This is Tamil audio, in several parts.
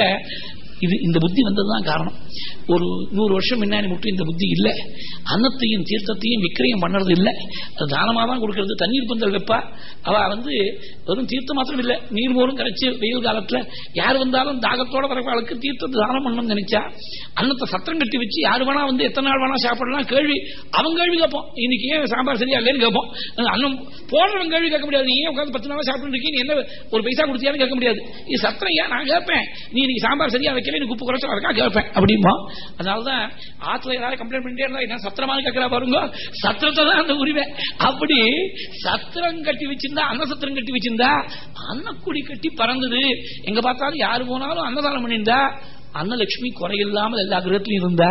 கிட்ட இது இந்த புத்தி வந்ததுதான் காரணம். ஒரு நூறு வருஷம் முன்னாடி மட்டும் இந்த புத்தி இல்லை. அன்னத்தையும் தீர்த்தத்தையும் விக்கிரயம் பண்ணுறது இல்லை. அது தானமாக தான் கொடுக்கறது. தண்ணீர் பந்தல் வைப்பா. அவள் வந்து வெறும் தீர்த்தம் மாத்திரம் இல்லை. நீர் மோரும் கரைச்சி வெயில் காலத்தில் யார் வந்தாலும் தாகத்தோட வரவாளுக்கு தீர்த்தத்தை தானம் பண்ணணும்னு நினைச்சா அன்னத்தை சத்திரம் கட்டி வச்சு யார் வேணா வந்து எத்தனை நாள் வேணா சாப்பிடலாம். கேள்வி அவன் கேள்வி கேட்போம். இன்னைக்கு ஏன் சாம்பார் சரியா இல்லைன்னு கேட்போம். அன்னம் போடுறவன் கேள்வி கேட்க முடியாது. ஏன் உட்காந்து பத்து நாளா சாப்பிட்டு இருக்கீங்க என்ன ஒரு பைசா கொடுத்தியான்னு கேட்க முடியாது. இது சத்திரம் ஏன்? நான் கேட்பேன். நீ இன்னைக்கு சாம்பார் சரியா வைக்க நீ உப்பு குறைச்சா அதுக்காக கேட்பேன். அப்படிமா அதனாலதான் ஆத்துல யாராவது கம்ப்ளைண்ட் பண்ணிட்டே இருந்தா என்ன சத்திரமான கேட்கிறா பாருங்க. சத்திரத்தை தான் அந்த உரிமை. அப்படி சத்திரம் கட்டி வச்சிருந்தா அன்ன சத்திரம் கட்டி வச்சிருந்தா அன்னக்குடி கட்டி பறந்தது. எங்க பார்த்தாலும் யாரு போனாலும் அன்னதானம் பண்ணியிருந்தா அன்னலட்சுமி குறையில்லாமல் எல்லா கிரகத்திலையும் இருந்தா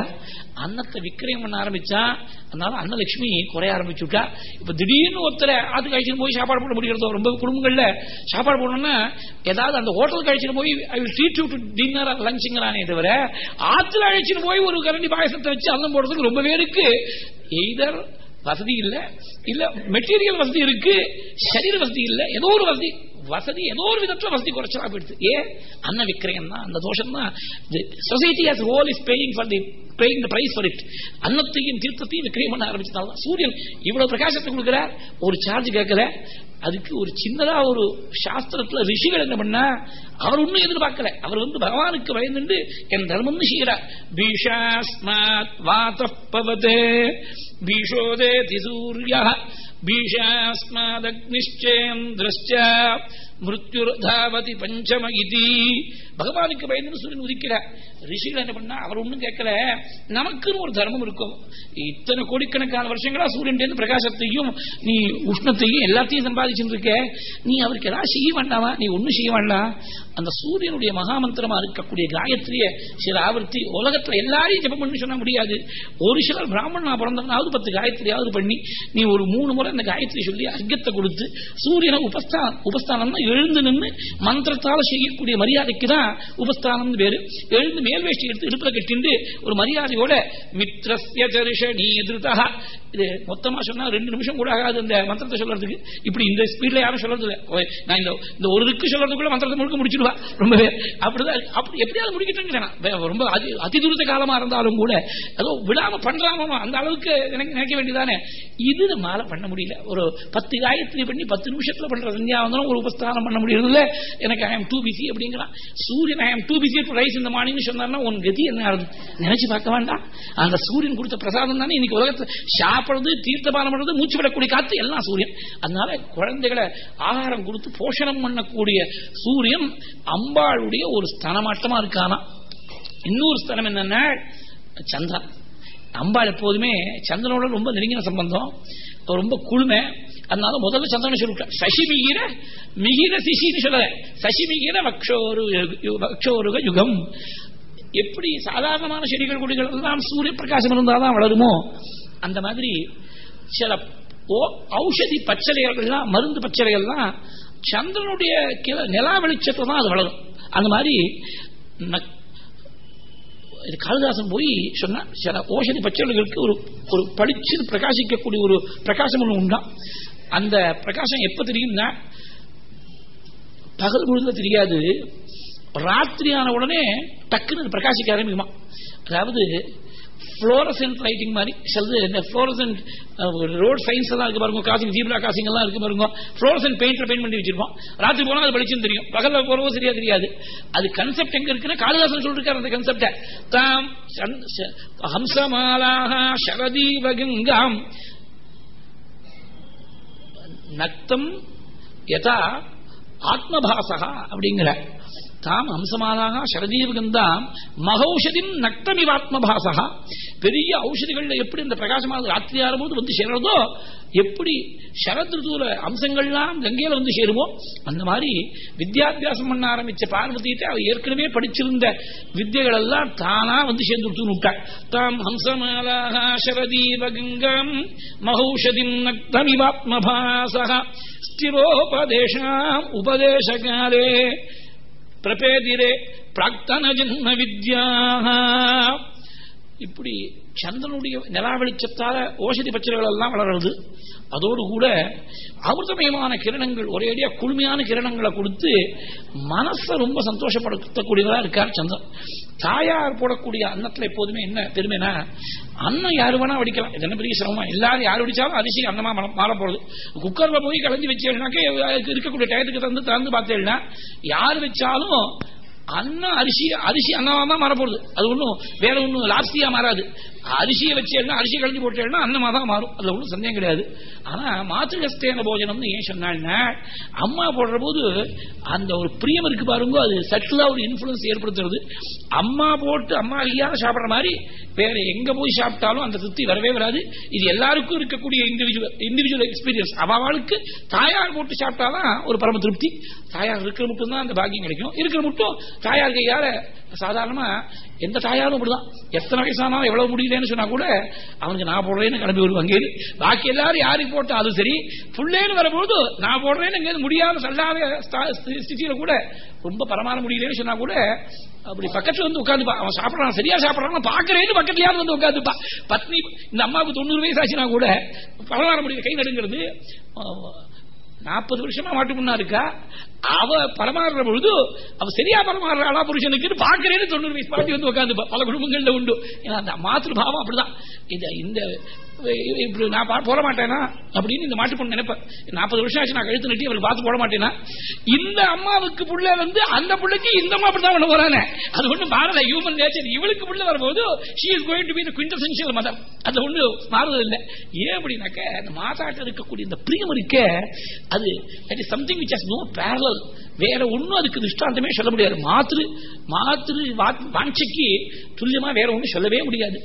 அன்னத்தை விக்கிரயம் பண்ண ஆரம்பிச்சா அதனால அன்னலட்சுமி குறைய ஆரம்பிச்சுட்டா. இப்ப திடீர்னு ஒருத்தரை ஆத்துக்கு அழிச்சுட்டு போய் சாப்பாடு போட முடிகிறதோ ரொம்ப குடும்பங்கள்ல சாப்பாடு போடணும்னா ஏதாவது அந்த ஹோட்டலுக்கு அழிச்சுட்டு போய் I will treat you to dinner லஞ்சுங்கிறானே தவிர ஆத்துல அழிச்சுட்டு போய் ஒரு கரண்டி பாயசத்தை வச்சு அன்னம் போடுறதுக்கு ரொம்ப பேருக்கு எய்தர் வசதி இல்ல இல்ல மெட்டீரியல் வசதி இருக்கு சரீர வசதி இல்ல ஏதோ ஒரு வசதி வசதி ஏதோ ஒரு விதத்துல வசதி குறைச்சலா போயிடுது. ஏன் அன்ன விக்கிரயம் தான் அந்த தோஷம் தான் society as whole is paying for the paying the price for அன்னத்தையும் தீர்த்தத்தையும் விக்கிரயம் பண்ண ஆரம்பிச்சதால சூரியன் இவ்வளவு பிரகாசத்தை கொடுக்கிறார் ஒரு சார்ஜ் கேட்கல. அதுக்கு ஒரு சின்னதா ஒரு சாஸ்திரத்துல ரிஷிகள் என்ன பண்ணா அவர் ஒண்ணும் எதிர்பார்க்கல. அவர் வந்து பகவானுக்கு பயந்துண்டு என் தர்மம்னு செய்கிறார். பீஷாஸ்மாத் வாத்தப்பவதே பீஷோதே திசூரிய भीषास्मादग्निश्चेन्द्रश्च மிருத்யுர்தாவதி பஞ்சம இதி பகவானுக்கு பயந்து சொல்லி உதிக்கிறார் ரிஷிகள் என்ன பண்ணா அவர் ஒண்ணும் கேட்கல. நமக்குன்னு ஒரு தர்மம் இருக்கும். இத்தனை கோடிக்கணக்கான வருஷங்களா சூரியன் பிரகாசத்தையும் நீ உஷ்ணத்தையும் எல்லாத்தையும் சம்பாதிச்சுட்டு இருக்க. நீ அவருக்கு ஏதாவது செய்ய வேண்டாமா? நீ ஒண்ணும் செய்ய வேண்டாம். அந்த சூரியனுடைய மகாமந்திரமா இருக்கக்கூடிய காயத்ரிய சில ஆவர்த்தி உலகத்துல எல்லாரையும் ஜபம் பண்ணி சொன்ன முடியாது. ஒரு சிலர் பிராமணா பிறந்தவனாவது பத்து காயத்ரியாவது பண்ணி நீ ஒரு மூணு முறை அந்த காயத்ரி சொல்லி அர்க்கத்தை கொடுத்து சூரியனை உபஸ்தா உபஸ்தானம் எழுந்து நின்று மந்திரத்தால செய்யக்கூடிய மரியாதைக்கு தான் உபஸ்தானம் பேரு. எழுந்து மேல் வேஷ்டி எடுத்து இடுப்புல கட்டிண்டு ஒரு மரியாதையோட மித்ரஸ்ய நீ எதிர்த்தா இது மொத்தமா சொன்னா ரெண்டு நிமிஷம் கூட ஆகாது இந்த மந்திரத்தை சொல்றதுக்கு. இப்படி இந்த ஸ்பீட்ல யாரும் சொல்றது இல்லை நான் இந்த ஒரு ருக்கு சொல்றதுக்குள்ள மந்திரத்தை முழுக்க முடிச்சிருவா ரொம்பவே அப்படிதான் அப்படி எப்படியாவது முடிக்கிட்டேங்கிறேன் ரொம்ப அதி அதிதூரத்த காலமா இருந்தாலும் கூட ஏதோ விடாம பண்றாமா அந்த அளவுக்கு எனக்கு நினைக்க வேண்டியதானே. இது நம்மளால பண்ண முடியல. ஒரு பத்து காயத்ரி பண்ணி பத்து நிமிஷத்துல பண்ற சந்தியாவந்தனம் ஒரு உபஸ்தானம் பண்ண முடியறதில்ல. எனக்கு ஐ எம் டூ பிசி அப்படிங்கிறான். சூரியன் I am too busy rise இந்த மார்னிங் சொன்னார்னா உன் கதி என்ன நினைச்சு பார்க்க வேண்டாம். அந்த சூரியன் கொடுத்த பிரசாதம் தானே? இன்னைக்கு உலகத்தை சாப்பிடுறது தீர்த்தபானம் பண்றது மூச்சு விடக்கூடிய காத்து எல்லாம் சூரியன். அதனால குழந்தைகளை ஆகாரம் கொடுத்து போஷணம் பண்ணக்கூடிய சூரியன் அம்பாளுடைய ஒரு ஸ்தனமாட்டமா இருக்கானா? இன்னொரு ஸ்தனம் என்னன்னா சந்திரன். அம்பாள் எப்போதுமே சந்திரனோட ரொம்ப நெருங்கின சம்பந்தம். ரொம்ப குழுமை அதனால முதல்ல சந்திரனை சொல்லிவிட்டேன் சசி மிகிர மிகிர சிசின்னு சொல்ல சசி மிகிர வக்ஷோரு வக்ஷோருக யுகம் எப்படி சாதாரணமான செடிகள் கொடிகள் எல்லாம் சூரிய பிரகாசம் இருந்தால்தான் வளருமோ அந்த மாதிரி சில ஓ- ஔஷதி பச்சலைகள்லாம் மருந்து பச்சளைகள்லாம் சந்திரனுடைய நிலா வெளிச்சத்தை தான் அது வளரும் அந்த மாதிரி இது காளிதாசன் போய் சொன்னா சில ஓஷதி பச்சைகளுக்கு ஒரு ஒரு பளிச்சு பிரகாசிக்கக்கூடிய ஒரு பிரகாசம் ஒன்று உண்டா அந்த பிரகாசம் எப்ப தெரியும்னா பகல் பொழுதுல தெரியாது. ராத்திரி ஆன உடனே டக்குன்னு பிரகாசிக்க ஆரம்பிக்குமா? அதாவது ஃப்ளோரசன்ட் லைட்டிங் மாதிரி சிலது இந்த ஃப்ளோரசன்ட் ரோட் சைன்ஸ் எல்லாம் இருக்கு பாருங்க காசிங் ஜீப்ரா காசிங் எல்லாம் இருக்கு பாருங்க ஃப்ளோரசன்ட் பெயிண்ட்ல பெயிண்ட் பண்ணி வச்சிருப்போம். ராத்திரி போனா அது படிச்சும் தெரியும். பகல்ல போறவோ சரியா தெரியாது. அது கன்செப்ட் எங்க இருக்குன்னா காளிதாசன் சொல்லிருக்காரு அந்த கன்செப்ட தாம் ஹம்சமாலாக சரதீவ நக்தம் யதா ஆத்மபாசகா அப்படிங்கிற தாம் ஹம்சமாலாக சரதீவகந்தாம் மகௌஷதின் நக்தமிவாத்மபாசகா. பெரிய ஔஷதிகள்ல எப்படி இந்த பிரகாசமாக ராத்திரி ஆறும்போது வந்து சேர்றதோ எப்படி சரத் ருதுல அம்சங்கள்லாம் கங்கையில வந்து சேருமோ அந்த மாதிரி வித்யாபியாசம் பண்ண ஆரம்பிச்ச பார்வதியிட்ட அவ ஏற்கனவே படிச்சிருந்த வித்தியகள் எல்லாம் தானா வந்து சேர்ந்து விட்டாள் தாம் ஹம்சமாலாக சரதீவ கங்கம் மகௌஷதின் நக்தமிவாத்மபாசகா. ஸ்திரோபதேசாம் உபதேசகாலே. பிரபேதிரே பிராக்தன ஜன்ம வித்யா இப்படி சந்திரனுடைய நிலா வெளிச்சத்தால ஓஷதி பச்சைகள் எல்லாம் வளர்றது. அதோடு கூட அமிர்தமயமான கிரணங்கள் ஒரேடியா குளுமையான கிரணங்களை கொடுத்து மனசை ரொம்ப சந்தோஷப்படுத்தக்கூடியவராக இருக்கார் சந்திரன். தாயார் போடக்கூடிய அன்னத்துல எப்போதுமே என்ன பெருமைனா அன்னம் யாரு வேணா வடிக்கலாம். இது என்ன பெரிய சிரமமா? எல்லாரும் யார் வடிச்சாலும் அரிசி அன்னமா மாற போறது. குக்கர்ல போய் கலந்து வச்சேன்னாக்க இருக்கக்கூடிய டயத்துக்கு தந்து திறந்து பார்த்தேன்னா யார் வச்சாலும் அன்னம் அரிசி அரிசி அன்னமா தான் மாறப்போகுது. அது ஒன்றும் வேற ஒன்றும் லாப்ஸியா மாறாது. அரிசியை வச்சேன்னா அரிசி கலந்து போட்டேன்னா அன்னமா தான் மாறும். அதுல ஒன்றும் சந்தேகம் கிடையாது. ஆனா மாத்திருகஸ்தேன போஜனம்னு ஏன் சொன்னாங்கன்னா அம்மா போடுற போது அந்த ஒரு பிரியம் இருக்கு பாருங்க அது சட்டிலா ஒரு இன்ஃபுளுன்ஸ் ஏற்படுத்துறது. அம்மா போட்டு அம்மா ஐயாத சாப்பிடுற மாதிரி வேற எங்க போய் சாப்பிட்டாலும் அந்த திருப்தி வரவே வராது. இது எல்லாருக்கும் இருக்கக்கூடிய இண்டிவிஜுவல் இண்டிவிஜுவல் எக்ஸ்பீரியன்ஸ் அவளுக்கு தாயார் போட்டு சாப்பிட்டாதான் ஒரு பரம திருப்தி. தாயார் இருக்கிற மட்டும் தான் அந்த பாக்கியம் கிடைக்கும். இருக்கிற மட்டும் தாயார் கையால சாதாரணமா எந்த தாயாரும் அப்படிதான். எத்தனை வயசானாலும் எவ்வளவு முடியலன்னு சொன்னா கூட அவனுக்கு நான் போடுறேன்னு கிளம்பி வருவாங்க பாக்கி எல்லாரும் யாருக்கு போட்டா அது சரி. புள்ளேன்னு வரும்போது நான் போடுறேன்னு முடியாத சல்லாத ஸ்திதியில கூட ரொம்ப பரமாற முடியலன்னு சொன்னா கூட அப்படி பக்கத்துல வந்து உட்காந்துப்பா அவன் சாப்பிடறான் சரியா சாப்பிடறான் பாக்குறேன்னு பக்கத்துலயாவது வந்து உட்காந்துப்பா பத்னி இந்த அம்மாவுக்கு தொண்ணூறு வயசு ஆச்சுன்னா கூட பரமாற முடியல கை நடுங்கிறது. நாற்பது வருஷமா மாட்டு முன்னா இருக்கா? அவ பரமாறுற பொழுது அவ சரியா பரமாறுறாளா புருஷனுக்கு பாக்குறேன்னு தொண்ணூறு வயசு பாட்டி வந்து உட்காந்து பல குடும்பங்கள்ல உண்டு. ஏன்னா அந்த மாத்திரு பாவம் அப்படிதான் இந்த இப்படி நான் பா- போட மாட்டேனா அப்படின்னு இந்த மாட்டு பொண்ணு நினைப்பேன் நாற்பது வருஷம் ஆச்சு நான் கழுத்து நட்டி அவருக்கு பார்த்து போட மாட்டேனா இந்த அம்மாவுக்கு புள்ள வந்து அந்த புள்ளைக்கு இந்த அம்மா அப்படிதான் பண்ண போறானே. அது ஒண்ணு மாறல ஹியூமன் நேச்சர் இவளுக்கு புள்ள வரும்போது she is going to be the quintessential mother அது ஒண்ணு மாறுறது இல்லை. ஏன் அப்படின்னாக்க அந்த மாதாட்ட இருக்கக்கூடிய இந்த பிரியம் இருக்க அது that is something which has no parallel வேற ஒண்ணும் அதுக்கு திருஷ்டாந்தமே சொல்ல முடியாது. மாத்திரு மாத்திரு வாஞ்சிக்கு துல்லியமா வேற ஒண்ணும் சொல்லவே முடியாது.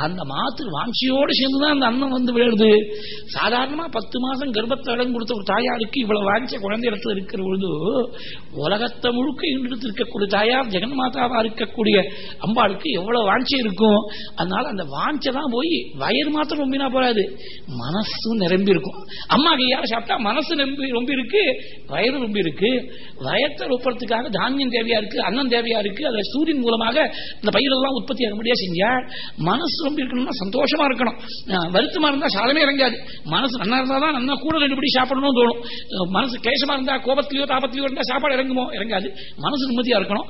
அந்த மாத்திரு வாஞ்சியோடு சேர்ந்துதான் இருந்து அன்னம் வந்து விழுது சாதாரணமா பத்து மாசம் கர்ப்பத்தை இடம் கொடுத்த ஒரு தாயாருக்கு இவ்வளவு வாஞ்ச குழந்தை இடத்துல இருக்கிற பொழுது உலகத்தை முழுக்க இன்று இருக்கக்கூடிய தாயார் ஜெகன் மாதாவா இருக்கக்கூடிய அம்பாளுக்கு எவ்வளவு வாஞ்சி இருக்கும். அதனால அந்த வாஞ்சை தான் போய் வயிறு மாத்திரம் ரொம்பினா போறாது மனசும் நிரம்பி இருக்கும். அம்மா கையால சாப்பிட்டா மனசு நிரம்பி ரொம்ப இருக்கு வயிறு ரொம்ப இருக்கு. வயத்தை ரொப்பறதுக்காக தானியம் தேவையா இருக்கு அன்னம் தேவையா இருக்கு. அதை சூரியன் மூலமாக இந்த பயிரெல்லாம் உற்பத்தி ஆகும்படியா செஞ்சா மனசு ரொம்ப இருக்கணும்னா சந்தோஷமா இருக்கணும். வருத்தமா இருந்தா சாதமே இறங்காது. மனசு நல்லா இருந்தா தான் நல்லா கூட ரெண்டு படி சாப்பிடணும்னு தோணும். மனசு கேசமா இருந்தா கோபத்திலயோ தாபத்திலயோ இருந்தா சாப்பாடு இறங்குமோ? இறங்காது. மனசு நிம்மதியா இருக்கணும்.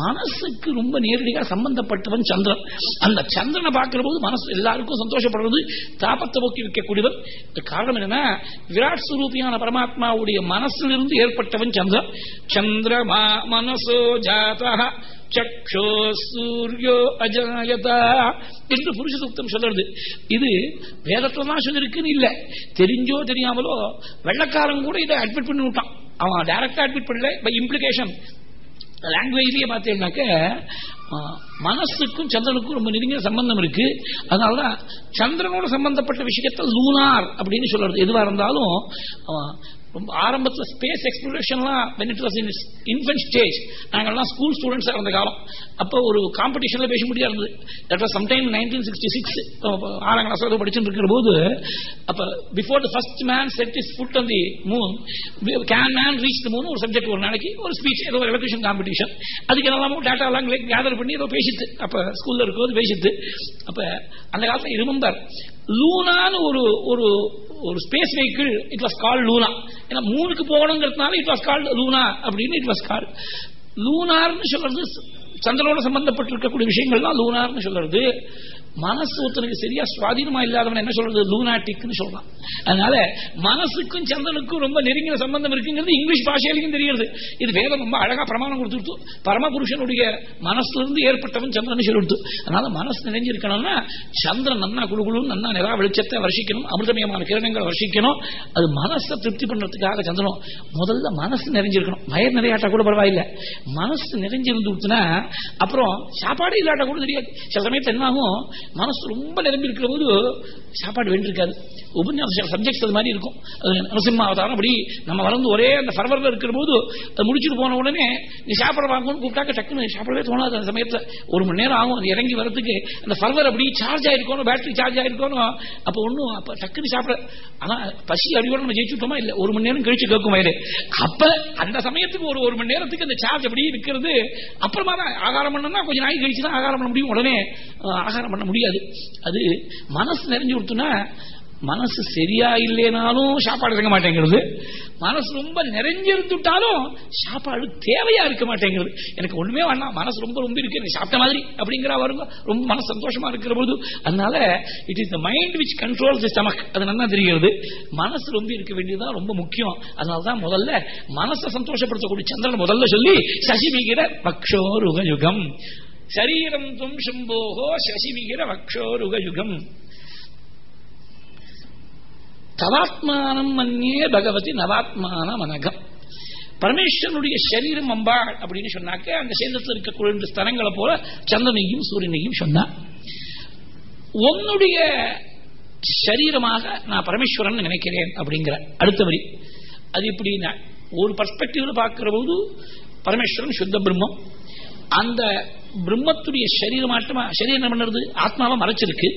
மனசுக்கு ரொம்ப நேரடியாக சம்பந்தப்பட்டவன் சந்திரன். அந்த சந்திரனை பார்க்கிற போது மனசு எல்லாருக்கும் சந்தோஷப்படுறது தாபத்தை போக்கி வைக்கக்கூடியவன் காரணம் என்னன்னா விராட் சுரூபியான பரமாத்மாவுடைய மனசிலிருந்து ஏற்பட்டவன் சந்திரன். சந்திரமா மனசோ ஜாதா சக்ஷோ சூரியோ அஜாயதா என்று புருஷ சூக்தம் சொல்றது இது வேதத்துல தான் சொல்லிருக்குன்னு இல்ல. தெரிஞ்சோ தெரியாமலோ வெள்ளக்காரன் கூட இதை அட்மிட் பண்ணி விட்டான். அவன் டைரக்டா அட்மிட் பண்ணல பை இம்ப்ளிகேஷன் லாங்குவேஜ்லயே பார்த்தீங்கன்னாக்க மனசுக்கும் சந்திரனுக்கும் ரொம்ப நெருங்கிய சம்பந்தம் இருக்கு. அதனாலதான் சந்திரனோட சம்பந்தப்பட்ட விஷயத்தை லூனார் அப்படின்னு சொல்றது எதுவா இருந்தாலும் ரொம்ப ஆரம்பத்தில் ஸ்பேஸ் எக்ஸ்ப்ளோரேஷன்லாம் when it was in infant stage நாங்கள்லாம் ஸ்கூல் ஸ்டூடெண்ட்ஸாக இருந்த காலம். அப்போ ஒரு காம்படிஷனில் பேச முடியாது. இருந்தது that was sometime nineteen sixty six ஆறாம் கிளாஸ் ஏதோ படிச்சுட்டு இருக்கிற போது அப்போ before the first man set is foot on the moon can man reach the moon ஒரு சப்ஜெக்ட் ஒரு நாளைக்கு ஒரு ஸ்பீச் ஏதோ ஒரு எலக்ட்ரிஷன் காம்படிஷன் அதுக்கு எல்லாமும் டேட்டா எல்லாம் கேதர் பண்ணி ஏதோ பேசிட்டு அப்போ ஸ்கூலில் இருக்கும்போது பேசிட்டு அப்போ அந்த காலத்தில் ரிமெம்பர் லூனான்னு ஒரு ஒரு ஒரு space vehicle it was call Luna ஏன்னா மூணுக்கு போகணுங்கிறதுனால இட் வாஸ் கால் லூனா அப்படின்னு இட் வாஸ் கால்டு லூனார்னு சொல்றது சந்திரனோட சம்பந்தப்பட்டிருக்கக்கூடிய விஷயங்கள்லாம் லூனார்னு சொல்றது. மனசு ஒருத்தனுக்கு சரியா சுவாதீனமா இல்லாதவன் என்ன சொல்றது? லூனாட்டிக்னு சொல்றான். அதனால மனசுக்கும் சந்திரனுக்கும் ரொம்ப நெருங்கின சம்பந்தம் இருக்குங்கிறது இங்கிலீஷ் பாஷையிலையும் தெரியுது இது வேதம் ரொம்ப அழகா பிரமாணம் கொடுத்துட்டு பரமபுருஷனுடைய மனசுல இருந்து ஏற்பட்டவன் சந்திரன் சொல்லிடுத்து அதனால மனசு நிறைஞ்சிருக்கணும்னா சந்திரன் நன்னா குழுகுழுன்னு நன்னா நிலா வெளிச்சத்தை வருஷிக்கணும் அமிர்தமயமான கிரணங்களை வருஷிக்கணும். அது மனசை திருப்தி பண்றதுக்காக சந்திரனும் முதல்ல மனசு நிறைஞ்சிருக்கணும். வயர் நிறையாட்டா கூட பரவாயில்ல. மனசு நிறைஞ்சிருந்து அப்புறம் சாப்பாடு இல்லாட்டா கூட தெரியாது. சில சமயத்து என்னாகும்? மனசு ரொம்ப நிரம்பி இருக்கிற போது சாப்பாடு வேண்டியிருக்காது. உபன்யாச சப்ஜெக்ட்ஸ் அது மாதிரி இருக்கும். நரசிம்ம அவதாரம் அப்படி நம்ம வளர்ந்து ஒரே அந்த சர்வரில் இருக்கிற போது அது முடிச்சுட்டு போன உடனே நீ சாப்பிட வாங்கணும்னு கூப்பிட்டாக்க டக்குன்னு சாப்பிடவே தோணாது. அந்த சமயத்தில் ஒரு மணி நேரம் ஆகும். அது இறங்கி வரதுக்கு அந்த சர்வர் அப்படி சார்ஜ் ஆயிருக்கணும் பேட்டரி சார்ஜ் ஆயிருக்கணும். அப்போ ஒன்றும் அப்போ டக்குன்னு சாப்பிட ஆனால் பசி அடியோட நம்ம ஜெயிச்சுட்டோமா? இல்லை ஒரு மணி நேரம் கழிச்சு கேட்கும் வயது அப்ப அந்த சமயத்துக்கு ஒரு ஒரு மணி நேரத்துக்கு அந்த சார்ஜ் அப்படி இருக்கிறது அப்புறமா தான் ஆகாரம் பண்ணணும்னா கொஞ்சம் நாய் கழிச்சு தான் ஆகாரம் பண்ண முடியும். உடனே ஆகாரம் பண்ண முடியாது. அது மனசு நிறைஞ்சு கொடுத்தோன்னா மனசு சரியா இல்லைனாலும் சாப்பாடு இருக்க மாட்டேங்கிறது. மனசு ரொம்ப நிறைஞ்சிருந்துட்டாலும் சாப்பாடு தேவையா இருக்க மாட்டேங்கிறது. எனக்கு ஒண்ணுமே வேணாம். மனசு ரொம்ப ரொம்ப இருக்கு. எனக்கு சாப்பிட்ட மாதிரி அப்படிங்கிற வருங்க. ரொம்ப மனசு சந்தோஷமா இருக்கிற போது அதனால it is the mind which control the stomach அது நல்லா தெரிகிறது. மனசு ரொம்ப இருக்க வேண்டியதுதான் ரொம்ப முக்கியம். அதனாலதான் முதல்ல மனசை சந்தோஷப்படுத்தக்கூடிய சந்திரன் முதல்ல சொல்லி சசிமிகிற பக்ஷோருக யுகம். சரீரம் தும் சும்போகோ சசிவிகிர வக்ஷோருகயுகம். தவாத்மானம் மன்னியே பகவதி நவாத்மான மனகம். பரமேஸ்வரனுடைய சரீரம் அம்பாள் அப்படின்னு சொன்னாக்க அந்த சரீரத்தில் இருக்கக்கூடிய ஸ்தலங்களை போல சந்திரனையும் சூரியனையும் சொன்னா உன்னுடைய சரீரமாக நான் பரமேஸ்வரன் நினைக்கிறேன் அப்படிங்கிற அடுத்த வரி. அது எப்படின்னா ஒரு பர்ஸ்பெக்டிவ்ல பார்க்கிற போது பரமேஸ்வரன் சுத்த பிரம்மம். அந்த பிரம்மத்துடைய சரீரம் என்ன பண்ணுறது? ஆத்மாவை மறைச்சிருக்கு.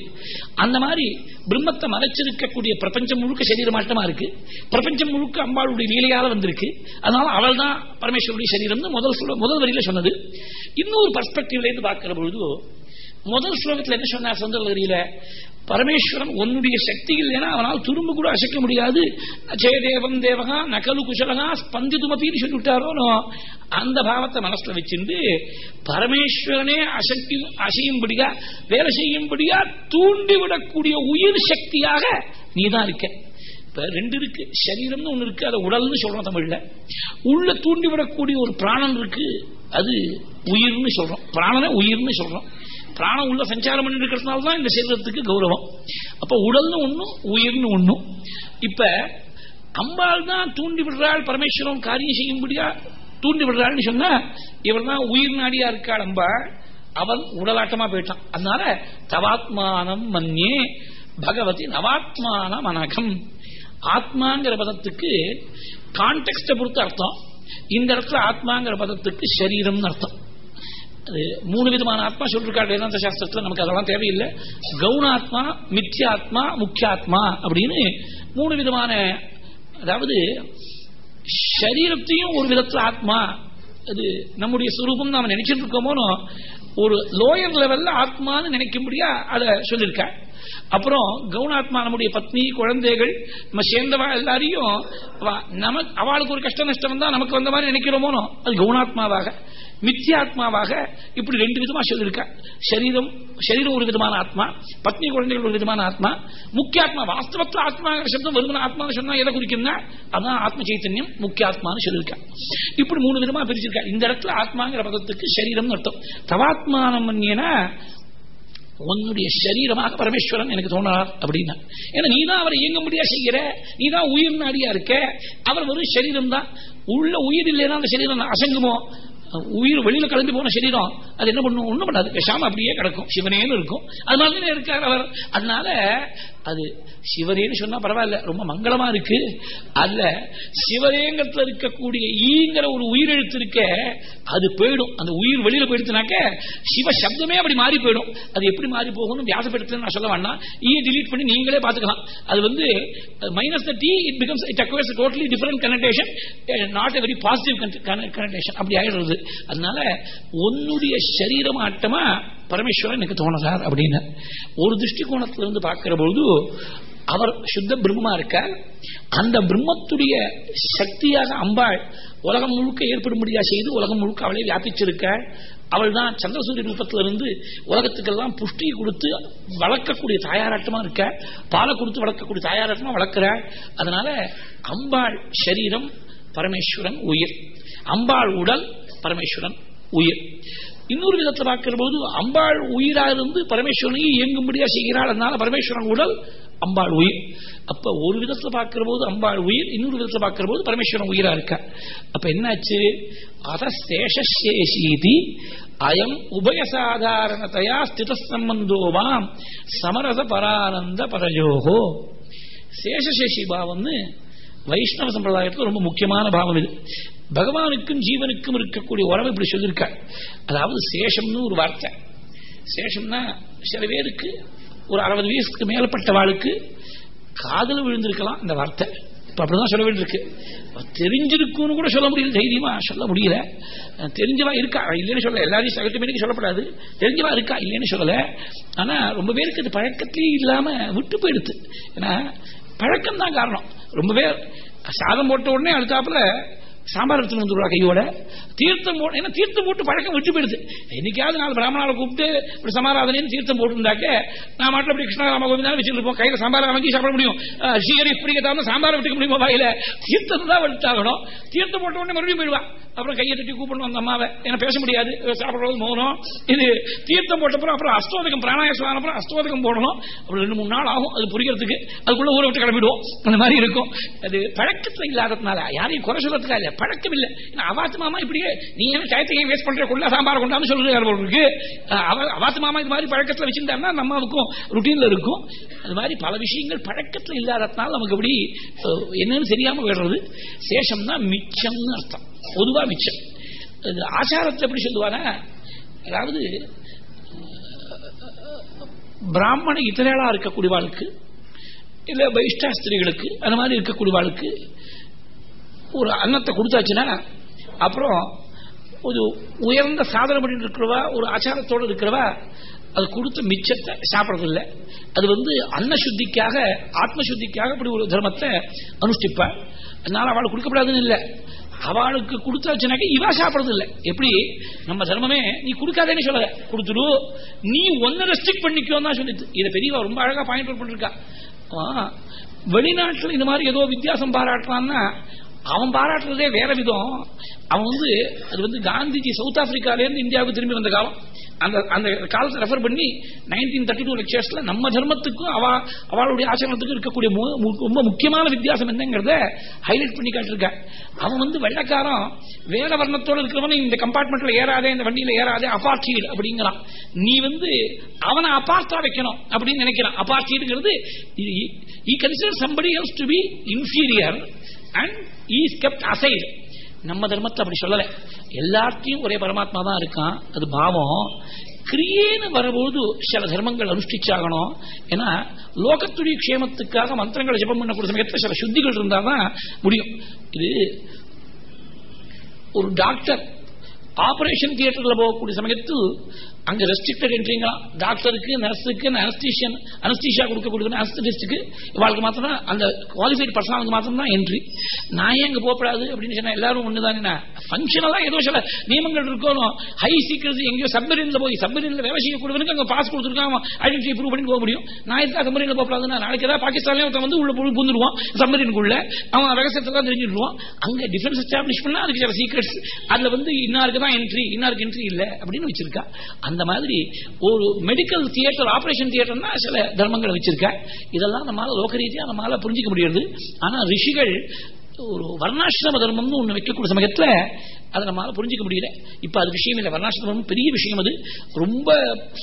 அந்த மாதிரி பிரம்மத்தை மறைச்சிருக்கக்கூடிய பிரபஞ்சம் முழுக்க சரீரமாட்டமா இருக்கு. பிரபஞ்சம் முழுக்க அம்பாளுடைய லீலையால வந்திருக்கு. அதனால அவள் தான் பரமேஸ்வருடைய சரீரம்னு முதல் சொல்ல முதல் வரியில சொன்னது. இன்னொரு பர்ஸ்பெக்டிவ்ல இருந்து பார்க்கிற பொழுது முதல் ஸ்லோகத்தில் என்ன சொன்னார் சந்தர்வரியில பரமேஸ்வரன் உன்னுடைய சக்தி இல்லைன்னா அவனால் துரும்பு கூட அசைக்க முடியாது. ஜெயதேவம் தேவகா நகலு குசலகா ஸ்பந்திதுமப்பின்னு சொல்லிவிட்டாரோனோ அந்த பாவத்தை மனசுல வச்சிருந்து பரமேஸ்வரனே அசக்தி அசையும்படியா வேலை செய்யும்படியா தூண்டிவிடக்கூடிய உயிர் சக்தியாக நீ தான் இருக்க. இப்ப ரெண்டு இருக்கு. சரீரம்னு ஒண்ணு இருக்கு. அதை உடல்னு சொல்றோம் தமிழ்ல. உள்ள தூண்டிவிடக்கூடிய ஒரு பிராணன் இருக்கு. அது உயிர்னு சொல்றோம். பிராணனை உயிர்னு சொல்றோம். பிராணம் உள்ள சஞ்சாரம் பண்ணி இருக்கிறதுனால தான் இந்த சரீரத்துக்கு கௌரவம். அப்ப உடல்னு ஒண்ணும் உயிர்னு ஒண்ணும். இப்ப அம்பாள் தான் தூண்டி விடுறாள் பரமேஸ்வரன் காரியம் செய்யும்படியா தூண்டி விடுறாள்னு சொன்னா இவர் தான் உயிர் நாடியா இருக்காள் அம்பாள். அவன் உடலாட்டமா போயிட்டான். அதனால தவாத்மானம் மன்னியே பகவதி நவாத்மான மனகம் ஆத்மாங்கிற பதத்துக்கு கான்டெக்ட பொறுத்து அர்த்தம். இந்த இடத்துல ஆத்மாங்கிற பதத்துக்கு சரீரம்னு அர்த்தம். அது மூணு விதமான ஆத்மா சொல்லிருக்காரு வேதாந்த சாஸ்திரத்துல நமக்கு அதெல்லாம் தேவையில்லை. கவுனாத்மா மித்யாத்மா முக்கியாத்மா அப்படின்னு மூணு விதமான அதாவது சரீரத்தையும் ஒரு விதத்துல ஆத்மா அது நம்முடைய சுரூபம் நாம நினைச்சிட்டு இருக்கோமோனோ ஒரு லோயர் லெவல்ல ஆத்மான்னு நினைக்கும்படியா அதை சொல்லியிருக்க அப்புறம் கவுனாத்மா நம்முடைய பத்னி குழந்தைகள் நம்ம சேர்ந்தவா எல்லாரையும் நமக்கு அவளுக்கு ஒரு கஷ்ட நஷ்டம் தான் நமக்கு வந்த மாதிரி நினைக்கிறோமோனோ அது கவுனாத்மாவாக மித்தியாத்மாவாக இப்படி ரெண்டு விதமா சொல்லியிருக்க. சரீரம் சரீரம் ஒரு விதமான ஆத்மா பத்னி குழந்தைகள் ஒரு விதமான ஆத்மா முக்கிய ஆத்மா வாஸ்தவத்தில் ஆத்மாங்கிற சப்தம் வருமான ஆத்மான்னு சொன்னா எதை குறிக்கும்னா அதான் ஆத்ம சைத்தன்யம் முக்கிய ஆத்மான்னு சொல்லியிருக்கா. இப்படி மூணு விதமா பிரிச்சிருக்கா. இந்த இடத்துல ஆத்மாங்கிற பதத்துக்கு சரீரம் அர்த்தம். தவாத்மானம் உன்னுடைய சரீரமாக பரமேஸ்வரன் எனக்கு தோணார் அப்படின்னா. ஏன்னா நீ தான் அவரை இயங்க முடியா செய்கிற? நீ தான் உயிர் நாடியா இருக்க? அவர் வெறும் சரீரம் தான் உள்ள உயிர் இல்லைன்னா அந்த சரீரம் அசங்குமோ? உயிர் வெளியில கலந்து போன சரீரம். அது என்ன பண்ணும்? ஒண்ணும் பண்ணாது. விஷாம அப்படியே கிடக்கும். சிவனேன்னு இருக்கும். அது மாதிரி இருக்கார் அவர். அதனால அது சிவனேன்னு சொன்னா பரவாயில்ல. ரொம்ப மங்களமா இருக்கு. அல்ல சிவரேங்கத்துல இருக்கக்கூடிய ஈங்கிற ஒரு உயிரெழுத்து இருக்க அது போயிடும். அந்த உயிர் வெளியில போயிடுச்சுனாக்க சிவ சப்தமே அப்படி மாறி போயிடும். அது எப்படி மாறி போகும்னு வியாசப்படுத்து நான் சொல்ல வேண்டாம் ஈ e டிலீட் பண்ணி நீங்களே பாத்துக்கலாம் அது வந்து minus the T it becomes it acquires totally different connotation not a very positive connotation அப்படி ஆயிடுறது. அதனால உன்னுடைய சரீரம் ஆட்டமா பரமேஸ்வரன் எனக்கு தோணுறார் அப்படின்னு. ஒரு திருஷ்டி கோணத்துல இருந்து பார்க்கிற பொழுது அவர் சுத்த பிரம்மமா இருக்கார். அந்த பிரம்மத்துடைய சக்தியாக அம்பாள் உலகம் முழுக்க ஏற்படும்படியா செய்து உலகம் முழுக்க அவளே வியாபிச்சிருக்காள். அவள் தான் சந்திரசூரிய ரூபத்திலிருந்து உலகத்துக்கெல்லாம் புஷ்டியை கொடுத்து வளர்க்கக்கூடிய தாயாராட்டமா இருக்க பாலை கொடுத்து வளர்க்கக்கூடிய தாயாராட்டமா வளர்க்கிறாள். அதனால அம்பாள் சரீரம் பரமேஸ்வரன் உயிர். அம்பாள் உடல் பரமேஸ்வரன் உயிர். இன்னொரு விதத்தில் பார்க்கிற போது அம்பாள் உயிராக இருந்து பரமேஸ்வரனையும் இயங்கும்படியா செய்கிறாள் அதனால பரமேஸ்வரன் உடல் அம்பாள் உயிர். அப்ப ஒரு விதத்துல பார்க்கிற போது அம்பாள் உயிர் இன்னொரு விதத்துல பார்க்கிற போது பரமேஸ்வரன் உயிரா இருக்க? அப்ப என்னாச்சு? அதேஷேஷீதி அயம் உபயசாதாரணத்தையா ஸ்தித சம்பந்தோவாம் சமரச பரானந்த பரயோகோ சேஷசேஷி பாவம்னு வைஷ்ணவ சம்பிரதாயத்தில் ரொம்ப முக்கியமான பாவம் இது. பகவானுக்கும் ஜீவனுக்கும் இருக்கக்கூடிய உறவு இப்படி சொல்லியிருக்க அதாவது சேஷம்னு ஒரு வார்த்தை. சேஷம்னா சில பேருக்கு ஒரு அறுபது வயசுக்கு மேலப்பட்ட வாளுக்கு காதல் விழுந்திருக்கலாம் இந்த வார்த்தை. இப்போ அப்படிதான் சொல்ல வேண்டியிருக்கு. தெரிஞ்சிருக்கும்னு கூட சொல்ல முடியல தைரியமா சொல்ல முடியல. தெரிஞ்சவா இருக்கா? இல்லைன்னு சொல்ல எல்லாரையும் சகட்டு சொல்லப்படாது. தெரிஞ்சவா இருக்கா? இல்லைன்னு சொல்லல. ஆனா ரொம்ப பேருக்கு அது பழக்கத்திலேயே இல்லாம விட்டு போயிடுது. ஏன்னா பழக்கம் தான் காரணம். ரொம்ப பேர் சாதம் போட்ட உடனே அடுத்தாப்புல சாம்பார் எடுத்து வந்துடுவா கையோட தீர்த்தம் போட்டு ஏன்னா தீர்த்தம் போட்டு பழக்கம் விட்டு போயிடுது. என்னைக்காவது நாலு பிராமணாவை கூப்பிட்டு இப்படி சமாராதனைன்னு தீர்த்தம் போட்டுருந்தாக்க நான் மாட்டில் அப்படி கிருஷ்ணராம கோவிந்தாலும் வச்சுருப்போம் கையில சாம்பார் வாங்கி சாப்பிட முடியும். ஸ்ரீஹரி இப்படி சாம்பார் விட்டுக்க முடியுமா வாயில? தீர்த்தத்தை தான் எடுத்தாகணும் தீர்த்தம் போட்ட உடனே மறுபடியும் போயிடுவா. அப்புறம் கையை தட்டி கூப்பிடணும் அந்த அம்மாவை. ஏன்னா பேச முடியாது. சாப்பிடுறது மௌனம். இது தீர்த்தம் போட்டப்புறம் அப்புறம் அஸ்தோதகம் பிராணாயசம் அப்புறம் அஸ்தோதகம் போடணும். அப்புறம் ரெண்டு மூணு நாள் ஆகும். அது புரியறதுக்கு அதுக்குள்ள ஊரை விட்டு கிளம்பிடுவோம். அந்த மாதிரி இருக்கும். அது பழக்கத்தில் இல்லாததுனால யாரையும் குறை சொல்றதுக்காக இல்லை. பழக்கம் இல்லை அவாத்து மாமா இப்படியே நீ என்ன டயத்தையும் வேஸ்ட் பண்ற? கொள்ள சாம்பார் கொண்டாந்து சொல்லுறாரு இருக்கு? அவாத்து மாமா இது மாதிரி பழக்கத்தில் வச்சிருந்தாருன்னா நம்மளுக்கும் ருட்டீன்ல இருக்கும். அது மாதிரி பல விஷயங்கள் பழக்கத்தில் இல்லாததுனால நமக்கு எப்படி என்னன்னு தெரியாம விடுறது சேஷம்னா மிச்சம்னு அர்த்தம். பொதுவா மிச்சம். ஆச்சாரத்தை எப்படி சொல்லுவானா அதாவது பிராமண இதழா இருக்கக்கூடிய வாழ்க்கை இல்லை வைஷ்டா ஸ்திரீகளுக்கு அந்த மாதிரி இருக்கக்கூடிய வாழ்க்கை ஒரு அன்னத்தை கொடுத்தாச்சுன்னா அப்புறம் ஒரு உயர்ந்த சாதனை பண்ணிட்டு இருக்கிறவா ஒரு ஆச்சாரத்தோடு இருக்கிறவா அது கொடுத்த மிச்சத்தை சாப்பிட்றதில்லை. அது வந்து அன்ன சுத்திக்காக ஆத்ம சுத்திக்காக இப்படி ஒரு தர்மத்தை அனுஷ்டிப்பா. அதனால அவளுக்கு கொடுக்கப்படாதுன்னு இல்லை. அவளுக்கு கொடுத்தாச்சுனாக்க இவா சாப்பிட்றதில்லை. எப்படி? நம்ம தர்மமே நீ கொடுக்காதேன்னு சொல்ல கொடுத்துரு நீ ஒன்னு ரெஸ்ட்ரிக்ட் பண்ணிக்கோன்னு தான் சொல்லிட்டு. இதை பெரியவா ரொம்ப அழகா பாயிண்ட் அவுட் பண்ணிருக்கா. வெளிநாட்டில் இந்த மாதிரி ஏதோ வித்தியாசம் பாராட்டலாம்னா அவன் பாராட்டுறதே வேற விதம். அவன் வந்து அது வந்து காந்திஜி சவுத் ஆப்பிரிக்காலேருந்து இந்தியாவுக்கு திரும்பி வந்த காலம். அந்த அந்த காலத்தை ரெஃபர் பண்ணி நைன்டீன் தேர்ட்டி டூ லெக்சர்ஸ்ல நம்ம தர்மத்துக்கும் அவ அவளுடைய ஆசிரமத்துக்கும் இருக்கக்கூடிய ரொம்ப முக்கியமான வித்தியாசம் என்னங்கிறத ஹைலைட் பண்ணி காட்டிருக்க அவன் வந்து வெள்ளக்காரன். வேற வர்ணத்தோடு இருக்கிறவன் இந்த கம்பார்ட்மெண்ட்ல ஏறாதே இந்த வண்டியில ஏறாதே அபார்டீடு அப்படிங்கிறான். நீ வந்து அவனை அபார்த்தா வைக்கணும் அப்படின்னு நினைக்கிறான். அபார்டீடுங்கிறது we consider somebody else to be inferior and is kept aside நம்ம தர்மத்தை அப்படி சொல்லல. எல்லாத்தையும் ஒரே பரமாத்மா தான் இருக்கான். அது பாவம். கிரியேன்னு வரும்போது சில தர்மங்கள் அனுஷ்டிச்சாகணும். ஏன்னா லோகத்துடைய க்ஷேமத்துக்காக மந்திரங்களை ஜபம் பண்ணக்கூடிய சமயத்தில் சில சுத்திகள் இருந்தாதான் முடியும். இது ஒரு டாக்டர் ஆபரேஷன் தியேட்டர்ல போகக்கூடிய சமயத்து அங்க ரெஸ்ட்ரிக்டட் என்ட்ரிங்களா டாக்டருக்கு நர்ஸுக்கு அனஸ்தீஷியன் அனஸ்தீஷியா கொடுக்கக்கூடிய அனஸ்திஸ்டுக்கு இவாளுக்கு மாத்திரம் அந்த குவாலிஃபைட் பர்சனாலுக்கு மாத்திரம் தான் என்ட்ரி நான் ஏன் அங்க போகப்படாது அப்படின்னு சொன்னா எல்லாரும் ஒண்ணுதானே? ஃபங்க்ஷனலா ஏதோ சில நியமங்கள் இருக்கணும். ஹை சீக்கிரத்து எங்கேயோ சப்மரீன்ல போய் சப்மரீன்ல வேலை செய்யக்கூடியவனுக்கு அங்க பாஸ் கொடுத்துருக்காங்க. ஐடென்டி ப்ரூவ் பண்ணி போக முடியும். நான் எதுக்காக சப்மரீன்ல போகப்படாதுன்னா நாளைக்கு ஏதாவது பாகிஸ்தான்ல ஒருத்தன் வந்து உள்ள பூந்துருவான் சப்மரீனுக்குள்ள அவன் ரகசியத்தான் தெரிஞ்சிருவான் அங்க டிஃபென்ஸ் எஸ்டாப்ளிஷ் பண்ணா அதுக்கு சில சீக்கிரட்ஸ் அதுல வந்து இன்னாருக்கு தான் என்ட்ரி இன்னாருக்கு என்ட்ரி இல்லை அப்படின்னு வச்சிருக்கா. அந்த மாதிரி ஒரு மெடிக்கல் தியேட்டர் ஆபரேஷன் தியேட்டர்னா சில தர்மங்களை வச்சிருக்கேன் இதெல்லாம் நம்மளால லோகரீதியாக நம்மளால புரிஞ்சிக்க முடியாது. ஆனால் ரிஷிகள் ஒரு வர்ணாசிரம தர்மம்னு ஒன்று வைக்கக்கூடிய சமயத்தில் அதை நம்மளால புரிஞ்சிக்க முடியல. இப்போ அது விஷயம் இல்லை. வர்ணாசிரமம் பெரிய விஷயம் அது. ரொம்ப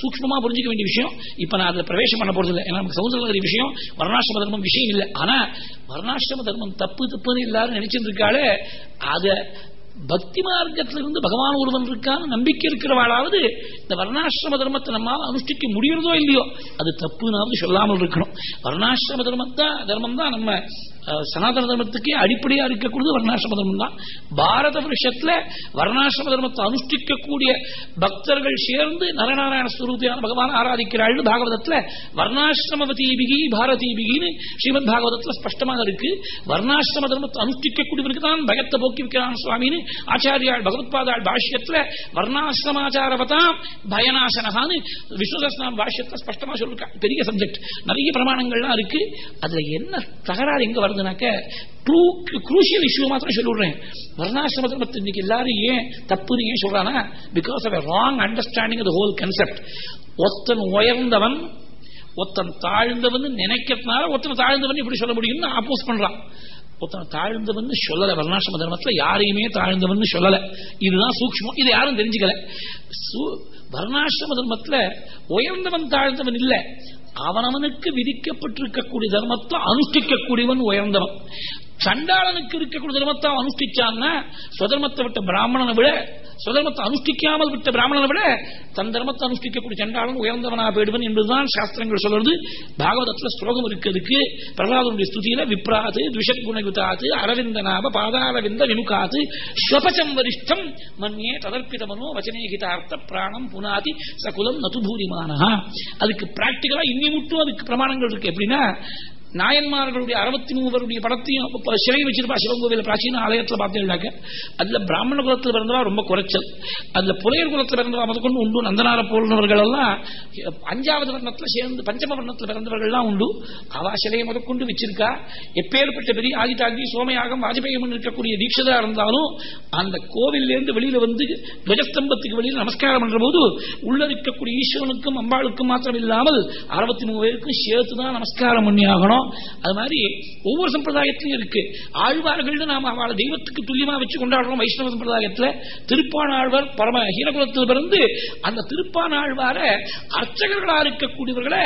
சூக்மமாக புரிஞ்சிக்க வேண்டிய விஷயம். இப்போ நான் அதில் பிரவேசம் பண்ண போகிறது இல்லை. ஏன்னா நமக்கு சௌந்தரநகரி விஷயம். வர்ணாசிரம தர்மம் விஷயம் இல்லை. ஆனால் வர்ணாசிரம தர்மம் தப்பு தப்புன்னு எல்லாரும் நினைச்சிட்டு அதை பக்தி மார்க்கத்திலிருந்து பகவான் ஒருவன் இருக்கான்னு நம்பிக்கை இருக்கிறவாளாவது இந்த வர்ணாசிரம தர்மத்தை நம்மால் அனுஷ்டிக்க முடியறதோ இல்லையோ அது தப்புனாவது சொல்லாமல் இருக்கணும். வர்ணாசிரம தர்மத்தா தர்மம் தான் நம்ம சனாதன தர்மத்துக்கே அடிப்படையா இருக்கக்கூடியது வர்ணாசிரம தர்மம் தான் பாரத வருஷத்துல வர்ணாசிரம தர்மத்தை அனுஷ்டிக்கக்கூடிய பக்தர்கள் சேர்ந்து நரநாராயண ஸ்வரூபியான பகவான் ஆராதிக்கிறாள் பாகவதத்துல வர்ணாசிரமவதீபிகி பாரதீபிகின்னு ஸ்ரீமத் பாகவதத்துல ஸ்பஷ்டமாக இருக்கு. வர்ணாசிரம தர்மத்தை அனுஷ்டிக்கக்கூடியவருக்கு தான் பயத்தை போக்கி வைக்கிறான் சுவாமின்னு ஆச்சாரியாள் பகவத்பாதாள் பாஷ்யத்துல வர்ணாசிரமாச்சாரவதாம் பயநாசனகான்னு விஸ்வதஸ்நாம் பாஷ்யத்துல ஸ்பஷ்டமா சொல்லிருக்காள் பெரிய சப்ஜெக்ட் நிறைய பிரமாணங்கள்லாம் இருக்கு. அதுல என்ன தகராறு எங்க வருதுனாக்க இஷ்யூ மாத்திரம் வர்ணாசிரம தர்மத்தை இன்னைக்கு எல்லாரும் ஏன் தப்புன்னு ஏன் சொல்றானா because of wrong understanding the whole concept ஒத்தன் உயர்ந்தவன் ஒத்தன் தாழ்ந்தவன் நினைக்கிறதுனால தாழ்ந்தவன் இப்படி சொல்ல முடியும்னு அப்போஸ் பண்றான். ஒருத்தன் தாழ்ந்தவன் சொல்லலை வர்ணாசிரம தர்மத்துல யாரையுமே தாழ்ந்தவன் சொல்லல. இதுதான் சூக்மம் இது யாரும் தெரிஞ்சுக்கல. வர்ணாசிரம தர்மத்துல உயர்ந்தவன் தாழ்ந்தவன் இல்ல. அவனவனுக்கு விதிக்கப்பட்டிருக்கக்கூடிய தர்மத்தை அனுஷ்டிக்கக்கூடியவன் உயர்ந்தவன். சண்டாளனுக்கு இருக்கக்கூடிய தர்மத்தை அனுஷ்டிச்சான்னா சுதர்மத்தை விட்ட பிராமணனை விட சுதர்மத்தை அனுஷ்டிக்காமல் விட்ட பிராமணனை விட தன் தர்மத்தை அனுஷ்டிக்கக்கூடிய சண்டாளன் உயர்ந்தவனா போயிடுவன் என்பதுதான் சாஸ்திரங்கள் சொல்றது பாகவதத்துல ஸ்லோகம் இருக்கிறதுக்கு பிரகலாதனுடைய ஸ்துதியில விப்ராது துஷத்குணயுதாது அரவிந்த நாப பாதாரவிந்த விமுகாத்து ஸ்வபச்சம் வரிஷ்டம் மன்யே ததர்ப்பித மனோ வச்சனே பிராணம் புனாதி சகுலம் நதுபூரிமானஹா. அதுக்கு பிராக்டிகலா இன்னி மட்டும் அதுக்கு பிரமாணங்கள் இருக்கு. எப்படின்னா நாயன்மார்களுடைய அறுபத்தி மூவருடைய படத்தையும் இப்ப சிலை வச்சிருப்பா சிவகோவில பிராச்சீன ஆலயத்தில் பார்த்தீங்கன்னாக்க அதுல பிராமண குலத்தில் பிறந்தவா ரொம்ப குறைச்சல். அதுல புலையர் குலத்தில் பிறந்தவா முதற்கொண்டு உண்டு. நந்தனார போலவர்கள் எல்லாம் அஞ்சாவது வர்ணத்தில் சேர்ந்து பஞ்சம வர்ணத்தில் பிறந்தவர்கள் எல்லாம் உண்டு. அவா சிலையை முதற்கொண்டு வச்சிருக்கா. எப்பேற்பட்ட பெரிய ஆகிதாகி சோமயாகம் வாஜபேயம் இருக்கக்கூடிய தீட்சதா இருந்தாலும் அந்த கோவிலிருந்து வெளியில வந்து துவஜஸ்தம்பத்துக்கு வெளியில் நமஸ்காரம் பண்ற போது உள்ள இருக்கக்கூடிய ஈஸ்வரனுக்கும் அம்பாளுக்கும் மாத்திரம் இல்லாமல் அறுபத்தி மூணு பேருக்கும் சேர்த்து தான் நமஸ்காரம் பண்ணி ஆகணும் அது மாதிரி ஒவ்வொரு சம்பிரதாயத்திலும் இருக்கு. ஆழ்வார்கள் நாம அவளை தெய்வத்துக்கு துல்லியமா வச்சு கொண்டாடுறோம் வைஷ்ணவ சம்பிரதாயத்துல. திருப்பானாழ்வார் பரம ஹீரகுலத்தில் பிறந்து அந்த திருப்பானாழ்வார அர்ச்சகர்களா இருக்கக்கூடியவர்களை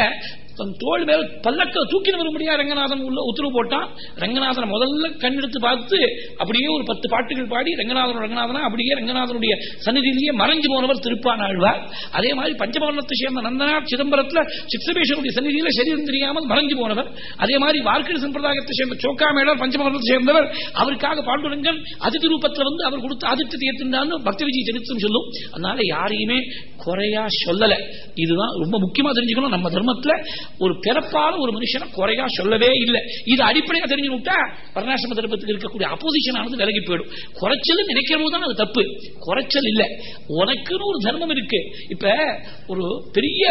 தன் தோல் மேல் பல்லக்க தூக்கின வரும்படியா ரங்கநாதன் உள்ள உத்தரவு போட்டான். ரங்கநாதனை முதல்ல கண்ணெடுத்து பார்த்து அப்படியே ஒரு பத்து பாட்டுகள் பாடி ரங்கநாதன் ரங்கநாதனா அப்படியே ரங்கநாதனுடைய சன்னிதியிலேயே மறைஞ்சு போனவர் திருப்பான் ஆழ்வார். அதே மாதிரி பஞ்சபவனத்தை சேர்ந்த நந்தனார் சிதம்பரத்தில் சித்தபேஷனுடைய சன்னிதியில சரீரம் தெரியாமல் மறைஞ்சு போனவர். அதே மாதிரி வார்க்கடி சம்பிரதாயத்தை சேர்ந்த சோக்காமேளர் பஞ்சபவனத்தை சேர்ந்தவர். அவருக்காக பாண்டுரங்கன் அதிதி ரூபத்தில் வந்து அவர் கொடுத்த ஆதித்யத்தை ஏற்றிருந்தான்னு பக்தி விஜய் சரித்திரம் சொல்லும். அதனால யாரையுமே குறையா சொல்லலை. இதுதான் ரொம்ப முக்கியமா தெரிஞ்சுக்கணும். நம்ம தர்மத்தில் ஒரு பிறப்பான ஒரு மனுஷனை குறையா சொல்லவே இல்லை. இது அடிப்படையா தெரிஞ்சு விட்டா வர்ணாசிரம தர்மத்துக்கு இருக்கக்கூடிய அப்போசிஷன் ஆனது விலகி போயிடும். குறைச்சல் நினைக்கிற போது தான் அது தப்பு. குறைச்சல் இல்ல. உனக்குன்னு ஒரு தர்மம் இருக்கு. இப்ப ஒரு பெரிய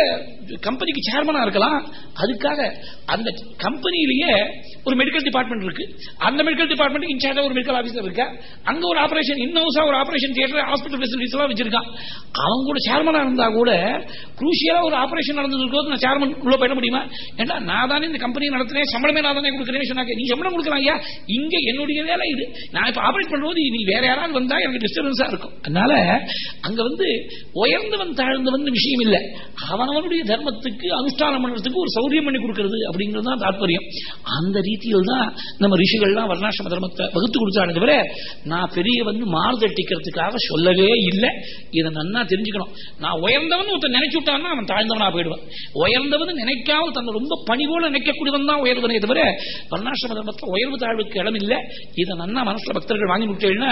கம்பெனிக்கு சேர்மனா இருக்கலாம். அதுக்காக அந்த கம்பெனியிலேயே ஒரு மெடிக்கல் டிபார்ட்மெண்ட் இருக்கு. அந்த மெடிக்கல் டிபார்ட்மெண்ட் இன்சார்ஜா ஒரு மெடிக்கல் ஆபீசர் இருக்கா? அங்க ஒரு ஆபரேஷன் இன்னோசா ஒரு ஆபரேஷன் தியேட்டர் ஹாஸ்பிட்டல் ஃபெசிலிட்டிஸ் எல்லாம் வச்சிருக்கான். அவங்க கூட சேர்மனா இருந்தா கூட குரூசியலா ஒரு ஆபரேஷன் நடந்தது நான் சேர்மன் உள்ள போயிட முடியுமா? ஏன்னா நான் தானே இந்த கம்பெனி நடத்துறேன் சம்பளமே நான் தானே கொடுக்குறேன்னு சொன்னாங்க. நீ சம்பளம் கொடுக்கலாம் ஐயா. இங்க என்னுடைய வேலை இது. நான் இப்ப ஆபரேட் பண்ணும்போது நீ வேற யாராவது வந்தா எனக்கு டிஸ்டர்பன்ஸா இருக்கும். அதனால அங்க வந்து உயர்ந்தவன் தாழ்ந்தவன் விஷயம் இல்லை. அவனவனுடைய தர்மத்துக்கு அனுஷ்டானம் பண்றதுக்கு ஒரு சௌரியம் பண்ணி கொடுக்கறது அப்படிங்கிறது தான் தாற்பயம் அந்த ரீதியில் தான் நம்ம ரிஷிகள்லாம் வர்ணாசிரம தர்மத்தை வகுத்து கொடுத்தாங்க தவிர நான் பெரிய வந்து மாறுதட்டிக்கிறதுக்காக சொல்லவே இல்லை. இதை நன்னா தெரிஞ்சுக்கணும். நான் உயர்ந்தவன் ஒருத்தன் நினைச்சு விட்டான்னா அவன் தாழ்ந்தவனா போயிடுவான். உயர்ந்தவன் நினைக்க நினைக்காமல் தன்னை ரொம்ப பணிவோல நினைக்கக்கூடியவன் தான் உயர்வனே தவிர வர்ணாசிரம தர்மத்தில் உயர்வு தாழ்வுக்கு இடம் இல்லை. இதை நன்னா மனசுல பக்தர்கள் வாங்கி விட்டேன்னா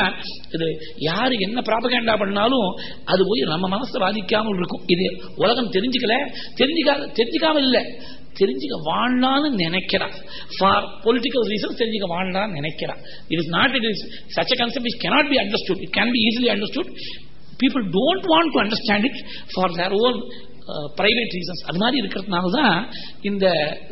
இது யாரு என்ன பிராபகேண்டா பண்ணாலும் அது போய் நம்ம மனசை பாதிக்காமல் இருக்கும். இது உலகம் தெரிஞ்சுக்கல. தெரிஞ்சுக்காத தெரிஞ்சுக்காமல் இல்லை. தெரிஞ்சுக்க வாழலான்னு நினைக்கிறான். ஃபார் பொலிட்டிக்கல் ரீசன் தெரிஞ்சுக்க வாழலான்னு நினைக்கிறான். It is not it is such a concept is cannot be understood it can be easily understood people don't want to understand it for their own private reasons அது மாதிரி இருக்கிறதுனால தான் இந்த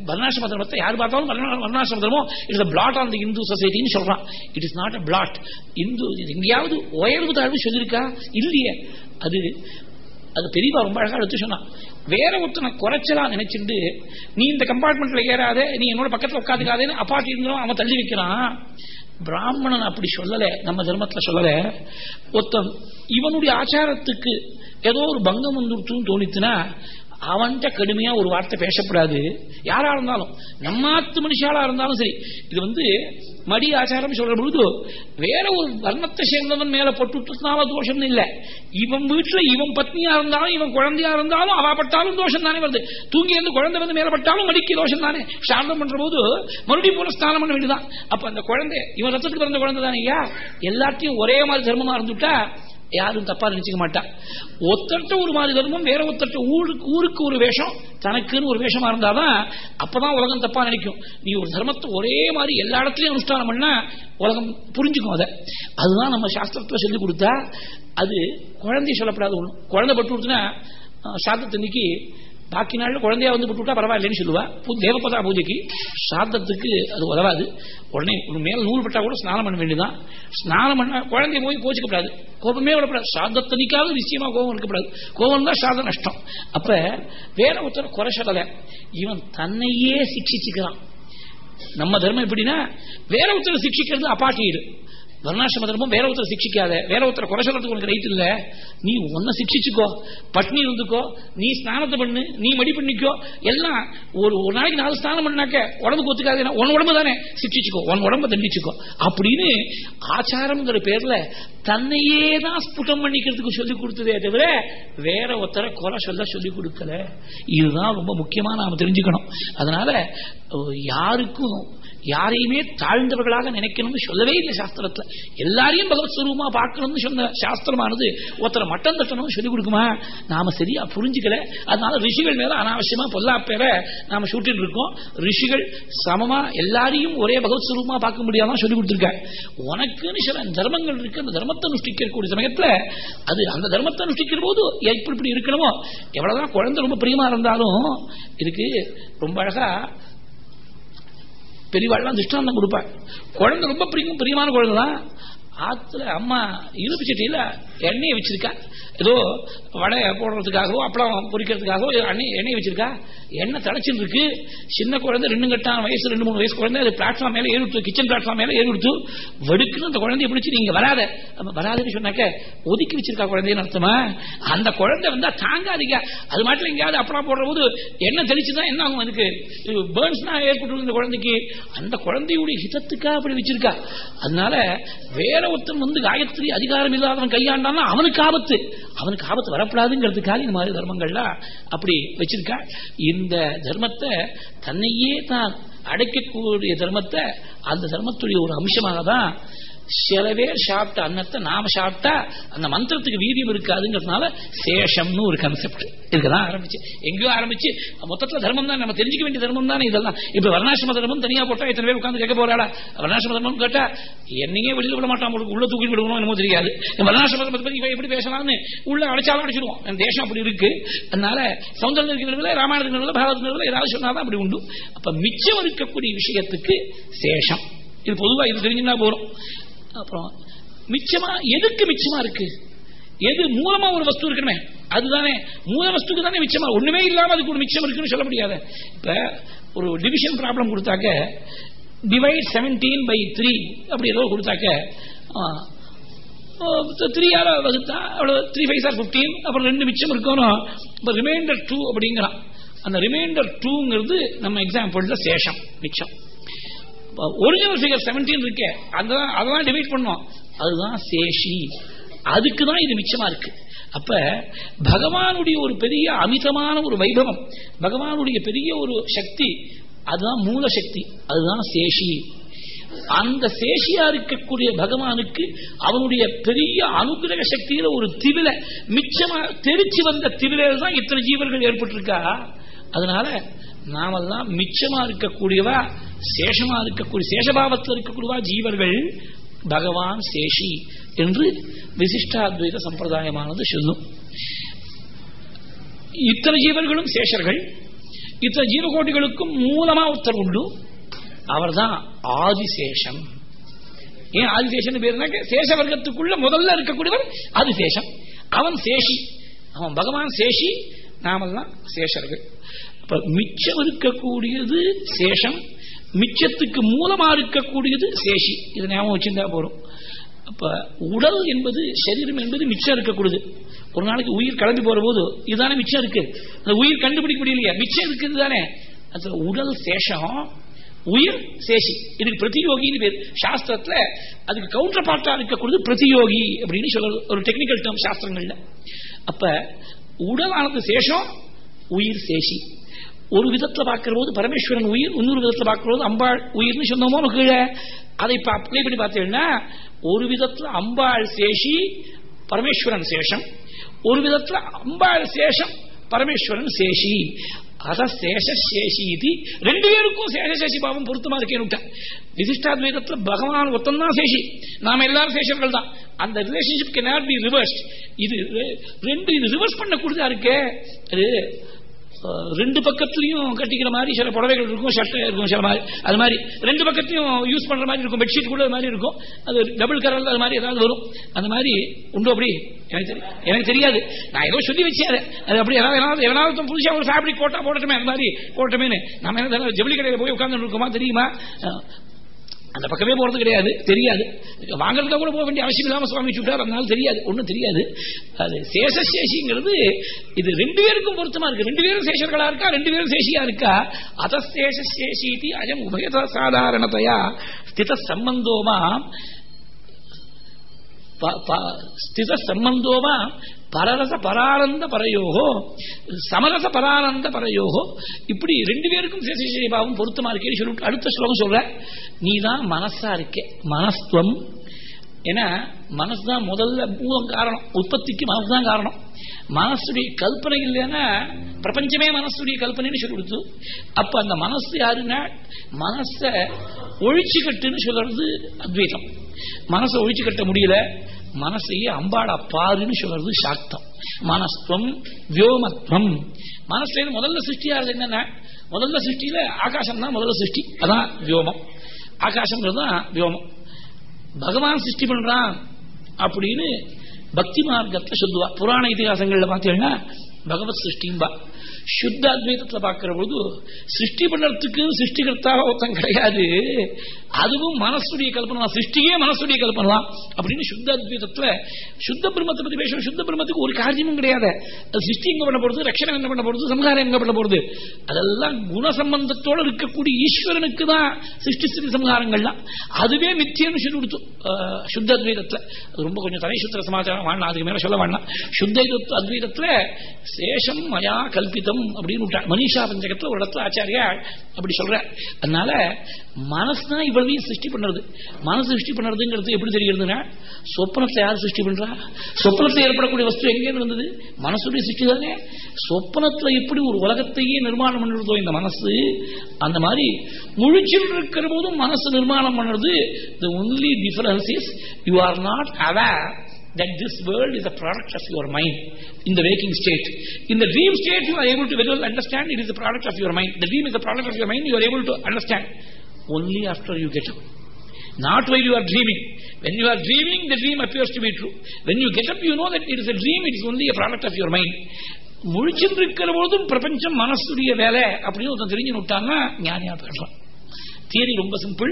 வர்ணாசிரம தர்மத்தை யார் பார்த்தாலும் வர்ணாசிரம தர்மம் it's flat on the Hindu சொசைட்டின்னு சொல்றான். It is not a flat Hindu எங்கேயாவது உயர்வு தாழ்வு சொல்லியிருக்கா? இல்லையே. அது அது பெரியவா ரொம்ப அழகா எடுத்து சொன்னான். வேற ஒருத்தனை குறைச்சலா நினைச்சிட்டு நீ இந்த கம்பார்ட்மெண்ட்ல ஏறாத நீ என்னோட பக்கத்துல உட்காந்துக்காதேன்னு அப்பாட்டி இருந்தோம் அவன் தள்ளி வைக்கிறான். பிராமணன் அப்படி சொல்லல நம்ம தர்மத்துல சொல்லல. ஒருத்தன் இவனுடைய ஆச்சாரத்துக்கு ஏதோ ஒரு பங்கம் வந்துருச்சுன்னு தோணித்துனா அவன்கிட்ட கடுமையா ஒரு வார்த்தை பேசப்படாது. யாரா இருந்தாலும் நம்மாத்து மனுஷாலா இருந்தாலும் சரி. இது வந்து மடி ஆச்சாரம் சொல்ற பொழுது வேற ஒரு வர்ணத்தை சேர்ந்தவன் மேல பொட்டுனால தோஷம் இல்லை. இவன் வீட்டுல இவன் பத்னியா இருந்தாலும் இவன் குழந்தையா இருந்தாலும் அவாப்பட்டாலும் தோஷம் தானே வருது. தூங்கி இருந்து குழந்தை வந்து மேலப்பட்டாலும் மடிக்கு தோஷம் தானே. ஸ்நானம் பண்ற போது மறுபடியும் போல ஸ்நானம் பண்ண வேண்டியதான் அப்ப அந்த குழந்தை இவன் ரத்தத்துக்கு பிறந்த குழந்தை தானே ஐயா? எல்லாத்தையும் ஒரே மாதிரி தர்மமா இருந்துட்டா யாரும் தப்பா நினைச்சுக்க மாட்டா. ஒத்தட்ட ஒரு மாதிரி தர்மம் வேற ஒத்தட்ட ஊருக்கு ஊருக்கு ஒரு வேஷம் தனக்குன்னு ஒரு வேஷமா இருந்தாதான் அப்பதான் உலகம் தப்பா நினைக்கும். நீ ஒரு தர்மத்தை ஒரே மாதிரி எல்லா இடத்துலயும் அனுஷ்டானம் பண்ணா உலகம் புரிஞ்சுக்கும் அதை. அதுதான் நம்ம சாஸ்திரத்துல சொல்லி கொடுத்தா அது குழந்தை சொல்லப்படாது ஒண்ணும் குழந்தை பட்டு கொடுத்துனா சாத்தத்தன்னைக்கு பாக்கி நாள்ல குழந்தையா வந்து விட்டுவிட்டா பரவாயில்லைன்னு சொல்லுவா. தேவபதா பூஜைக்கு சாத்தத்துக்கு அது உதவாது. உடனே ஒரு மேல நூல் பட்டா கூட ஸ்நானம் பண்ண வேண்டியதான் ஸ்நானம் பண்ண குழந்தைய போய் கோச்சிக்கப்படாது. கோபமே விடப்படாது சாதத்தனிக்காவது நிச்சயமா கோபம் இருக்கப்படாது கோபம் தான் சாத நஷ்டம். அப்ப வேற ஒருத்தர் குறை சொல்லல. இவன் தன்னையே சிக்ஷிச்சுக்கிறான். நம்ம தர்மம் எப்படின்னா வேற ஒருத்தர் சிக்ஷிக்கிறது அப்பாட்டியிடு வர்ணாசிரம தர்மம் வேற ஒருத்தர் சிக்ஷிக்காத வேற ஒருத்தர் குறை சொல்றதுக்கு உனக்கு ரைட் இல்ல. நீ ஒன்ன சிக்ஷிச்சுக்கோ பட்னி இருந்துக்கோ நீ ஸ்நானத்தை பண்ணு நீ மடி பண்ணிக்கோ எல்லாம் ஒரு ஒரு நாளைக்கு நாலு ஸ்நானம் பண்ணாக்க உடம்புக்கு ஒத்துக்காது உன் உடம்பு தானே சிக்ஷிச்சுக்கோ உன் உடம்ப தண்டிச்சுக்கோ. அப்படின்னு ஆச்சாரம்ங்கிற பேர்ல தன்னையே தான் ஸ்புட்டம் பண்ணிக்கிறதுக்கு சொல்லி கொடுத்ததே தவிர வேற ஒருத்தரை குறை சொல்ல சொல்லி கொடுக்கல. இதுதான் ரொம்ப முக்கியமா நாம தெரிஞ்சுக்கணும். அதனால யாருக்கும் யாரையுமே தாழ்ந்தவர்களாக நினைக்கணும்னு சொல்லவே இல்லை சாஸ்திரத்துல. எல்லாரையும் பகவத் ஸ்வரூபமா பார்க்கணும்னு சொன்ன சாஸ்திரமானது ஒருத்தரை மட்டம் தட்டணும்னு சொல்லிக் கொடுக்குமா? நாம சரியா புரிஞ்சுக்கல. அதனால ரிஷிகள் மேல அனாவசியமா பொல்லாப்பேர நாம சூட்டிட்டு இருக்கோம். ரிஷிகள் சமமா எல்லாரையும் ஒரே பகவத் ஸ்வரூபமா பார்க்க முடியாதான் சொல்லி கொடுத்துருக்க உனக்குன்னு சில தர்மங்கள் இருக்கு. அந்த தர்மத்தை அனுஷ்டிக்கக்கூடிய சமயத்துல அது அந்த தர்மத்தை அனுஷ்டிக்கிற போது எப்படி இப்படி இருக்கணுமோ? எவ்வளவுதான் குழந்தை ரொம்ப பிரியமா இருந்தாலும் இதுக்கு ரொம்ப அழகா பெரியவாள்லாம் திஷ்டாந்தம் கொடுப்பாள். குழந்தை ரொம்ப பிரியும் பிரியமான குழந்தை தான் ஆத்துல அம்மா இருப்பு சட்டியில எண்ணெயை வச்சிருக்கா? ஏதோ வடை போடுறதுக்காகவோ அப்பளம் பொரிக்கிறதுக்காகவோ எண்ணெய் எண்ணெய் வச்சிருக்கா? எண்ணெய் தலைச்சிட்டு இருக்கு சின்ன குழந்தை ரெண்டு கட்டான வயசு ரெண்டு மூணு வயசு குழந்தை அது பிளாட்ஃபார்ம் மேல ஏறி கிச்சன் பிளாட்ஃபார்ம் மேல ஏறி விடுத்து வெடுக்குன்னு அந்த குழந்தைய பிடிச்சி நீங்க வராத. வராதுன்னு சொன்னாக்க ஒதுக்கி வச்சிருக்கா குழந்தைன்னு அர்த்தமா? அந்த குழந்தை வந்தா தாங்காதீங்க. அது மட்டும் எங்கேயாவது அப்பளம் போடுற போது எண்ணெய் தெளிச்சுதான் என்ன ஆகும் அதுக்கு? பேர்ன்ஸ்னா ஏற்பட்டு இந்த குழந்தைக்கு. அந்த குழந்தையுடைய ஹிதத்துக்கா அப்படி வச்சிருக்கா. அதனால வேற ஒருத்தன் வந்து காயத்ரி அதிகாரம் இல்லாதவன் கையாண்டான்னா அவனுக்கு ஆபத்து. அவனுக்கு ஆபத்து வரப்படாதுங்கிறதுக்காக இந்த மாதிரி தர்மங்கள்லாம் அப்படி வச்சிருக்கா. இந்த தர்மத்தை தன்னையே தான் அடைக்கக்கூடிய தர்மத்தை அந்த தர்மத்துடைய ஒரு அம்சமாக தான் சில பேர் சாப்பிட்ட அன்னத்தை நாம சாப்பிட்டா அந்த மந்திரத்துக்கு வீரியம் இருக்காதுங்கிறதுனால சேஷம்னு ஒரு கன்செப்ட் இதுக்கெல்லாம் ஆரம்பிச்சு. எங்கேயோ ஆரம்பிச்சு மொத்தத்துல தர்மம் தான் நம்ம தெரிஞ்சுக்க வேண்டிய தர்மம் தானே இதெல்லாம். இப்ப வர்ணாசிரம தர்மம் தனியா போட்டா இத்தனை பேர் உட்கார்ந்து கேட்க போறாடா வர்ணாசிரம தர்மம் கேட்டா என்னையே வெளியில விட மாட்டான் உள்ள தூக்கி விடுவோம் என்னமோ தெரியாது. வர்ணாசிரம தர்மத்தை பத்தி இவன் எப்படி பேசலாம்னு உள்ள அடைச்சாலும் அடிச்சிடுவோம் தேசம் அப்படி இருக்கு. அதனால சௌந்தரம் இருக்கிறதுல ராமாயணத்துக்கு நடுவில் பாரதத்துக்கு ஏதாவது சொன்னாதான் அப்படி உண்டு. அப்ப மிச்சம் இருக்கக்கூடிய விஷயத்துக்கு சேஷம். இது பொதுவா இது தெரிஞ்சுன்னா போறோம். அப்புறம் மிச்சமா எதுக்கு மிச்சமா இருக்கு? எது மூலமா ஒரு வஸ்து இருக்கணுமே அதுதானே. மூல வஸ்துக்கு தானே மிச்சமா? ஒண்ணுமே இல்லாம அதுக்கு ஒரு மிச்சம் இருக்குன்னு சொல்ல முடியாது. இப்ப ஒரு டிவிஷன் ப்ராப்ளம் கொடுத்தாக்க டிவைட் செவன்டீன் பை த்ரீ அப்படி ஏதோ கொடுத்தாக்க த்ரீயால வகுத்தா அவ்வளோ த்ரீ ஃபைவ் ஆர் ஃபிஃப்டீன் அப்புறம் ரெண்டு மிச்சம் இருக்கணும். இப்போ ரிமைண்டர் டூ அப்படிங்கிறான். அந்த ரிமைண்டர் டூங்கிறது நம்ம எக்ஸாம்பிள்ல சேஷம் மிச்சம். ஒரிஜினல் ஃபிகர் செவன்டீன் இருக்கே. அதான் அதெல்லாம் டிவைட் பண்ணோம் அதுதான் சேஷி. அதுக்கு தான் இது மிச்சமா இருக்கு. அப்ப பகவானுடைய ஒரு பெரிய அமிதமான ஒரு வைபவம் பகவானுடைய பெரிய ஒரு சக்தி அதுதான் மூல சக்தி அதுதான் சேஷி. அந்த சேஷியா இருக்கக்கூடிய பகவானுக்கு அவனுடைய பெரிய அனுகிரக சக்தியில ஒரு திவில மிச்சமா தெரிச்சு வந்த திவில தான் இத்தனை ஜீவர்கள் ஏற்பட்டிருக்கா? அதனால நாமெல்லாம் மிச்சமா இருக்கக்கூடியவா சேஷமா இருக்கக்கூடிய சேஷபாவத்தில் இருக்கக்கூடியவா ஜீவர்கள் பகவான் சேஷி என்று விசிஷ்டாத்வைத சம்பிரதாயமானது சொல்லும். இத்தனை ஜீவர்களும் சேஷர்கள் இத்தனை ஜீவகோட்டிகளுக்கும் மூலமா ஒருத்தர் உண்டு. அவர்தான் ஆதிசேஷம். ஏன் ஆதிசேஷன் பேருனாக்க சேஷ வர்க்கத்துக்குள்ள முதல்ல இருக்கக்கூடியவர் ஆதிசேஷம். அவன் சேஷி. அவன் பகவான் சேஷி நாமெல்லாம் சேஷர்கள். அப்ப மிச்சம் இருக்கக்கூடியது சேஷம் மிச்சத்துக்கு மூலமா இருக்கக்கூடியது சேஷி. இது ஞாபகம் வச்சிருந்தா போறோம். அப்ப உடல் என்பது சரீரம் என்பது மிச்சம் இருக்கக்கூடியது. ஒரு நாளைக்கு உயிர் கிளம்பி போற போது இதுதானே மிச்சம் இருக்கு. அந்த உயிர் கண்டுபிடிக்க முடியலையா. மிச்சம் இருக்குது தானே. அது உடல் சேஷம் உயிர் சேஷி. இதுக்கு பிரதியோகின்னு பேர். சாஸ்திரத்துல அதுக்கு கவுண்டர் பார்ட்டா இருக்கக்கூடியது பிரதியோகி அப்படின்னு சொல்ற ஒரு டெக்னிக்கல் டேர்ம் சாஸ்திரங்கள்ல. அப்ப உடலானது சேஷம் உயிர் சேஷி. ஒரு விதத்தில் பார்க்கிற போது பரமேஸ்வரன் உயிர் இன்னொரு விதத்தில் பார்க்கிற போது அம்பாள் உயிர்னு சொன்னோமோ கீழே? அதை அப்ளை பண்ணி பார்த்தீங்கன்னா ஒரு விதத்தில் அம்பாள் சேஷி பரமேஸ்வரன் சேஷம். ஒரு விதத்துல அம்பாள் சேஷம் பரமேஸ்வரன் சேஷி. அத சேஷ சேஷி இது. ரெண்டு பேருக்கும் சேஷ சேஷி பாவம் பொருத்தமா இருக்கேன்னு விசிஷ்டாத்வைதத்துல பகவான் ஒத்தந்தான் சேஷி. நாம எல்லாரும் சேஷர்கள் தான். அந்த relationship can not be reverse இது ரெண்டு இது ரிவர்ஸ் பண்ணக்கூடியதா இருக்கே? அது ரெண்டு பக்கத்துலயும் கட்டிக்கிற மாதிரி சில புடவைகள் இருக்கும் சட்டை இருக்கும் சில மாதிரி. அது மாதிரி ரெண்டு பக்கத்தையும் யூஸ் பண்ற மாதிரி இருக்கும். பெட்ஷீட் கூட அது மாதிரி இருக்கும். அது டபுள் கரல் அது மாதிரி ஏதாவது வரும். அந்த மாதிரி உண்டு அப்படி. எனக்கு எனக்கு தெரியாது. நான் ஏதோ சொல்லி வச்சேன் அது அப்படி ஏதாவது புதுசா ஒரு ஃபேப்ரிக் போட்டா போடட்டுமே அந்த மாதிரி போட்டமேனு நம்ம என்ன ஜவுளி கடையில் போய் உட்கார்ந்து இருக்குமா தெரியுமா? அந்த பக்கமே போறது கிடையாது தெரியாது. வாங்கறதுக்கு கூட போக வேண்டிய அவசியம் இல்லாம சுவாமி சுட்டார் அதனால தெரியாது ஒன்றும் தெரியாது. அது சேஷசேஷிங்கிறது இது ரெண்டு பேருக்கும் பொருத்தமா இருக்கு. ரெண்டு பேரும் சேஷர்களா இருக்கா ரெண்டு பேரும் சேஷியா இருக்கா? அதேஷேஷி அயம் உபயத சாதாரணத்தையா ஸ்தித சம்பந்தோமா ஸ்தித சம்பந்தோவா பரரச பரானந்த பரையோகோ சமரச பரானந்த பரையோகோ. இப்படி ரெண்டு பேருக்கும் சேஷபாவம் பொருத்தமா இருக்கேன்னு சொல்லிட்டு அடுத்த ஸ்லோகம் சொல்ற. நீ தான் மனசா இருக்கே மனஸ்துவம் ஏன்னா மனசு தான் முதல்ல மூலம் காரணம். உற்பத்திக்கு மனசு தான் காரணம். மனசுடைய கல்பனை இல்லைன்னா பிரபஞ்சமே மனசுடைய கல்பனைன்னு சொல்லி கொடுத்து அப்ப அந்த மனசு யாருன்னா மனசை ஒழிச்சுக்கட்டுன்னு சொல்றது அத்வைதம். மனசை ஒழிச்சு கட்ட முடியல மனசையே அம்பாடா பாருன்னு சொல்றது சாக்தம் மனஸ்துவம் வியோமத்வம். மனசுல முதல்ல சிருஷ்டியாகிறது என்னன்னா முதல்ல சிருஷ்டியில ஆகாசம் தான் முதல்ல சிருஷ்டி. அதான் வியோமம். ஆகாசம்ங்கிறது தான் வியோமம். பகவான் சிருஷ்டி பண்றான் அப்படின்னு பக்தி மார்க்கத்தை சொல்லுவா. புராண இதிகாசங்கள்ல பாத்தீங்கன்னா பகவத் சிருஷ்டிம்பா. சுத்த அத்வைதத்தில் பார்க்கிற பொழுது சிருஷ்டி பண்றதுக்கு சிருஷ்டிகர்த்தாக ஒருத்தன் கிடையாது அதுவும் மனசுடைய கல்பனலாம் சிருஷ்டியே மனசுடைய கல்பனலாம் அப்படின்னு சுத்த அத்வைதத்துல சுத்த பிரம்மத்தை பத்தி பேசுற சுத்த பிரம்மத்துக்கு ஒரு காரியமும் கிடையாது சிருஷ்டி எங்க பண்ண போறது ரட்சணம் என்ன பண்ண போறது சம்ஹாரம் எங்க பண்ண போறது அதெல்லாம் குணசம்பந்தத்தோடு இருக்கக்கூடிய ஈஸ்வரனுக்கு தான் சிருஷ்டி ஸ்திதி சம்ஹாரங்கள்லாம் அதுவே மித்தியன்னு சொல்லி கொடுத்து சுத்த அத்வைதத்துல அது ரொம்ப கொஞ்சம் தனி சுத்திர சமாச்சாரம் வேணாம் அதுக்கு மேல சொல்ல வேண்டாம் சுத்த அத்வைதத்துல சேஷம் மயா பஞ்சகம் அப்படின்னு விட்டார் மனிஷா பஞ்சகத்துல ஒரு இடத்துல ஆச்சாரியா அப்படி சொல்ற அதனால மனசுனா இவ்வளவையும் சிருஷ்டி பண்றது மனசு சிருஷ்டி பண்றதுங்கிறது எப்படி தெரிகிறதுனா சொப்பனத்தை யார் சிருஷ்டி பண்றா? சொப்பனத்தில் ஏற்படக்கூடிய வஸ்து எங்கேருந்து வந்தது? மனசுடைய சிருஷ்டி தானே. சொப்பனத்துல எப்படி ஒரு உலகத்தையே நிர்மாணம் பண்ணுறதோ இந்த மனசு அந்த மாதிரி முழிச்சில் இருக்கிற போதும் மனசு நிர்மாணம் பண்ணுறது. The only difference is you are not aware that this world is a product of your mind in the waking state. In the dream state, you are able to very well understand it is a product of your mind. The dream is a product of your mind, you are able to understand only after you get up. Not while you are dreaming. When you are dreaming, the dream appears to be true. When you get up, you know that it is a dream, it is only a product of your mind. முழிச்சிருக்கிற போதும் பிரபஞ்சம் மனசுடைய வேலை அப்படின்னு ஒருத்தன் தெரிஞ்சு விட்டான்னா ஞானியா பேசுறான் தியரி ரொம்ப சிம்பிள்.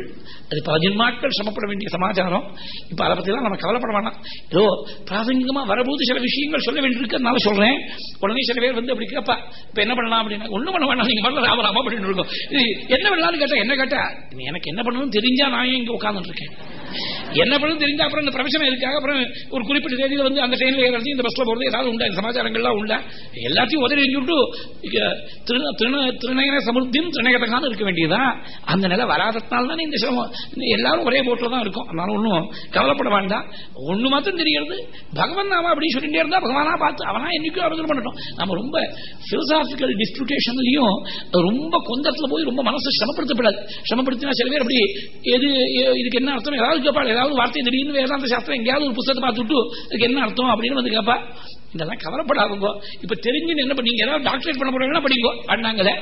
அது பல ஜென்மாக்கள் வேண்டிய சமாச்சாரம். இப்ப அதை பத்தி நம்ம கவலைப்பட வேணாம். ஏதோ பிராசங்கிகமா வரபோது சில விஷயங்கள் சொல்ல வேண்டியிருக்கிறதுனால சொல்றேன். உடனே சில பேர் வந்து அப்படி கேட்பா. இப்ப என்ன பண்ணலாம் அப்படின்னா ஒண்ணும் பண்ண வேணாம். நீங்க பண்ணல ராமராமா அப்படின்னு இருக்கோம். என்ன பண்ணலாம்னு கேட்டா என்ன கேட்டா? எனக்கு என்ன பண்ணணும்னு தெரிஞ்சா நான் இங்க உட்கார்ந்துட்டு இருக்கேன்? என்ன பண்ணணும் தெரிஞ்சா அப்புறம் இந்த பிரவேசம் இருக்காங்க அப்புறம் ஒரு குறிப்பிட்ட தேதியில் வந்து அந்த ட்ரெயினில் ஏறது இந்த பஸ்ல போறது ஏதாவது உண்டா? சமாச்சாரங்கள்லாம் உண்டா? எல்லாத்தையும் உதவி செஞ்சுட்டு திருநயன சமுத்தியும் திருநயகத்தகான இருக்க வேண்டியதுதான். அந்த நிலை வராதத்தால் தானே இந்த சிரமம். எல்லாரும் ஒரே போட்டில் தான் இருக்கும். அதனால ஒன்றும் கவலைப்பட வேண்டாம். ஒண்ணு மாத்திரம் தெரிகிறது. பகவான் நாம அப்படின்னு சொல்லிட்டே இருந்தா பகவானா பார்த்து அவனா என்னைக்கும் அபிதம் பண்ணட்டும். நம்ம ரொம்ப பிலோசாபிக்கல் டிஸ்பியூட்டேஷன்லையும் ரொம்ப கொந்தத்தில் போய் ரொம்ப மனசு சிரமப்படுத்தப்படாது. சிரமப்படுத்தினா சில பேர் அப்படி எது இதுக்கு என்ன அர்த்தம் ஏதாவது கேட்பாள் ஏதாவது வார்த்தை திடீர்னு வேதாந்த சாஸ்திரம் எங்கேயாவது ஒரு புத்தகத்தை பார்த்துட்டு இதுக்கு என்ன அர்த்தம்? அப்படின்னு வந்து கேட்பா இதெல்லாம் கவலைப்படாதுங்க. இப்ப தெரிஞ்சு என்ன பண்ணீங்க ஏதாவது டாக்டரேட் பண்ண போறீங்கன்னா படிங்கோ பண்ணாங்களே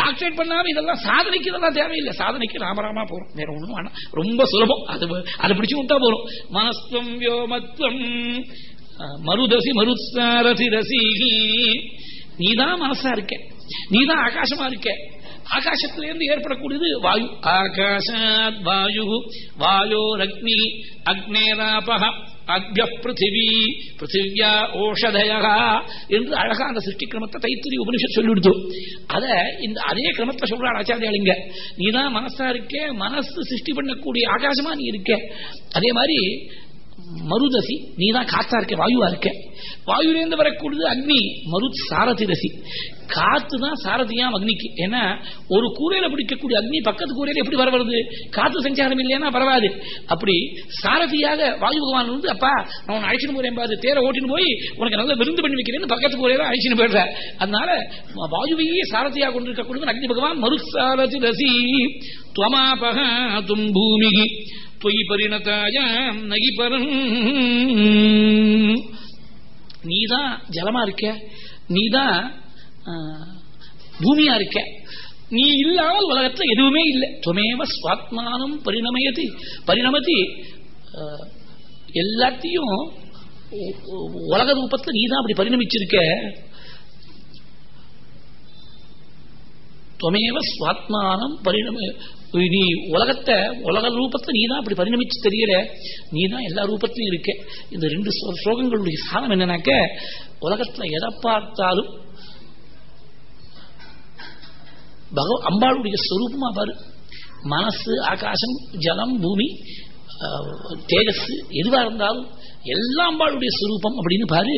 டாக்டரேட் பண்ணாம இதெல்லாம் சாதனைக்கு இதெல்லாம் தேவையில்லை. சாதனைக்கு ராமராமா போறோம். வேற ஒண்ணும் வேணாம். ரொம்ப சுலபம். அது அதை பிடிச்சு விட்டா போறோம் மனஸ்துவம் வியோமத்வம் மருதசி மருத்சாரசி ரசிகி நீதான் மனசா இருக்க. நீதான் ஆகாசமா இருக்க. ஆகாசத்திலிருந்து ஏற்படக்கூடியது வாயு. ஆகாஷாத் வாயு வாயோரக்னி அக்னேராபக அக்ய பிருத்திவி பிருத்திவியா ஓஷதயா என்று அழகா அந்த சிருஷ்டி கிரமத்தை தைத்திரி உபனிஷத் சொல்லிவிடுது அத இந்த அதே கிரமத்தை சொல்றாள் ஆச்சாரியாளிங்க நீதான் மனசா இருக்க மனசு சிருஷ்டி பண்ணக்கூடிய ஆகாசமா நீ இருக்க. அதே மாதிரி மருதசி நீ தான் காத்தா இருக்க வாயுவா இருக்க. வாயுலேருந்து வரக்கூடியது அக்னி மருத் சாரதி ரசி. காத்து தான் சாரதியாம் அக்னிக்கு. ஏன்னா ஒரு கூரையில பிடிக்கக்கூடிய அக்னி பக்கத்து கூரையில எப்படி வர வருது? காத்து சஞ்சாரம் இல்லைன்னா பரவாது. அப்படி சாரதியாக வாயு பகவான் வந்து அப்பா நான் உன்னை அழைச்சிட்டு போறேன் பாரு தேரை ஓட்டின்னு போய் உனக்கு நல்ல விருந்து பண்ணி வைக்கிறேன்னு பக்கத்து கூரையில அழைச்சின்னு போயிடுற. அதனால வாயுவையே சாரதியாக கொண்டிருக்கக்கூடியது அக்னி பகவான் மருத் சாரதி ரசி. துவமாபகும் பூமிகி. தொய் பரிணத்தாயாம் நகிபரன் நீதான் ஜலமா இருக்க நீதான் பூமியா இருக்க நீ இல்லாமல் உலகத்தில் எதுவுமே இல்லை துமேவ சுவாத்மானம் பரிணமயதி பரிணமதி எல்லாத்தையும் உலக ரூபத்தில் நீதான் அப்படி பரிணமிச்சிருக்க துமேவ சுவாத்மானம் பரிணம நீ உலகத்தை உலக ரூபத்தை நீ தான் அப்படி பரிணமிச்சு தெரியல. நீ தான் எல்லா ரூபத்திலையும் இருக்க. இந்த ரெண்டு ஸ்லோகங்களுடைய சாதம் என்னன்னாக்க உலகத்துல எதை பார்த்தாலும் பகவ அம்பாளுடைய ஸ்வரூபமா பாரு. மனசு ஆகாசம் ஜலம் பூமி தேஜஸ் எதுவா இருந்தாலும் எல்லாம் அம்பாளுடைய சுரூபம் அப்படின்னு பாரு.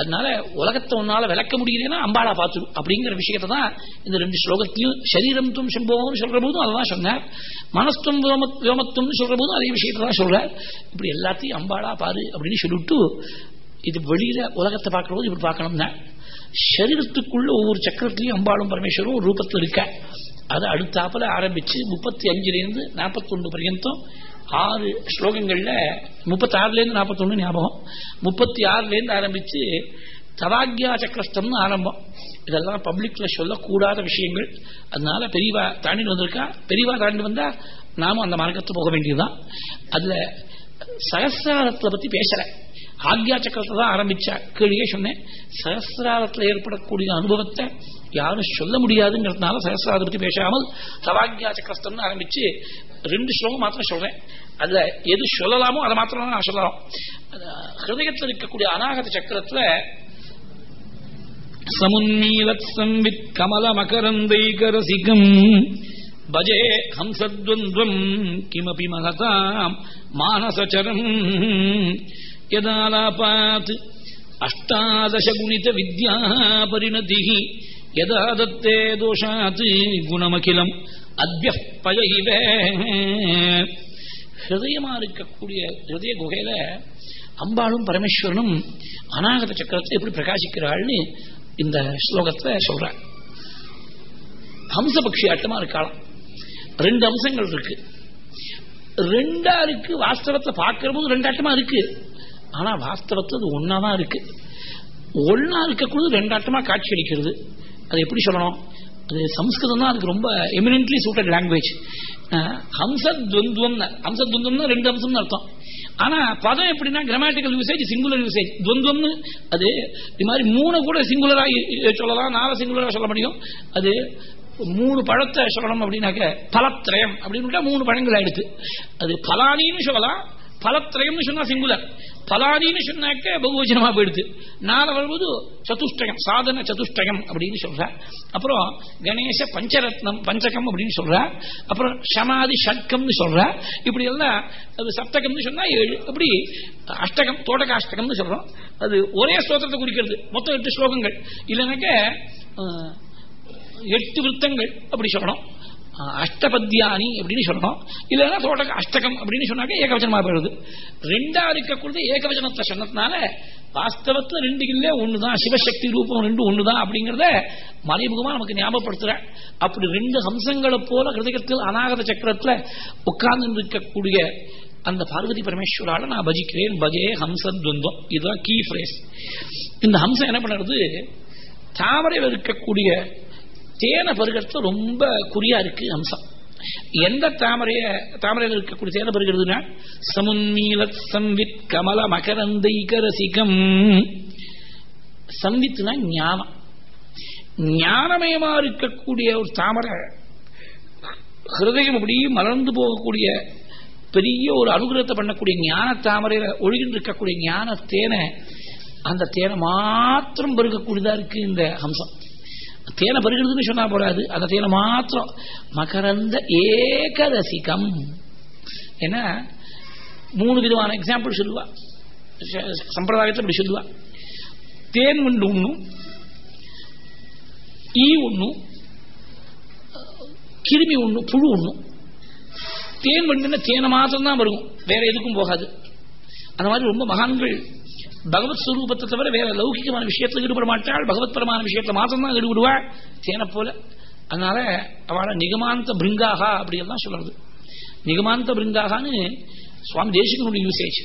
அதனால உலகத்தை உன்னால விளக்க முடியலன்னா அம்பாளா பார்த்துடும் அப்படிங்கிற விஷயத்தை தான் இந்த ரெண்டு ஸ்லோகத்திலையும் சரீரம் தும் சம்பவம்னு சொல்ற போதும் அதான் சொன்னார். மனஸ்தும் வியோமத்துவம்னு சொல்ற போதும் அதே விஷயத்தை தான் சொல்றார். இப்படி எல்லாத்தையும் அம்பாளா பாரு அப்படின்னு சொல்லிவிட்டு இது வெளியில உலகத்தை பார்க்கிற போது இப்படி பார்க்கணும்னா சரீரத்துக்குள்ள ஒவ்வொரு சக்கரத்திலையும் அம்பாளும் பரமேஸ்வரும் ஒரு ரூபத்தில் இருக்க. அதை அடுத்தாப்புல ஆரம்பிச்சு முப்பத்தி அஞ்சுலேருந்து நாற்பத்தி ஒன்று பர்யந்தம் ஆறு ஸ்லோகங்கள்ல முப்பத்தி ஆறுல இருந்து நாற்பத்தொன்னு ஞாபகம். முப்பத்தி ஆறுல இருந்து ஆரம்பிச்சு தவாக்யா சக்கரஸ்தம்னு ஆரம்பம். இதெல்லாம் பப்ளிக்ல சொல்லக்கூடாத விஷயங்கள். அதனால பெரியவா தாண்டி வந்திருக்கா? பெரியவா தாண்டி வந்தா நாமும் அந்த மார்க்கத்தை போக வேண்டியதுதான். அதுல சகசிராரத்தை பத்தி பேசல. ஆக்யா சக்கரத்தை தான் ஆரம்பிச்சா. கீழே சொன்னேன். சகசிராரத்தில் ஏற்படக்கூடிய அனுபவத்தை யாரும் சொல்ல முடியாதுங்கிறதுனால சகசிராரத்தை பத்தி பேசாமல் சவாக்யா சக்கரஸ்தம்னு ஆரம்பிச்சு ரெண்டு ஸ்லோகம் மாத்திரம் சொல்றேன். அதுல எது சொல்லலாமோ அதை மாத்திரம் நான் சொல்லலாம். ஹிருதயத்தில் இருக்கக்கூடிய அநாகத சக்கரத்துல சமுன்மீலத் சம்வித் கமல மகரந்தைகரசிகம் பஜே ஹம்சத்வந்த்வம் கிமபி மகதாம் மானசச்சரம் யதாலாபாத் அஷ்டாதசகுணித வித்யா பரிணதி யதா தோஷாத் குணமகிலம் அத்ய பயகிவ ஹிருதயமா இருக்கக்கூடிய ஹிருதய குகையில அம்பாளும் பரமேஸ்வரனும் அநாகத சக்கரத்தை எப்படி பிரகாசிக்கிறாள்னு இந்த ஸ்லோகத்தை சொல்றார் ஹம்சபக்ஷி ஆட்டமா இருக்காளாம் ரெண்டு அம்சங்கள் இருக்கு ரெண்டா இருக்கு வாஸ்தவத்தை பார்க்கிற போது ரெண்டு ஆட்டமா இருக்கு ஆனா வாஸ்தவத்தை அது ஒன்னாதான் இருக்கு ஒன்னா இருக்கக்கூடாது ரெண்டாட்டமா காட்சி அளிக்கிறது அது எப்படி சொல்லணும்? அது சம்ஸ்கிருதம் தான் அதுக்கு ரொம்ப எமினன்ட்லி சூட்டட் லாங்குவேஜ் ஹம்சத்வந்துவம் ஹம்சத்வந்தம்னா ரெண்டு அம்சம்னு அர்த்தம். ஆனா பதம் எப்படின்னா கிராமட்டிக்கல் யூசேஜ் சிங்குலர் யூசேஜ் துவந்துவம்னு அது இது மாதிரி மூணு கூட சிங்குலரா சொல்லலாம் நாலு சிங்குலரா சொல்ல முடியும். அது மூணு பழத்தை சொல்லணும் அப்படின்னாக்க பலத்திரயம் அப்படின்னு மூணு பழங்கள் ஆயிடுது. அது பலானின்னு சொல்லலாம் பலத்திரயம்னு சொன்னா சிங்குலர் பலாதின்னு சொன்னாக்க பகுவச்சனமா போயிடுது. நாலு வரும்போது சதுஷ்டகம் சாதன சதுஷ்டகம் அப்படின்னு சொல்ற. அப்புறம் கணேச பஞ்சரத்னம் பஞ்சகம் அப்படின்னு சொல்ற. அப்புறம் சமாதி ஷட்கம்னு சொல்ற. இப்படி எல்லாம் அது சப்தகம்னு சொன்னா ஏழு. அப்படி அஷ்டகம் தோட்டகாஷ்டகம்னு சொல்றோம். அது ஒரே ஸ்லோகத்தை குறிக்கிறது. மொத்தம் எட்டு ஸ்லோகங்கள். இல்லைனாக்க எட்டு விருத்தங்கள் அப்படி சொல்லணும் அஷ்டபத்தியானி அப்படின்னு சொல்லணும் இல்லைன்னா தோட்டக அஷ்டகம் அப்படின்னு சொன்னாக்க ஏகவச்சனமா போயிடுது. ரெண்டா இருக்கக்கூடாது ஏகவச்சனத்தை சொன்னதுனால வாஸ்தவத்தில் ரெண்டு இல்ல ஒண்ணுதான். சிவசக்தி ரூபம் ரெண்டு ஒண்ணுதான் அப்படிங்கறத மறைமுகமா நமக்கு ஞாபகப்படுத்துற. அப்படி ரெண்டு ஹம்சங்களை போல ஹிருதயத்தில் அநாகத சக்கரத்துல உட்கார்ந்து இருக்கக்கூடிய அந்த பார்வதி பரமேஸ்வரால நான் பஜிக்கிறேன். பஜே ஹம்சத்வந்தம் இதுதான் கீ ஃப்ரேஸ் இந்த ஹம்சம் என்ன பண்ணுறது? தாமரை இருக்கக்கூடிய தேனை பருகிறது ரொம்ப குறியா இருக்கு அம்சம். எந்த தாமரைய தாமரையில் இருக்கக்கூடிய தேனை பருகிறதுனா சமுன்மீல சம்வித் கமல மகரந்தைகரசிகம். சம்வித்னா ஞானம். ஞானமயமா இருக்கக்கூடிய ஒரு தாமரை ஹிருதயம் அப்படியே மலர்ந்து போகக்கூடிய பெரிய ஒரு அனுகிரகத்தை பண்ணக்கூடிய ஞான தாமரையில ஒழுகிட்டு இருக்கக்கூடிய ஞான தேனை அந்த தேனை மாத்திரம் பருகக்கூடியதா இருக்கு இந்த அம்சம். தேனை பருகிறதுன்னு சொன்னா போறாது. அந்த தேனை மாத்திரம். மகரந்த ஏகரசிகம் ஏன்னா மூணு விதமான எக்ஸாம்பிள் சொல்லுவா. சம்பிரதாயத்தை அப்படி சொல்லுவா. தேன் உண்டு ஒண்ணும் ஈ ஒண்ணும் கிருமி ஒண்ணும் புழு ஒண்ணும் தேன் வண்டுன்னா தேனை மாத்திரம் தான் வரும் வேற எதுக்கும் போகாது. அந்த மாதிரி ரொம்ப மகான்கள் பகவத் ஸ்வரூபத்தை தவிர வேற லௌகிகமான விஷயத்துல ஈடுபட மாட்டாள். பகவத் பரமான விஷயத்துல மாத்திரம் தான் ஈடுபடுவாள் தேனை போல. அதனால அவளை நிகமாந்த பிருங்காகா அப்படியெல்லாம் சொல்றது. நிகமாந்த பிருங்காகான்னு சுவாமி தேசிகனுடைய யூசேஜ்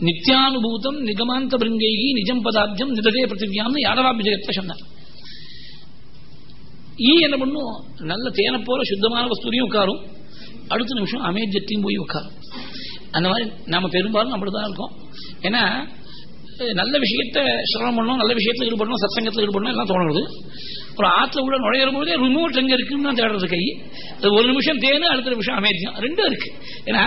நித்தியானுபூதம் நிகமாந்த பிருங்கைகி நிஜம் பதாப்ஜம் நிததே பிருத்திவியாம்னு யாதவாபிஜயத்தை சொன்னார். ஈ என்ன பண்ணும்? நல்ல தேனை போல சுத்தமான வஸ்தூரையும் உட்காரும். அடுத்த நிமிஷம் அமேஜத்தையும் போய் உட்காரும். அந்த மாதிரி நம்ம பெரும்பாலும் அப்படிதான் இருக்கோம். ஏன்னா நல்ல விஷயத்த சிரமம் பண்ணணும் நல்ல விஷயத்துல ஈடுபடணும் சத்சங்கத்தில் ஈடுபடணும் எல்லாம் தோணுது. அப்புறம் ஆற்றுல உள்ள நுழையிற போதே ரிமோட் எங்க இருக்குன்னு தான் தேடுறது கை. அது ஒரு நிமிஷம் தேனு அடுத்த நிமிஷம் அமைதியும். ரெண்டும் இருக்கு. ஏன்னா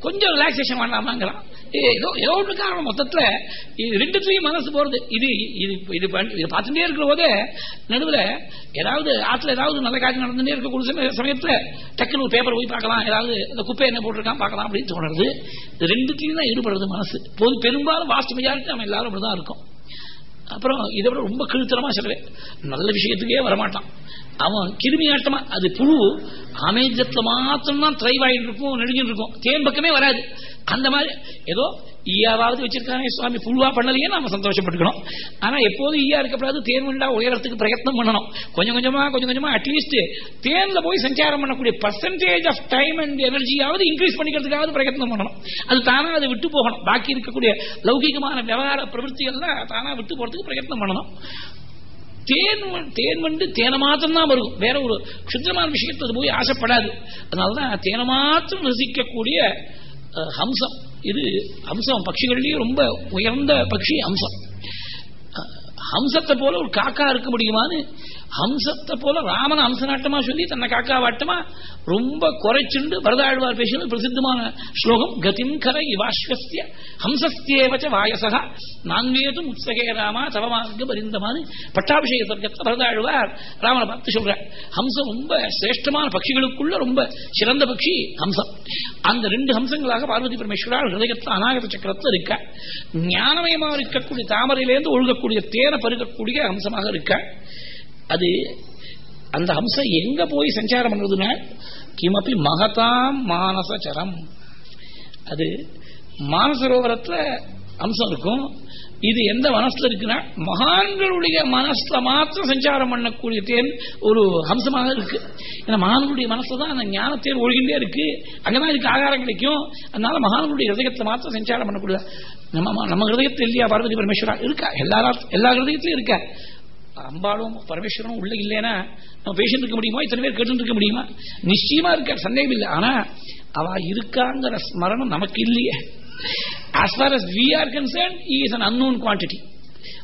கொஞ்சம் ரிலாக்ஸேஷன் பண்ணலாமாங்கிறான் ஏதோ ஏதோ ஒன்று காரணம். மொத்தத்தில் இது ரெண்டுத்துலயும் மனசு போறது. இது இது இது பண்ணி- இது பார்த்துட்டே இருக்கிற போதே நடுவில் ஏதாவது ஆற்றுல ஏதாவது நல்ல காரியம் நடந்துட்டே இருக்கக்கூடிய சமய- சமயத்தில் டக்குனு ஒரு பேப்பர் போய் பார்க்கலாம். ஏதாவது இந்த குப்பை என்ன போட்டிருக்கான் பார்க்கலாம் அப்படின்னு தோணுறது. இது ரெண்டுத்தையும் தான் ஈடுபடுறது மனசு. பொது பெரும்பாலும் வாஸ்ட் மெஜாரிட்டி நம்ம எல்லாரும் அப்படிதான் இருக்கோம். அப்புறம் இதை விட ரொம்ப கீழ்த்தரமா சிலவே நல்ல விஷயத்துக்கே வரமாட்டான். அவன் கிருமி ஆட்டமா அது புழு அமேஜத்துல மாத்திரம்தான் திரைவாயிட்டு இருக்கும் நெடுஞ்சிட்டு இருக்கும். தேன் பக்கமே வராது. அந்த மாதிரி ஏதோ ஈயாவது வச்சிருக்கானே சுவாமி புழுவா பண்ணலையே நாம சந்தோஷப்பட்டுக்கணும். ஆனா எப்போதும் ஈயா இருக்கப்படாது தேன்மண்டா உயரத்துக்கு பிரயத்னம் பண்ணணும். கொஞ்சம் கொஞ்சமா கொஞ்சம் கொஞ்சமா அட்லீஸ்ட் தேன்ல போய் சஞ்சாரம் பண்ணக்கூடிய பர்சன்டேஜ் ஆஃப் டைம் அண்ட் எனர்ஜியாவது இன்க்ரீஸ் பண்ணிக்கிறதுக்காவது பிரயத்னம் பண்ணணும். அது தானா அதை விட்டு போகணும். பாக்கி இருக்கக்கூடிய லௌகிகமான விவகார பிரவൃத்திகள்லாம் தானா விட்டு போறதுக்கு பிரயத்னம் பண்ணணும். தேன் வ- தேன் வந்து தேனை மாத்திரம் தான் வரும். வேற ஒரு க்ஷுத்திரமான விஷயத்தை அது போய் ஆசைப்படாது. அதனாலதான் தேனை மாத்திரம் ரசிக்கக்கூடிய ஹம்சம். இது ஹம்சம் பட்சிகள்லயும் ரொம்ப உயர்ந்த பட்சி ஹம்சம். ஹம்சத்தை போல ஒரு காக்கா இருக்க முடியுமான்னு ஹம்சத்தை போல ராமன் ஹம்சநாட்டமா சொல்லி தன்னை காக்கா வாட்டமா? ரொம்ப குறைச்சுண்டு வரதாழ்வார் பேசினது பிரசித்தமான ஸ்லோகம் கதிம் கர இவாஸ்வஸ்திய ஹம்சஸ்தியேவச்ச வாயசகா நான்வேதும் உத்சகே ராமா தவமாக பரிந்தமானு பட்டாபிஷேக சர்க்கத்தில் வரதாழ்வார் ராமனை பார்த்து சொல்ற ஹம்சம் ரொம்ப சிரேஷ்டமான பட்சிகளுக்குள்ள ரொம்ப சிறந்த பட்சி ஹம்சம். அந்த ரெண்டு ஹம்சங்களாக பார்வதி பரமேஸ்வரால் ஹிருதயத்தில் அநாகத சக்கரத்தில் இருக்க. ஞானமயமாக இருக்கக்கூடிய தாமரையிலேருந்து ஒழுகக்கூடிய தேனை பருகக்கூடிய ஹம்சமாக இருக்க. அது அந்த அம்சம் எங்க போய் சஞ்சாரம் பண்றதுன்னா கிமப்பி மகதாம் மானசச்சரம் அது மானசரோவரத்துல அம்சம் இருக்கும். இது எந்த மனசுல இருக்குன்னா மகான்களுடைய மனசுல மாத்திரம் சஞ்சாரம் பண்ணக்கூடிய தேன் ஒரு அம்சமாக இருக்கு. ஏன்னா மகான்களுடைய மனசுல தான் அந்த ஞானத்தேன் ஒழுகின்றே இருக்கு. அங்கதான் இதுக்கு ஆகாரம் கிடைக்கும். அதனால மகான்களுடைய ஹிருதயத்துல மாத்திரம் சஞ்சாரம் பண்ணக்கூடிய நம்ம நம்ம ஹிருதயத்தில் இல்லையா பார்வதி பரமேஸ்வரா இருக்கா? எல்லா எல்லா ஹிருதயத்திலும் இருக்கா? அம்பாளும் பரமேஸ்வரனும் உள்ள இல்லைன்னா நம்ம பேசிட்டு இருக்க முடியுமா? இத்தனை பேர் கேட்டு இருக்க முடியுமா? நிச்சயமா இருக்க சந்தேகம் இல்லை. ஆனா அவ இருக்காங்கிற ஸ்மரணம் நமக்கு இல்லையே. As far as we are concerned is an an quantity quantity.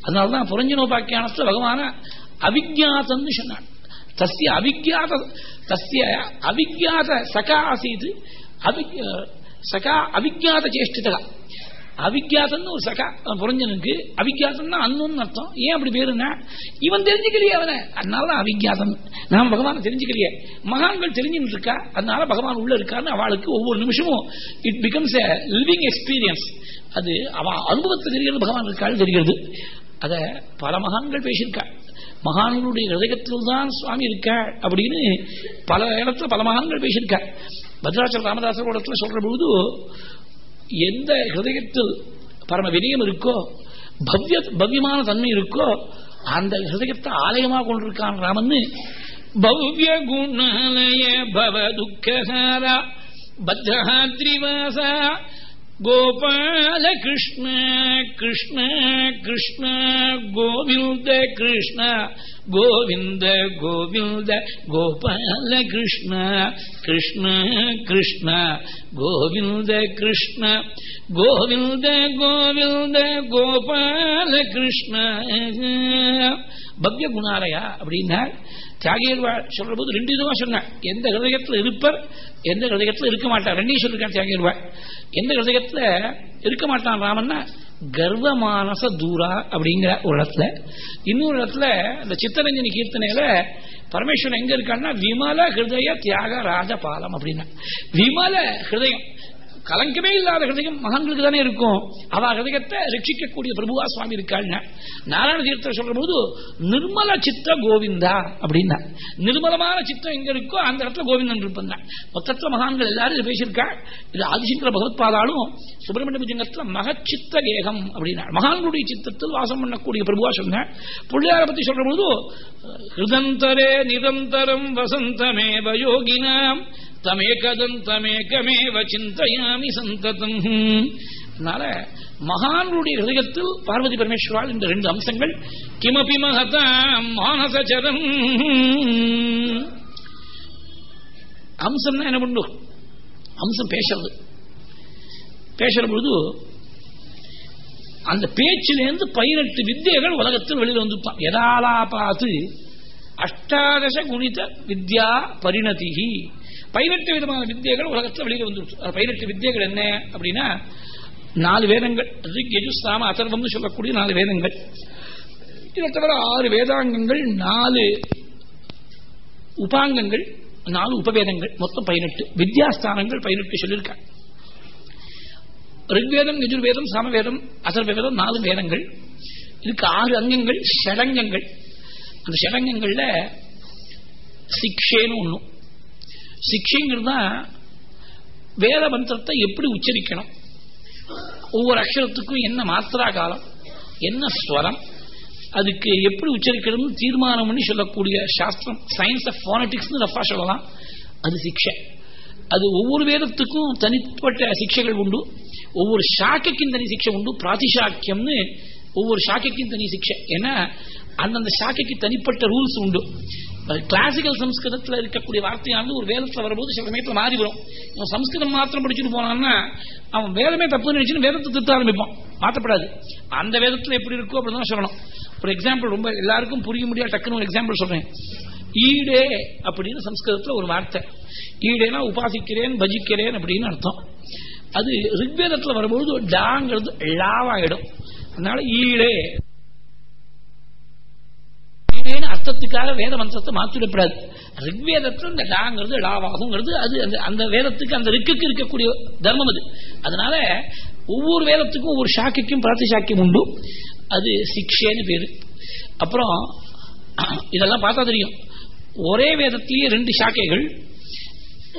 அதனாலதான் புரஞ்சனோபாக்கியானத்துல பகவான அவிஜாத்தன்னு சொன்னான். தஸ்ய அவிஜாத தஸ்ய அவிஜாத சகா ஆசீது அவி சகா அவிஜாத சேஷ்டிதா அவிஜாதன்னு ஒரு சகா புரஞ்சனுக்கு. அவிஜாதம்னா அன்னு அர்த்தம். ஏன் அப்படி பேருன்னா இவன் தெரிஞ்சுக்கலையே அவனை. அதனால அவிஜாதம் நாம் பகவான் தெரிஞ்சுக்கலையே. மகான்கள் தெரிஞ்சுட்டு இருக்கா அதனால பகவான் உள்ள இருக்கான்னு அவளுக்கு ஒவ்வொரு நிமிஷமும் it becomes a living experience அது அவ அனுபவத்தை தெரிகிறது பகவான் இருக்காள் தெரிகிறது. அத பல மகான்கள் பேசியிருக்கா. மகான்களுடைய ஹதயத்தில் தான் சுவாமி இருக்க அப்படின்னு பல இடத்துல பல மகான்கள் பேசியிருக்கா. பத்ராச்சல ராமதாசர் இடத்துல சொல்ற பொழுது எந்த ஹிருதயத்தில் பரம வினயம் இருக்கோ பவ்ய பவ்யமான தன்மை இருக்கோ அந்த ஹிருதயத்தை ஆலயமாக கொண்டிருக்கான் ராமன். பவ்ய குணாலய பவ துக்கசாரா பத்ரஹாத்ரிவாசா கோபால கிருஷ்ண கிருஷ்ண கிருஷ்ண கோவிந்த கிருஷ்ண கோவிந்த கோவிந்த கோபால கிருஷ்ண கிருஷ்ண கிருஷ்ண கோவிந்த கிருஷ்ண கோவிந்த கோவிந்த கோபால கிருஷ்ண. பவ்ய குணாலயா அப்படின்னா தியாகியர்வாள் சொல்ற போது ரெண்டு இதுவா சொன்னேன் எந்த ஹிருதயத்தில் இருப்பர் எந்த ஹிருதயத்தில் இருக்க மாட்டார். ரெண்டையும் சொல்லிருக்கான் தியாகியர்வாள் எந்த ஹிருதயத்தில் இருக்க மாட்டான் ராமன்னா கர்வமானச தூரா அப்படிங்கிற ஒரு இடத்துல. இன்னொரு இடத்துல இந்த சித்தரஞ்சனி கீர்த்தனையில பரமேஸ்வரன் எங்க இருக்கான்னா விமல ஹிருதய தியாக ராஜபாலம் அப்படின்னா. விமல ஹிருதயம். கலங்கமே இல்லாத ஹிருதயம் மகான்களுக்கு தானே இருக்கும். அவ ஹிருதயத்தை ரட்சிக்கக்கூடிய பிரபுவா சுவாமி இருக்காள் நாராயண தீர்த்தர் சொல்ற போது நிர்மல சித்த கோவிந்தா அப்படின்னா. நிர்மலமான சித்தம் எங்க இருக்கோ அந்த இடத்துல கோவிந்தன் இருப்பேன் மொத்தத்துல மகான்கள் எல்லாரும் இது பேசியிருக்கா. இது ஆதிசங்கர பகவத்பாதாலும் சுப்பிரமணிய ஜங்கத்துல மகச்சித்த கேகம் அப்படின்னா. மகான்களுடைய சித்தத்தில் வாசம் பண்ணக்கூடிய பிரபுவா சொன்ன. பிள்ளையார பத்தி சொல்ற போது ஹிருதந்தரே நிரந்தரம் வசந்தமேவ தமேகதம் தமேகமேவ சிந்தையாமி சந்ததம். அதனால மகான்களுடைய ஹிருதயத்தில் பார்வதி பரமேஸ்வரால் இந்த ரெண்டு அம்சங்கள் கிமபி மகதாம் மானசச்சரம் அம்சம்னா என்ன பண்ணும் அம்சம் பேசுறது. பேசுற பொழுது அந்த பேச்சிலேருந்து பதினெட்டு வித்தியைகள் உலகத்தில் வெளியில் வந்துட்டான் எதாலா பார்த்து அஷ்டாதச குணித வித்யா பரிணதி பதினெட்டு விதமான வித்தியைகள் உலகத்தில் வெளியில் வந்துருச்சு. பதினெட்டு வித்தியைகள் என்ன அப்படின்னா நாலு வேதங்கள். யஜுஸ்தாம அதர்வம்னு சொல்லக்கூடிய நாலு வேதங்கள். இதை தவிர ஆறு வேதாங்கங்கள் நாலு உபாங்கங்கள் நாலு உபவேதங்கள். மொத்தம் பதினெட்டு. வித்யாஸ்தானங்கள் பதினெட்டு சொல்லியிருக்காங்க. ரிக்வேதம் யஜுர்வேதம் சமவேதம் அதர்வேதம் நாலு வேதங்கள். இதுக்கு ஆறு அங்கங்கள் ஷடங்கங்கள். அந்த ஷடங்கங்கள்ல சிக்ஷேன்னு ஒண்ணும் சிக்ஷைங்கிறது தான் வேத மந்திரத்தை எப்படி உச்சரிக்கணும்? ஒவ்வொரு அக்ஷரத்துக்கும் என்ன மாத்திரா காலம் என்ன ஸ்வரம்? அதுக்கு எப்படி உச்சரிக்கிறதுன்னு தீர்மானம் பண்ணி சொல்லக்கூடிய சாஸ்திரம் சயின்ஸ் ஆஃப் போனட்டிக்ஸ் ரஃபா சொல்லலாம். அது சிக்ஷை. அது ஒவ்வொரு வேதத்துக்கும் தனிப்பட்ட சிக்ஷைகள் உண்டு. ஒவ்வொரு சாக்கைக்கும் தனி சிக்ஷை உண்டு. பிராதிசாக்கியம்னு ஒவ்வொரு சாக்கைக்கும் தனி சிக்ஷை. ஏன்னா அந்தந்த சாக்கைக்கு தனிப்பட்ட ரூல்ஸ் உண்டு. கிளாசிக்கல் சம்ஸ்கிருதத்தில் இருக்கக்கூடிய வார்த்தையானது ஒரு வேதத்தில் வரும்போது சில சமயத்தில் மாறி வரும். சம்ஸ்கிருதம் மாத்திரம் படிச்சுட்டு போனான்னா அவன் வேதமே தப்புன்னு நினைச்சுன்னு வேதத்தை திருத்த ஆரம்பிப்பான். மாற்றப்படாது அந்த வேதத்தில் எப்படி இருக்கோ அப்படிதான் சொல்லணும். ஒரு எக்ஸாம்பிள் ரொம்ப எல்லாருக்கும் புரிய முடியாது டக்குன்னு ஒரு எக்ஸாம்பிள் சொல்றேன். ஈடே அப்படின்னு சம்ஸ்கிருதத்தில் ஒரு வார்த்தை. ஈடேனா உபாசிக்கிறேன் பஜிக்கிறேன் அப்படின்னு அர்த்தம். அது ரிக்வேதத்தில் வரும்போது டாங்கிறது லாவாயிடும். அதனால ஈடே அர்த்தத்துக்காக வேத மந்திரத்தை மாற்றிடப்படாது ரிக்வேதத்தில் இந்த டாங்கிறது லாவாகுங்கிறது அது அந்த அந்த வேதத்துக்கு அந்த ரிக்குக்கு இருக்கக்கூடிய தர்மம் அது. அதனால ஒவ்வொரு வேதத்துக்கும் ஒவ்வொரு சாக்கிக்கும் பிரார்த்தி சாக்கியம் உண்டு. அது சிக்ஷேன்னு பேரு. அப்புறம் இதெல்லாம் பார்த்தா தெரியும். ஒரே வேதத்திலேயே ரெண்டு சாக்கைகள்.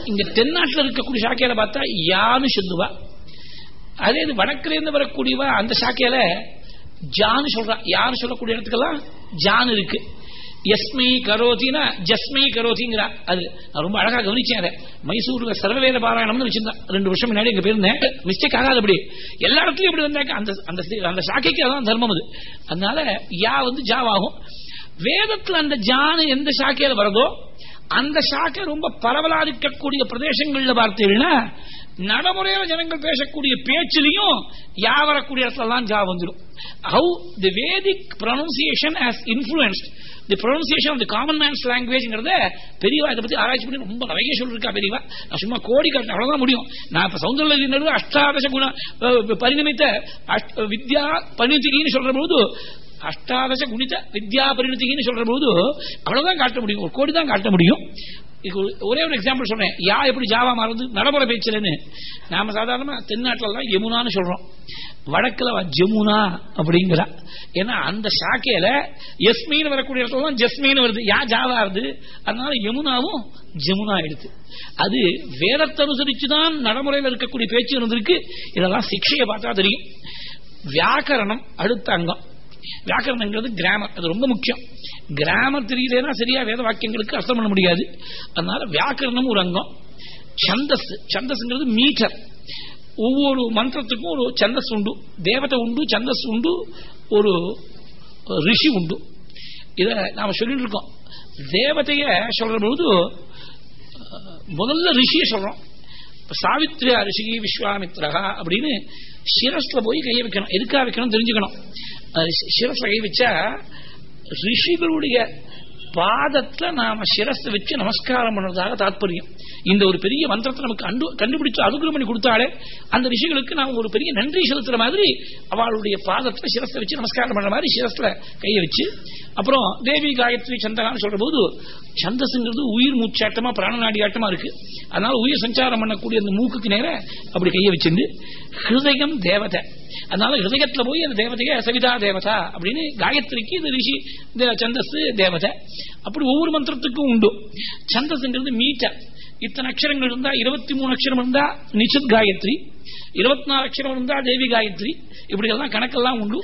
இங்க தென்னாட்டில் இருக்கக்கூடிய சாக்கையில பார்த்தா யானு சொல்லுவா. அதே இது வடக்கிலேருந்து வரக்கூடியவா அந்த சாக்கையில ஜானு சொல்றா. யாரு சொல்லக்கூடிய இடத்துக்கெல்லாம் ஜான் இருக்கு. எஸ்மை கரோதினா ஜஸ்மை கரோதிங்கிறா. அது ரொம்ப அழகா கவனிச்சேன் அதை. மைசூர்ல சர்வவேத பாராயணம்னு வச்சிருந்தேன் ரெண்டு வருஷம் முன்னாடி எங்க போயிருந்தேன். மிஸ்டேக் ஆகாது அப்படி. எல்லா இடத்துலயும் இப்படி வந்தாக்க அந்த அந்த அந்த சாக்கைக்கு அதான் தர்மம் அது. அதனால யா வந்து ஜாவாகும். வேதத்துல அந்த ஜானு எந்த சாக்கையில வருதோ அந்த சாக்கை ரொம்ப பரவலா இருக்கக்கூடிய பிரதேசங்கள்ல பார்த்தீங்கன்னா நடைமுறையில ஜனங்கள் பேசக்கூடிய பேச்சிலையும் யா வரக்கூடிய இடத்துலலாம் ஜா வந்துடும் how the Vedic pronunciation has influenced the pronunciation of the common man's லாங்குவேஜ்ங்கிறத பெரியவா இதை பத்தி ஆராய்ச்சி பண்ணி ரொம்ப நிறைய சொல்லிருக்கா பெரியவா? நான் சும்மா கோடி கட்ட அவ்வளவுதான் முடியும். நான் இப்ப சௌந்தர்ய நடுவு அஷ்டாதச குண பரிணமித்த வித்யா பரிணிதின்னு சொல்ற போது அஷ்டாதச குணித வித்யா பரிணத்தின்னு சொல்ற போது அவ்வளவுதான் காட்ட முடியும். ஒரு கோடி தான் காட்ட முடியும். ஒரே ஒரு எக்ஸாம்பிள் சொன்னேன். யா எப்படி ஜாவா மாறுது? நடைமுறை பேச்சலன்னு நாம சாதாரணமா தென்னாட்டிலாம் யமுனான்னு சொல்றோம். வடக்குல ஜமுனா அப்படிங்கிறா. ஏன்னா அந்த சாக்கையில எஸ்மீன் வரக்கூடிய இடத்துல ஜஸ்மீன் வருது. யா ஜாவா வருது. அதனால யமுனாவும் ஜமுனா ஆயிடுது அது வேதத்தை அனுசரிச்சுதான் நடைமுறையில் இருக்கக்கூடிய பேச்சு இருந்திருக்கு. இதெல்லாம் சிக்ஷையை பார்த்தா தெரியும். வியாக்கரணம் அடுத்த அங்கம். வியாக்கரணங்கிறது கிராமர் அது ரொம்ப முக்கியம். கிராமர் தெரியலனா சரியா வேத வாக்கியங்களுக்கு அர்த்தம் பண்ண முடியாது. அதனால வியாக்கரணம் ஒரு அங்கம். சந்தஸ் சந்தஸ்ங்கிறது மீட்டர். ஒவ்வொரு மந்திரத்துக்கும் ஒரு சந்தஸ் உண்டு. தேவதை உண்டு சந்தஸ் உண்டு ஒரு ரிஷி உண்டு. இத நாம சொல்லிட்டு இருக்கோம். தேவதைய சொல்ற பொழுது முதல்ல ரிஷியை சொல்றோம். சாவித்ரியா ரிஷி விஸ்வாமித்ரா அப்படின்னு சிரஸ்ல போய் கையை வைக்கணும். எதுக்காக வைக்கணும் தெரிஞ்சுக்கணும். சிரஸ்ல கை வச்சா ரிஷிகளுடைய பாதத்துல நாம சிரஸ் வச்சு நமஸ்காரம் பண்றதாக தாற்பயம் இந்த ஒரு பெரிய மந்திரத்தை நமக்கு அண்டு கண்டுபிடிச்சு அனுகிரம் பண்ணி கொடுத்தாலே அந்த ரிஷிகளுக்கு நாம் ஒரு பெரிய நன்றி செலுத்துற மாதிரி அவளுடைய பாதத்துல சிரஸ்த வச்சு நமஸ்காரம் பண்ற மாதிரி சிரஸ்ல கையை வச்சு அப்புறம் தேவி காயத்ரி சந்தகான்னு சொல்ற போது சந்தசுங்கிறது உயிர் மூச்சாட்டமா பிராணநாடி ஆட்டமா இருக்கு. அதனால உயிர் சஞ்சாரம் பண்ணக்கூடிய அந்த மூக்குக்கு நேர அப்படி கையை வச்சிருந்து ஹிருதயம் தேவதை. அதனால ஹிருதயத்துல போய் அந்த தேவதைய சவிதா தேவதா அப்படின்னு காயத்ரிக்கு இந்த ரிஷி சந்தஸ் தேவதை. அப்படி ஒவ்வொரு மந்திரத்துக்கும் உண்டு. சந்தஸ்ங்கிறது மீட்டர் இத்தனை அக்ஷரங்கள் இருந்தா இருபத்தி மூணு அக்ஷரம் இருந்தா நிச்சத் காயத்ரி. இருபத்தி நாலு அக்ஷரம் இருந்தா தேவி காயத்ரி. இப்படி எல்லாம் கணக்கெல்லாம் உண்டு.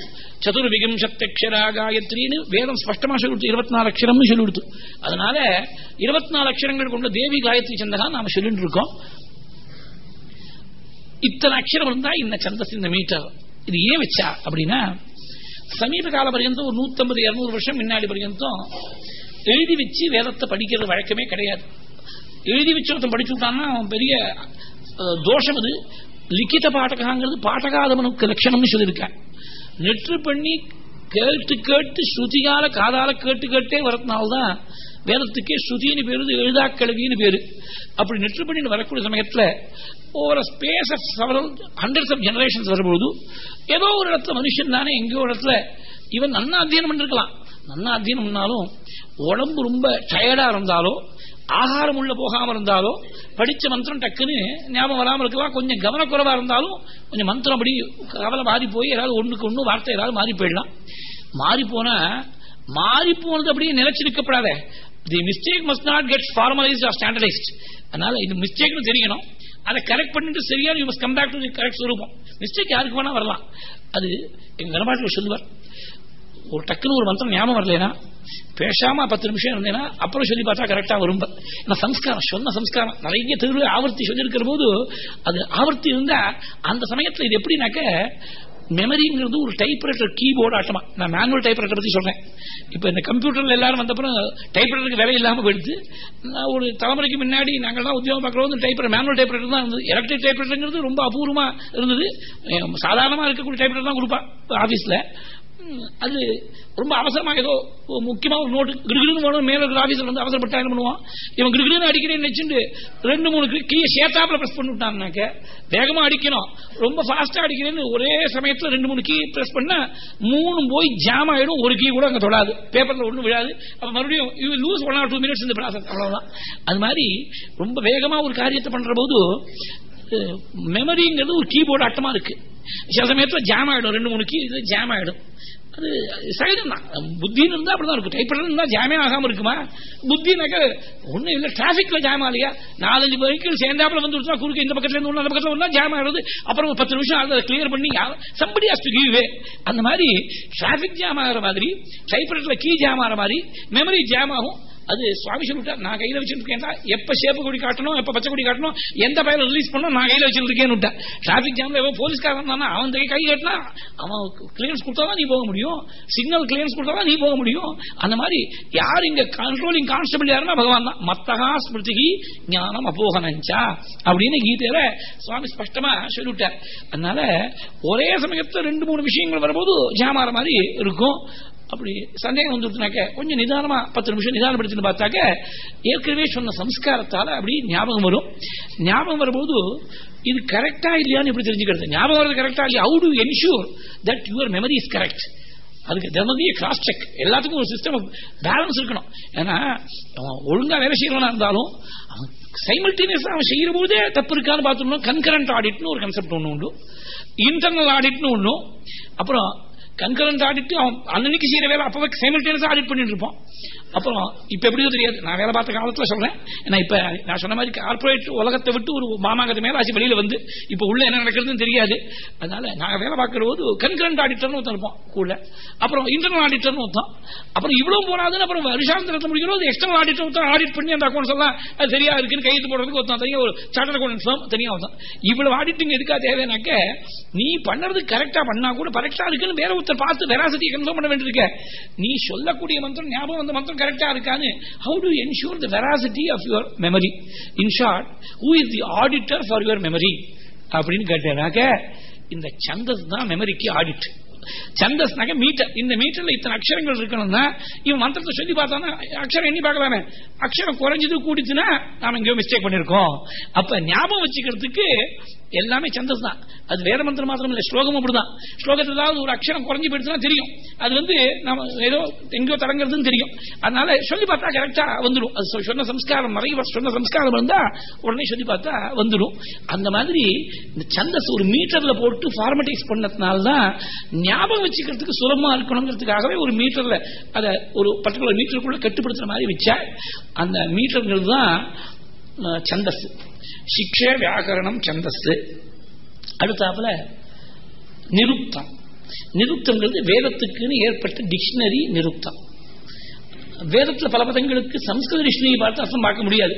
சதுர்விகம் சப்தக்ஷரா காயத்ரின்னு வேதம் ஸ்பஷ்டமா சொல்லிவிட்டு இருபத்தி நாலு அக்ஷரம்னு சொல்லிவிடுத்து அதனால இருபத்தி நாலு அக்ஷரங்கள் கொண்ட தேவி காயத்ரி சந்தகா நாம சொல்லிட்டு இருக்கோம் இத்தனை அக்ஷரம் இருந்தா இந்த சந்தஸ் இந்த மீட்டர். இது ஏன் வச்சா? அப்படின்னா சமீப கால பர்யந்தம் ஒரு நூத்தம்பது இருநூறு வருஷம் முன்னாடி பர்யந்தம் எழுதி வச்சு வேதத்தை படிக்கிறது வழக்கமே கிடையாது. எழுதி வச்சு ஒருத்தன் படிச்சு விட்டான்னா பெரிய தோஷம் அது. லிக்கித பாட்டகாங்கிறது பாட்டகாதமனுக்கு லட்சணம்னு சொல்லியிருக்கேன். நெற்று பண்ணி கேட்டு கேட்டு ஸ்ருதியால காதால கேட்டு கேட்டே வரதுனால்தான் வேதத்துக்கே ஸ்ருதின்னு பேரு எழுதாக்கிழவின்னு பேரு. அப்படி நெற்று பண்ணி வரக்கூடிய சமயத்தில் over space of several hundreds of generations வரும்போது ஏதோ ஒரு இடத்துல மனுஷன் தானே எங்கேயோ ஒரு இடத்துல இவன் நன்னா அத்தியனம் பண்ணிருக்கலாம். நன்னா அத்தியனம் பண்ணாலும் உடம்பு ரொம்ப டயர்டா இருந்தாலோ ஆகாரம் உள்ள போகாம இருந்தாலோ படிச்ச மந்திரம் டக்குன்னு ஞாபகம் வராமல் இருக்கலாம் கொஞ்சம் கவனக்குறைவா இருந்தாலும் கொஞ்சம் மந்திரம் அப்படி கவலை மாறி போய் ஏதாவது ஒண்ணுக்கு ஒண்ணு வார்த்தை ஏதாவது மாறி போயிடலாம். மாறி போனா மாறி போனது அப்படியே நிலைச்சிருக்கப்படாத the mistake must not get formalised or standardised அதனால இது மிஸ்டேக்னு தெரியணும் அதை கரெக்ட் பண்ணிட்டு சரியா you must come back to correct ஸ்வரூபம் மிஸ்டேக் யாருக்கு வேணா வரலாம். அது எங்க கனபாட்டில் சொல்லுவார். ஒரு டக்குன்னு ஒரு மந்திரம் ஞாபகம் வரலனா பேசாம பத்து நிமிஷம் இருந்தேன்னா அப்புறம் சொல்லி பார்த்தா கரெக்டா வரும் ஏன்னா சம்ஸ்காரம் சொன்ன சம்ஸ்காரம். நிறைய திருவிழா ஆவர்த்தி சொல்லியிருக்கிற போது அது ஆவர்த்தி இருந்தா அந்த சமயத்தில் இது எப்படின்னாக்க மெமரிங்கிறது ஒரு டைப்ரைட்டர் கீபோர்டு ஆட்டமா. நான் மேனுவல் டைப்ரைட்டர் பத்தி சொல்றேன். இப்ப இந்த கம்ப்யூட்டர்ல எல்லாரும் வந்தப்பறம் டைப்ரைட்டருக்கு வேலை இல்லாம போயிடுது. நான் ஒரு தலைமுறைக்கு முன்னாடி நாங்கள் தான் உத்தியோகம் பார்க்கறது டைப்ரைட்டர் மேனுவல் டைப்ரைட்டர் தான் இருந்தது. எலக்ட்ரிக் டைப்ரைட்டருங்கிறது ரொம்ப அபூர்வமா இருந்தது. சாதாரணமா இருக்கக்கூடிய டைப்ரைட்டர் தான் கொடுப்பா ஆபீஸ்ல அது ரொம்ப அவசரமாக ஏதோ முக்கியமா ஒரு நோட்டு கிடுகிடுன்னு போனோம். மேல இருக்கிற ஆபீஸ்ல வந்து அவசரப்பட்டா என்ன பண்ணுவான்? இவன் கிடுகிடுன்னு அடிக்கிறேன்னு நினைச்சுட்டு ரெண்டு மூணு கீழே சேத்தாப்புல பிரஸ் பண்ணிவிட்டான்னாக்க வேகமா அடிக்கணும். ரொம்ப ஃபாஸ்டா அடிக்கிறேன்னு ஒரே சமயத்துல ரெண்டு மூணு கீ பிரஸ் பண்ணால் மூணு போய் ஜாம் ஆயிடும். ஒரு கீ கூட அங்க தொடாது. பேப்பர்ல ஒண்ணு விழாது. அப்ப மறுபடியும் you lose one or two minutes இந்த ப்ராசஸ் அவ்வளவுதான். அது மாதிரி ரொம்ப வேகமா ஒரு காரியத்தை பண்ற போது மெமரிங்கிறது ஒரு கீபோர்டு அட்டமா இருக்கு. சில சமயத்தில் ஜாம் ஆகிடும் ரெண்டு மூணு கீ இது ஜாம் ஆகிடும் அது சகஜம் தான் புத்தின்னு இருந்தால் அப்படிதான் இருக்கும். டைப்ரைட்டர் இருந்தால் ஜாமே ஆகாமல் இருக்குமா? புத்தினாக்க ஒன்றும் இல்லை டிராஃபிக்கில் ஜாம் ஆகலையா? நாலஞ்சு வெஹிக்கிள் சேர்ந்தாப்புல வந்து விட்டுனா குறுக்க இந்த பக்கத்தில் இருந்து அந்த பக்கத்துல ஒண்ணா ஜாம் ஆகிறது அப்புறம் ஒரு பத்து நிமிஷம் அதை கிளியர் பண்ணி சம்படி ஹஸ் டு கிவ் அந்த மாதிரி டிராஃபிக் ஜாம் ஆகிற மாதிரி டைப்ரைட்டர்ல கீ ஜாம் ஆகிற மாதிரி மெமரி ஜாம் ஆகும். அது சுவாமி சொல்லிட்டார் நான் கையில வச்சிருக்கேன் எப்ப சேப்பு கொடி காட்டணும் எப்ப பச்சை கொடி காட்டணும் எந்த பயில ரிலீஸ் பண்ணணும் நான் கையில வச்சிருக்கேன்னு விட்டேன் டிராபிக் ஜாம்ல எவ்வளவு போலீஸ்காரன் தானே அவன் கை கட்டினா அவன் கிளியரன்ஸ் கொடுத்தாதான் நீ போக முடியும். சிக்னல் கிளியரன்ஸ் கொடுத்தாதான் நீ போக முடியும். அந்த மாதிரி யார் இங்க கண்ட்ரோலிங் கான்ஸ்டபிள் யாருன்னா பகவான் தான். மத்தகா ஸ்மிருதி ஞானம் அபோகனஞ்சா அப்படின்னு கீதையில சுவாமி ஸ்பஷ்டமா சொல்லிவிட்டார். அதனால ஒரே சமயத்துல ரெண்டு மூணு விஷயங்கள் வரும்போது ஜாமார மாதிரி இருக்கும். அப்படி சந்தேகம் வந்துருச்சுனாக்க கொஞ்சம் நிதானமா பத்து நிமிஷம் நிதானப்படுத்தின்னு பார்த்தாக்க ஏற்கனவே சொன்ன சம்ஸ்காரத்தால அப்படி ஞாபகம் வரும். ஞாபகம் வரும்போது இது கரெக்டா இல்லையான்னு இப்படி தெரிஞ்சுக்கிறது? ஞாபகம் வருது கரெக்டா இல்லையா? How to ensure that your memory is correct அதுக்கு தினதிய கிராஸ் செக் எல்லாத்துக்கும் ஒரு சிஸ்டம் பேலன்ஸ் இருக்கணும். ஏன்னா அவன் ஒழுங்கா வேலை செய்யறவனா இருந்தாலும் அவன் சைமல்டேனியஸ் அவன் செய்யற போதே தப்பு இருக்கான்னு பார்த்துடணும். கன்கரண்ட் ஆடிட்னு ஒரு கன்செப்ட் ஒன்று உண்டு. இன்டர்னல் ஆடிட்னு ஒன்று அப்புறம் கன்கரண்ட் ஆடிட்டு அவன் அன்னன்னைக்கு செய்யற வேலை அப்பவே சைமல்டேனியஸ் ஆடிட் பண்ணிட்டு இருப்பான். அப்புறம் இப்ப எப்படியோ தெரியாது. நான் வேலை பார்த்த காலத்துல சொல்றேன். ஏன்னா இப்ப நான் சொன்ன மாதிரி கார்பரேட் உலகத்தை விட்டு ஒரு மாமாங்கத்து மேல ஆச்சு வெளியில வந்து இப்ப உள்ள என்ன நடக்கிறதுன்னு தெரியாது. அதனால நாங்க வேலை பார்க்கிற போது கண்கரண்ட் ஆடிட்டர்னு ஒருத்தன் இருப்போம் கூட. அப்புறம் இன்டர்னல் ஆடிட்டர்னு ஒருத்தன். அப்புறம் இவ்வளவு போனாதுன்னு அப்புறம் வருஷாந்திரத்தை முடிக்கிறோம். எக்ஸ்டர்னல் ஆடிட்டர் ஒருத்தன் ஆடிட் பண்ணி அந்த அக்கௌண்ட்ஸ் எல்லாம் அது சரியா இருக்குன்னு கையெழுத்து போடுறதுக்கு ஒருத்தன் தனியாக ஒரு சார்ட்டர் அக்கௌண்ட் தனியாக ஒருத்தன். இவ்வளவு ஆடிட்டிங் எதுக்காக தேவைனாக்க நீ பண்ணறது கரெக்டா பண்ணா கூட கரெக்டா இருக்குன்னு வேற ஒருத்தர் பார்த்து வெராசிட்டியை கன்ஃபார்ம் பண்ண வேண்டியிருக்க. நீ சொல்லக்கூடிய மந்திரம் ஞாபகம் அந்த மந்திரம் கரெக்டா இருக்கான்னு how to ensure the veracity of your memory in short who is the auditor for your memory அப்படின்னு கேட்டேனாக்க இந்த சந்தஸ் தான் மெமரிக்கு ஆடிட் சந்தஸ்னாக்க மீட்டர் இந்த மீட்டர்ல இத்தனை அக்ஷரங்கள் இருக்கணும்னா இவன் மந்திரத்தை சொல்லி பார்த்தானா அக்ஷரம் எண்ணி பார்க்கலாமே. அக்ஷரம் குறைஞ்சது கூடிச்சுன்னா நாம எங்கேயோ மிஸ்டேக் பண்ணிருக்கோம். அப்ப ஞாபகம் வச்சுக்கிறதுக்கு எல்லாமே சந்தஸ் தான். அது வேற மந்திரம் மாத்திரம் இல்லை ஸ்லோகம் அப்படிதான். ஸ்லோகத்தில் ஏதாவது ஒரு அக்ஷரம் குறைஞ்சு போயிடுச்சுன்னா தெரியும். அது வந்து நம்ம ஏதோ எங்கேயோ தடங்கிறதுன்னு தெரியும். அதனால சொல்லி பார்த்தா கரெக்டா வந்துடும் அது சொன்ன சம்ஸ்காரம் நிறைய சொன்ன சம்ஸ்காரம் இருந்தா உடனே சொல்லி பார்த்தா வந்துடும் அந்த மாதிரி இந்த சந்தஸ் ஒரு மீட்டர்ல போட்டு பார்மடிஸ் பண்ணதுனால தான் ஞாபகம் வச்சுக்கிறதுக்கு சுலபமா இருக்கணுங்கிறதுக்காகவே ஒரு மீட்டர்ல அதை ஒரு பர்டிகுலர் மீட்டருக்குள்ள கட்டுப்படுத்துற மாதிரி வச்சா அந்த மீட்டருங்கிறது தான் சந்தஸ் சிக்ஷே வியாக்கரணம் சந்தஸ் அடுத்தாப்புல நிருப்தம். நிருப்தங்கிறது வேதத்துக்குன்னு ஏற்பட்ட டிக்ஷனரி நிருப்தம். வேதத்துல பல பதங்களுக்கு சம்ஸ்கிருத டிக்ஷனரி பார்த்து அர்த்தம் பார்க்க முடியாது.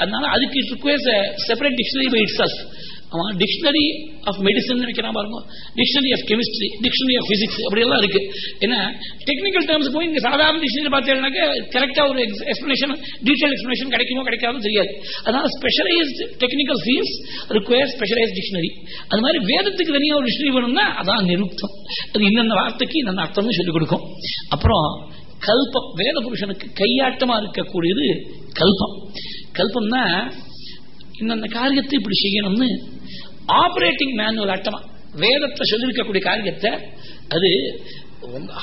அதனால அதுக்கு it separate dictionary by itself அவன் டிக்ஷனரி ஆஃப் மெடிசன் வைக்கிறான் பாருங்க. Dictionary of chemistry dictionary of physics அப்படி எல்லாம் இருக்கு. ஏன்னா டெக்னிக்கல் டேர்ம்ஸ் போய் இங்கே சாதாரண டிக்ஷனரி பார்த்தீங்கன்னாக்க கரெக்டாக ஒரு எக்ஸ்பிளேஷன் டீட்டெயில் எக்ஸ்பிளேஷன் கிடைக்குமோ கிடைக்காதோ தெரியாது. அதனால specialised technical fields require specialised dictionary அது மாதிரி வேதத்துக்கு தனியாக ஒரு டிக்ஷனரி வேணும்னா அதான் நிருப்தம் அது இன்னென்ன வார்த்தைக்கு இன்னென்ன அர்த்தம்னு சொல்லிக் கொடுக்கும். அப்புறம் கல்பம் வேத புருஷனுக்கு கையாட்டமா இருக்கக்கூடியது கல்பம். கல்பம்னா இந்த காரியத்தை இப்படி செய்யணும்னு ஆப்ரேட்டிங் மேனுவல் அட்டமா வேதத்தை சொல்லியிருக்கக்கூடிய காரியத்தை அது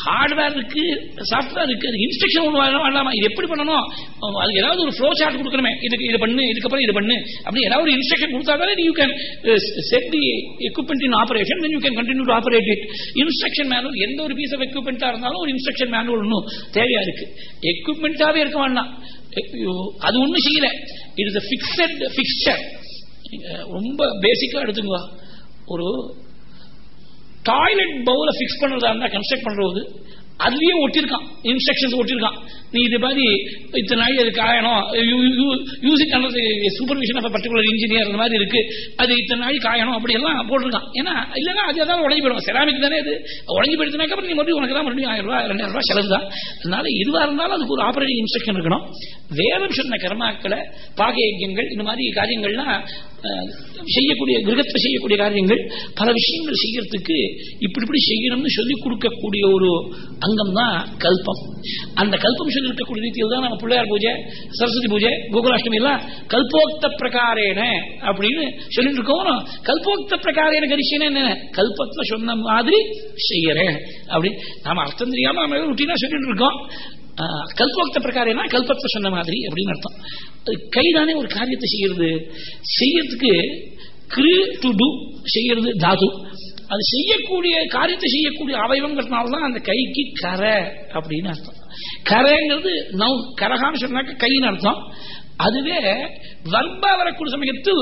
ஹார்ட்வேர் இருக்கு சாஃப்ட்வேர் இருக்கு அது இன்ஸ்ட்ரக்ஷன் ஒன்று வேண்டாமா இது எப்படி பண்ணணும்? அதுக்கு ஏதாவது ஒரு ஃப்ளோ சார்ட் கொடுக்கணுமே. இதுக்கு இது பண்ணு இதுக்கப்புறம் இது பண்ணு. அப்படி ஏதாவது ஒரு இன்ஸ்ட்ரக்ஷன் கொடுத்தா தானே you can set the equipment in operation then you can continue to operate it instruction manual எந்த ஒரு பீஸ் ஆஃப் எக்யூப்மெண்ட்டாக இருந்தாலும் ஒரு இன்ஸ்ட்ரக்ஷன் மேனுவல் ஒன்றும் தேவையா இருக்கு. எக்யூப்மெண்ட்டாகவே இருக்க வேண்டாம். அது ஒன்றும் செய்யல. இட் இஸ் ஃபிக்ஸட் ஃபிக்ஸ்டர் ரொம்ப பேசிக்காக எடுத்துங்க ஒரு டாய்லெட் பவுல பிக்ஸ் பண்றதா இருந்தா கன்ஸ்ட்ரக்ட் பண்றது அதுலயும் ஒட்டிருக்கான் இன்ஸ்ட்ரக்ஷன்ஸ் ஒட்டிருக்கான் நீ இது மாதிரி இத்தனை நாள் அது காயணும் use supervision of particular engineer அந்த மாதிரி இருக்கு. அது இத்தனை நாள் காயணும் அப்படி எல்லாம் போட்டிருக்கான். ஏன்னா இல்லைன்னா அது ஏதாவது உடஞ்சி போயிடும். செராமிக் தானே அது. உடஞ்சி போயிடுச்சுனாக்க அப்புறம் நீ மறுபடியும் உனக்கு தான் மறுபடியும் ஆயிரம் ரூபாய் ரெண்டாயிரம் ரூபாய் செலவு தான். அதனால இதுவாக இருந்தாலும் அதுக்கு ஒரு ஆபரேட்டிங் இன்ஸ்ட்ரக்ஷன் இருக்கணும். வேதம் சொன்ன கர்மாக்களை பாக யஜ்யங்கள் இந்த மாதிரி காரியங்கள்லாம் செய்யக்கூடிய கிரகத்தை செய்யக்கூடிய காரியங்கள் பல விஷயங்கள் செய்யறதுக்கு இப்படி இப்படி செய்யணும்னு சொல்லிக் கொடுக்கக்கூடிய ஒரு அங்கம் தான் கல்பம். அந்த கல்பம் சொல்லிருக்கக்கூடிய ரீதியில் தான் நம்ம பிள்ளையார் பூஜை சரஸ்வதி பூஜை கோகுலாஷ்டமி எல்லாம் கல்போக்த பிரகாரேன அப்படின்னு சொல்லிட்டு இருக்கோம் கல்போக்த பிரகாரேன கரிசேன என்ன கல்பத்துல சொன்ன மாதிரி செய்யறேன் அப்படி. நாம அர்த்தம் தெரியாம நம்ம ருட்டீனா சொல்லிட்டு இருக்கோம் கல்போக்த பிரகாரம்னா கல்பத்தை சொன்ன மாதிரி அப்படின்னு அர்த்தம். கைதானே ஒரு காரியத்தை செய்யறது. செய்யறதுக்கு கிரு டு டூ செய்யறது தாது. அது செய்யக்கூடிய காரியத்தை செய்யக்கூடிய அவயவங்கிறதுனாலதான் அந்த கைக்கு கரை அப்படின்னு அர்த்தம். கரைங்கிறது நவுன் கரகான்னு சொன்னாக்க கைன்னு அர்த்தம். அதுவே வர்பா வரக்கூடிய சமயத்து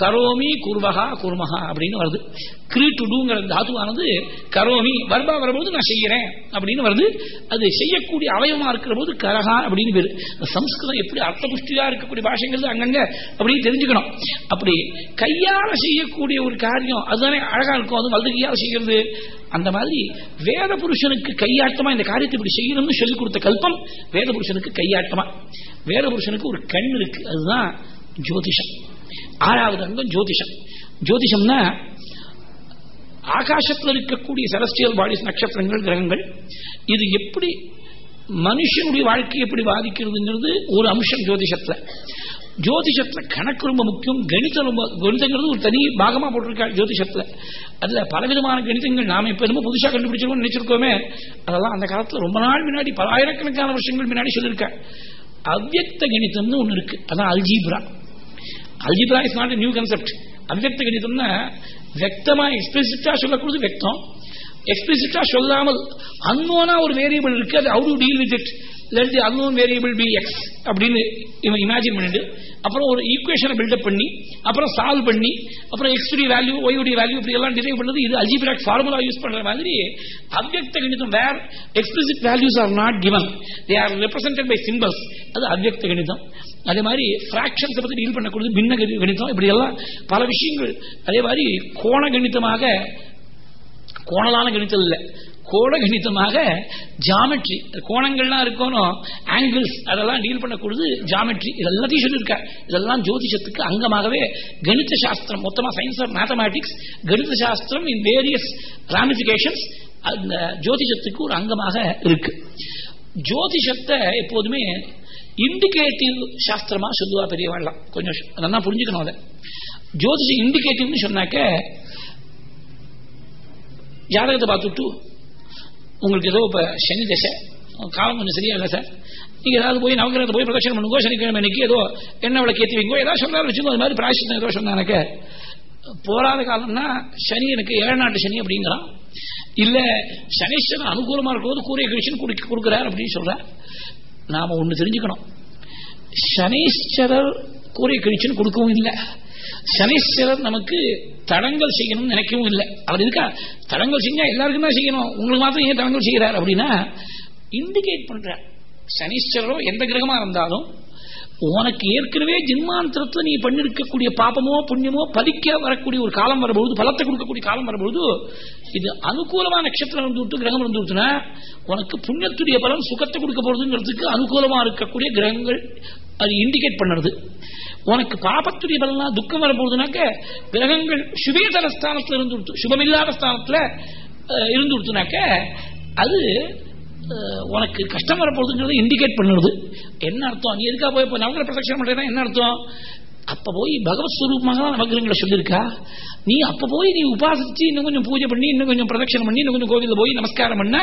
கரோமி குர்வகா குர்மஹா அப்படின்னு வருது. கிரி டு டூங்கிற தாத்துவானது கரோமி வர்பா வரும்போது நான் செய்யறேன் அப்படின்னு வருது. அது செய்யக்கூடிய அவயமா இருக்கிற போது கரகா அப்படின்னு பேரு. சம்ஸ்கிருதம் எப்படி அர்த்தபுஷ்டியா இருக்கக்கூடிய பாஷைங்கிறது அங்கங்க அப்படின்னு தெரிஞ்சுக்கணும். அப்படி கையால செய்யக்கூடிய ஒரு காரியம் அதுதானே அழகா இருக்கும். அது வலது கையால் செய்யறது. அந்த மாதிரி வேத புருஷனுக்கு கையாட்டமா இந்த காரியத்தை இப்படி செய்யணும்னு சொல்லிக் கொடுத்த கல்பம் வேத புருஷனுக்கு கையாட்டமா. வேத புருஷனுக்கு ஒரு கண் இருக்கு. அதுதான் ஜோதிஷம். ஆறாவது அங்கம் ஜோதிஷம். ஜோதிஷம்னா ஆகாசத்தில் இருக்கக்கூடிய செலஸ்டியல் பாடிஸ் நட்சத்திரங்கள் கிரகங்கள் இது எப்படி மனுஷனுடைய வாழ்க்கை எப்படி பாதிக்கிறதுங்கிறது ஒரு அம்சம் ஜோதிஷத்துல. ஜோதிஷத்துல கணக்கு ரொம்ப முக்கியம் கணித ரொம்ப கணிதங்கிறது ஒரு தனி பாகமா போட்டிருக்கா ஜோதிஷத்துல. அதுல பலவிதமான கணிதங்கள் நாம இப்போ ரொம்ப புதுசா கண்டுபிடிச்சிருக்கோம் நினைச்சிருக்கோமே. அதெல்லாம் அந்த காலத்துல ரொம்ப நாள் முன்னாடி பலாயிரக்கணக்கான வருஷங்கள் முன்னாடி சொல்லியிருக்க அவ்வக்த கணிதம்னு ஒன்று இருக்கு. அதான் algebra algebra is not new concept அவ்வக்த கணிதம்னா வெக்தமா எக்ஸ்பிளிசிட்டா சொல்லக்கூடியது வெக்தம். எக்ஸ்பிளிசிட்டா சொல்லாமல் அன்னோனா ஒரு வேரியபிள் இருக்கு அது how to deal with it let the unknown variable be x அப்படின்னு இவன் இமேஜின் பண்ணிட்டு அப்புறம் ஒரு ஈக்குவேஷனை பில்டப் பண்ணி அப்புறம் சால்வ் பண்ணி அப்புறம் எக்ஸுடைய வேல்யூ ஒய்டி வேல்யூ இப்படி எல்லாம் டிரைவ் பண்ணது இது அல்ஜிபிராக் ஃபார்முலா யூஸ் பண்ற மாதிரி அவ்வக்த கணிதம் where explicit values are not given they are represented by symbols அது அவ்வக்த கணிதம் அதே மாதிரி பிராக்ஷன்ஸை பற்றி டீல் பண்ணக்கூடியது பின்ன கணிதம் இப்படி எல்லாம் பல விஷயங்கள். அதே மாதிரி கோண கணிதமாக கோணலான கணிதம் இல்லை. கோண கணிதமாக ஜாமெட்ரி கோணங்கள்லாம் இருக்கணும் ஆங்கிள்ஸ் அதெல்லாம் டீல் பண்ணக்கூடியது ஜாமெட்ரி இதெல்லாத்தையும் சொல்லியிருக்க. இதெல்லாம் ஜோதிஷத்துக்கு அங்கமாகவே கணித சாஸ்திரம் மொத்தமா சயின்ஸ் ஆஃப் மேத்தமேட்டிக்ஸ் கணித சாஸ்திரம் இன் வேரியஸ் ராமிபிகேஷன்ஸ் அந்த ஜோதிஷத்துக்கு ஒரு அங்கமாக இருக்கு. ஜோதிஷத்தை எப்போதுமே இண்டிகேட்டிவ் சாஸ்திரமா சொல்லுவா பெரியவாள்லாம். கொஞ்சம் அதெல்லாம் புரிஞ்சுக்கணும் அதை. ஜோதிஷம் இண்டிகேட்டிவ்னு சொன்னாக்க ஜாதகத்தை பார்த்துட்டு உங்களுக்கு ஏதோ இப்போ சனி தசை. காலம் கொஞ்சம் சரியா இல்லை சார். நீங்கள் ஏதாவது போய் நவகிரகத்தை போய் பிரதட்சணம் பண்ணுங்க சனிக்கிழமை அன்னைக்கு ஏதோ என்ன விளக்கு ஏற்றி வைங்கோ ஏதாவது சொன்னாலும் வச்சுக்கோ அது மாதிரி பிராயசித்தம் ஏதோ சொன்னாக்க போராத காலம்னா சனி எனக்கு ஏழு நாட்டு சனி அப்படிங்கிறான். இல்லை சனீஸ்வரன் அனுகூலமாக இருக்கும்போது கூறிய கழிச்சுன்னு கொடுக்குறாரு அப்படின்னு சொல்ற. நாம் ஒன்று தெரிஞ்சுக்கணும். சனீஸ்வரர் கூறிய கழிச்சுன்னு கொடுக்கவும் இல்லை. சனீஸ்வரர் நமக்கு தடங்கள் செய்யணும்னு நினைக்கவும் இல்லை. அவர் இருக்கா? தடங்கள் செஞ்சா எல்லாருக்கும் தான் செய்யணும். உங்களுக்கு மாத்திரம் ஏன் தடங்கள் செய்கிறார் அப்படின்னா இண்டிகேட் பண்ற சனீஸ்வரரோ எந்த கிரகமா இருந்தாலும் உனக்கு ஏற்கனவே ஜென்மாந்திரத்தில் நீ பண்ணிருக்கக்கூடிய பாபமோ புண்ணியமோ பலிக்க வரக்கூடிய ஒரு காலம் வரபோது பலத்தை கொடுக்கக்கூடிய காலம் வரபோது இது அனுகூலமா நட்சத்திரம் வந்து விட்டு கிரகம் வந்து விட்டுனா உனக்கு புண்ணியத்துடைய பலன் சுகத்தை கொடுக்க போறதுங்கிறதுக்கு அனுகூலமா இருக்கக்கூடிய கிரகங்கள் அது இண்டிகேட் பண்ணுறது. உனக்கு பாபத்துடைய பலனா துக்கம் வரப்போகுதுனாக்க கிரகங்கள் சுபேதர ஸ்தானத்தில் இருந்து விடுத்து சுபமில்லாத ஸ்தானத்தில் இருந்து கொடுத்துனாக்க அது உனக்கு கஷ்டம் வரப்போகுதுங்கிறத இண்டிகேட் பண்ணுறது என்ன அர்த்தம்? நீ எதுக்காக போய் இப்போ நவங்களை பிரதட்சணம் பண்ணுறேன்னா என்ன அர்த்தம்? அப்ப போய் பகவத் ஸ்வரூபமாக தான் நவகிரகங்களை சொல்லியிருக்கா? நீ அப்ப போய் நீ உபாசிச்சு இன்னும் கொஞ்சம் பூஜை பண்ணி இன்னும் கொஞ்சம் பிரதட்சணம் பண்ணி இன்னும் கொஞ்சம் கோவிலில் போய் நமஸ்காரம் பண்ண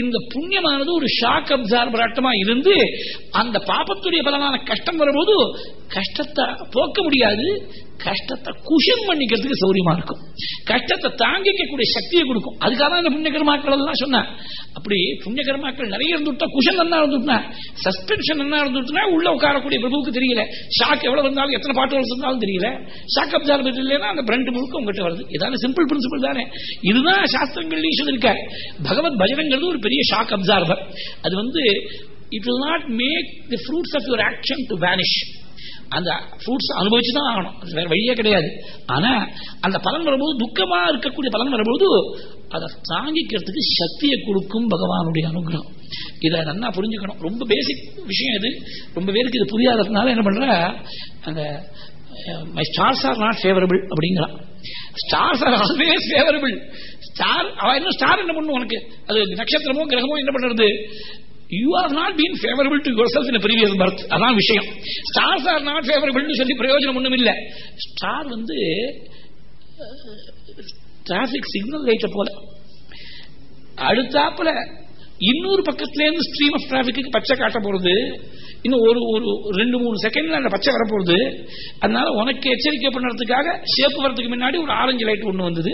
இந்த புண்ணியமானது ஒரு ஷாக் அப்சார்பராட்டமா இருந்து அந்த பாப்பத்துடைய பலனான கஷ்டம் வரும்போது கஷ்டத்தை போக்க முடியாது கஷ்டத்தை குஷன் பண்ணிக்கிறதுக்கு சௌரியமா இருக்கும். கஷ்டத்தை தாங்கிக்கக்கூடிய சக்தியை கொடுக்கும். அதுக்காக தான் இந்த புண்ணிய கர்மாக்கள் எல்லாம் சொன்னேன் அப்படி புண்ணிய கர்மாக்கள் நிறைய இருந்துட்டா குஷன் என்ன இருந்துட்டா சஸ்பென்ஷன் என்ன இருந்துட்டுனா உள்ள உட்காரக்கூடிய பிரபுவுக்கு தெரியல. ஷாக் எவ்வளவு இருந்தாலும் எத்தனை பாட்டு இருந்தாலும் தெரியல. ஷாக் அப்சார்பர் இல்லைன்னா அந்த பிரண்ட் முழுக்க உங்ககிட்ட வருது. இதான சிம்பிள் பிரின்சிபல் தானே. இதுதான் சாஸ்திரங்கள்லையும் சொல்லியிருக்காரு. பகவத் பஜனங்கிறது ஒரு பெரிய ஷாக் அப்சார்பர் அது வந்து it will not make the fruits of your action to vanish அந்த ஃப்ரூட்ஸ் அனுபவிச்சு தான் ஆகணும் வேற வழியே கிடையாது. ஆனா அந்த பலன் வரும்போது துக்கமா இருக்கக்கூடிய பலன் வரும்போது அதை தாங்கிக்கிறதுக்கு சக்தியை கொடுக்கும் பகவானுடைய அனுகிரகம். இதை நல்லா புரிஞ்சுக்கணும். ரொம்ப பேசிக் விஷயம் இது. ரொம்ப பேருக்கு இது புரியாததுனால என்ன பண்ற அந்த my stars are not favourable அப்படிங்கிறான். Stars are always favourable star அவன் என்ன ஸ்டார் என்ன பண்ணும் உனக்கு? அது நட்சத்திரமோ கிரகமோ என்ன பண்றது you are not been favourable to your self in previous birth அதான் விஷயம். ஸ்டார்ஸ் ஆர் நாட் ஃபேவரபிள்னு சொல்லி பிரயோஜனம் ஒன்றும் இல்லை. ஸ்டார் வந்து டிராபிக் சிக்னல் லைட்டை போல. அடுத்தாப்புல இன்னொரு பக்கத்துலேருந்து ஸ்ட்ரீம் ஆஃப் டிராபிக்கு பச்சை காட்ட போறது. இன்னும் ஒரு ஒரு ரெண்டு மூணு செகண்ட்ல அந்த பச்சை வரப்போகுது அதனால உனக்கு எச்சரிக்கை பண்ணுறதுக்காக ஷேப் வரதுக்கு முன்னாடி ஒரு ஆரஞ்சு லைட் ஒன்று வந்தது.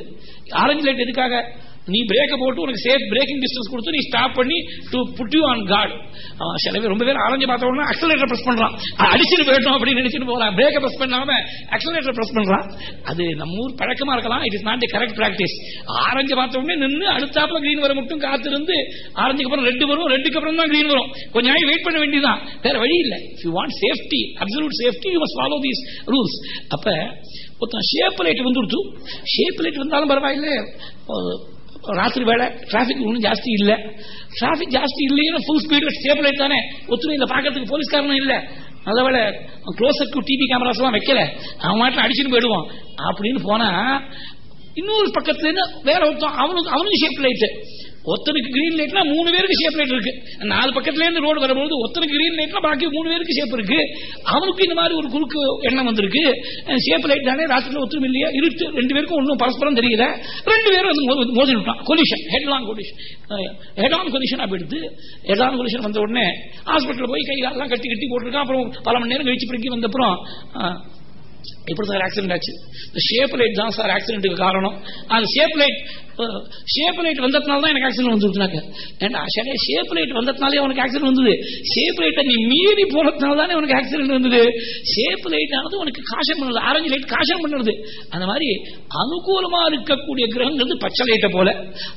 ஆரஞ்சு லைட் எதுக்காக? நீ பிரேக்கை போட்டு உனக்கு சேஃப் பிரேக்கிங் டிஸ்டன்ஸ் கொடுத்து நீ ஸ்டாப் பண்ணி to put you on guard சில பேர் ரொம்ப பேர் ஆரஞ்சு பார்த்த அக்சலேட்டர் பிரஸ் பண்றான் அடிச்சுட்டு போயிட்டோம் அப்படின்னு நினைச்சிட்டு போகிறான் பிரேக்கை பிரஸ் பண்ணாம அக்சலேட்டர் பிரஸ் பண்றான் அது நம்ம ஊர் பழக்கமா இருக்கலாம். It is not the correct practice orange பார்த்த உடனே நின்று அடுத்தாப்புல கிரீன் வர மட்டும் காத்திருந்து ஆரஞ்சுக்கு அப்புறம் ரெட்டு வரும் ரெட்டுக்கு அப்புறம் தான் கிரீன் வரும். கொஞ்ச நாள் வெயிட் பண்ண வேண்டியதான் வேற வழி இல்லை. If you want safety absolute safety you must follow these rules அப்ப ஒருத்தன் ஷேப் லைட் வந்துடுத்து ஷேப் லைட் வந்தாலும் பரவாயில்லை. ராத்திரி வேலை டிராபிக் ஒன்றும் ஜாஸ்தி இல்லை. டிராபிக் ஜாஸ்தி இல்லைன்னு ஃபுல் ஸ்பீடில் ஸ்டேபிள் ஆயிட்டானே தானே. இல்லை பார்க்கறதுக்கு போலீஸ்காரனும் இல்லை. நல்ல வேலை க்ளோஸ் சர்க்கியூட் டிவி கேமராஸ் எல்லாம் வைக்கல. அவன் மாட்டில் அடிச்சுட்டு போயிடுவான். அப்படின்னு போனா இன்னொரு பக்கத்துல வேற ஒருத்தன் அவனுக்கு அவனுக்கு ஷேப் லைட்டு ஒருத்தனுக்கு கிரீன் லைட்னா மூணு பேருக்கு ஷேப் லைட் இருக்கு. நாலு பக்கத்துல இருந்து ரோடு வரும்போது ஒருத்தனுக்கு கிரீன் லைட்னா பாக்கி மூணு பேருக்கு ஷேப் இருக்கு. அவனுக்கு இந்த மாதிரி ஒரு குறுக்கு எண்ணம் வந்திருக்கு. ஷேப் லைட் தானே ராத்திரில ஒத்துரும் இல்லையா? இருட்டு. ரெண்டு பேருக்கும் ஒன்றும் பரஸ்பரம் தெரியல. ரெண்டு பேரும் வந்து மோதி விட்டான் collision headlong collision headlong collision அப்படி எடுத்து ஹெட்லாங் கொலிஷன் வந்த உடனே ஹாஸ்பிட்டல் போய் கை காலெல்லாம் கட்டி கட்டி போட்டிருக்கான். அப்புறம் பல மணி நேரம் கழிச்சு பிடிக்கி வந்தப்புறம் எப்படி சார் ஆக்சிடென்ட் ஆச்சு. ஷேப் லைட் தான் சார் ஆக்சிடென்ட்டுக்கு காரணம். அந்த ஷேப் லைட் ஷேப் லைட் வந்ததுனால தான் எனக்கு ஆக்சிடென்ட் வந்துருக்குனாக்க ஏன்னா சரி ஷேப் லைட் வந்ததுனாலே உனக்கு ஆக்சிடென்ட் வந்தது. ஷேப் லைட்டை நீ மீறி போனதுனால தானே உனக்கு ஆக்சிடென்ட் வந்தது. ஷேப் லைட் ஆனது உனக்கு காஷம் பண்ணுறது ஆரஞ்சு லைட் காஷம் பண்ணுறது அந்த மாதிரி அனுகூலமாக இருக்கக்கூடிய கிரகங்கிறது பச்சை லைட்டை போல.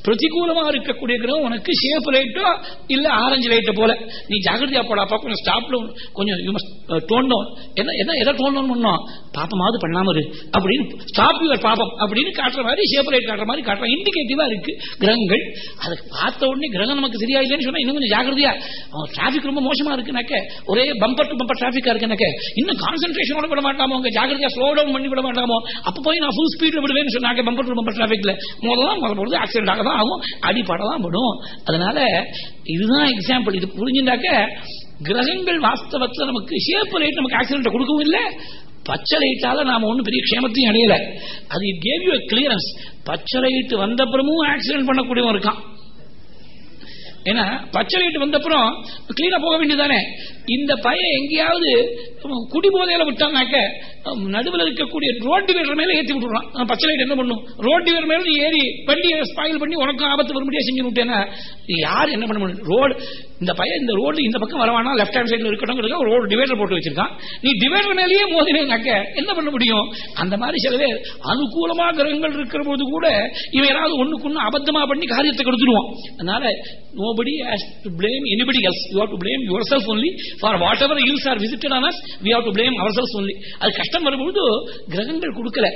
பிரதிகூலமாக இருக்கக்கூடிய கிரகம் உனக்கு ஷேப் லைட்டோ இல்லை ஆரஞ்சு லைட்டை போல. நீ ஜாகிரதையா போடாப்பா கொஞ்சம் ஸ்டாப்ல கொஞ்சம் யூ மஸ்ட் டோன் டவுன் என்ன என்ன எதை டோன் டவுன் பண்ணோம்? பாப்பமாவது பண்ணாமல் இரு. அப்படின்னு ஸ்டாப் யுவர் பாப்பம் அப்படின்னு காட்டுற மாதிரி ஷேப் லைட் காட்டுற மாதிரி காட்டுறேன் இண்டிகேட்டிவா இருக்கு. கிரகங்கள். அதை பார்த்த உடனே கிரகம் நமக்கு சரியா இல்லைன்னு சொன்னா இன்னும் கொஞ்சம் ஜாகிரதையா டிராபிக் ரொம்ப மோசமா இருக்குனாக்க ஒரே பம்பர் டு பம்பர் டிராபிக்கா இருக்குனாக்க இன்னும் கான்சென்ட்ரேஷனோட விட மாட்டாமோ உங்க ஜாகிரதையா ஸ்லோ டவுன் பண்ணி விட மாட்டாமோ? அப்ப போய் நான் ஃபுல் ஸ்பீட்ல விடுவேன்னு சொன்னாக்க பம்பர் டு பம்பர் டிராபிக்ல முதல்ல முதல் போடுறது ஆக்சிடென்ட் ஆக தான் ஆகும். அடிப்பட தான் படும் அதனால இதுதான் எக்ஸாம்பிள் இது புரிஞ்சுட்டாக்க கிரகங்கள் வாஸ்தவத்தில் நமக்கு ஷேப் ரேட் நமக்கு ஆக்சிடென்ட் கொடுக்கவும் இல்லை. பச்சை லைட்டால நாம ஒன்றும் பெரிய க்ஷேமத்தையும் அடையல. அது இட் கேவ் யூ கிளியரன்ஸ் பச்சை லைட் வந்தப்புறமும் ஆக்சிடென்ட் பண்ணக்கூடியவன் இருக்கான். ஏன்னா பச்சை லைட் வந்தப்புறம் கிளீனா போக வேண்டியதானே இந்த பையன் எங்கேயாவது குடி போதையில நடுவில் இருக்கக்கூடிய ரோட் டிவைடர் மேல ஏற்றி விட்டுறான். பச்சை லைட் என்ன பண்ணும்? ரோட் டிவைடர் மேல ஏறி வண்டியை ஸ்பாயில் பண்ணி உனக்கும் ஆபத்து வரும்படியா செஞ்சு விட்டேன்னா யார் என்ன பண்ண முடியும்? ரோடு இந்த பையன் இந்த ரோடு இந்த பக்கம் வரவானா? லெஃப்ட் ஹேண்ட் சைடில் இருக்கட்டும் ஒரு ரோடு டிவைடர் போட்டு வச்சிருக்கான். நீ டிவைடர் மேலேயே மோதினேனாக்க என்ன பண்ண முடியும்? அந்த மாதிரி சில பேர் அனுகூலமா கிரகங்கள் இருக்கிற போது கூட இவன் ஏதாவது ஒண்ணுக்கு ஒன்று அபத்தமா பண்ணி காரியத்தை கொடுத்துருவான். அதனால nobody has to blame anybody else you have to blame your self only for whatever whatever are visited on us we have to blame our ourselves only அது கஷ்டம் வரும்போது கிரகங்கள் கொடுக்கல.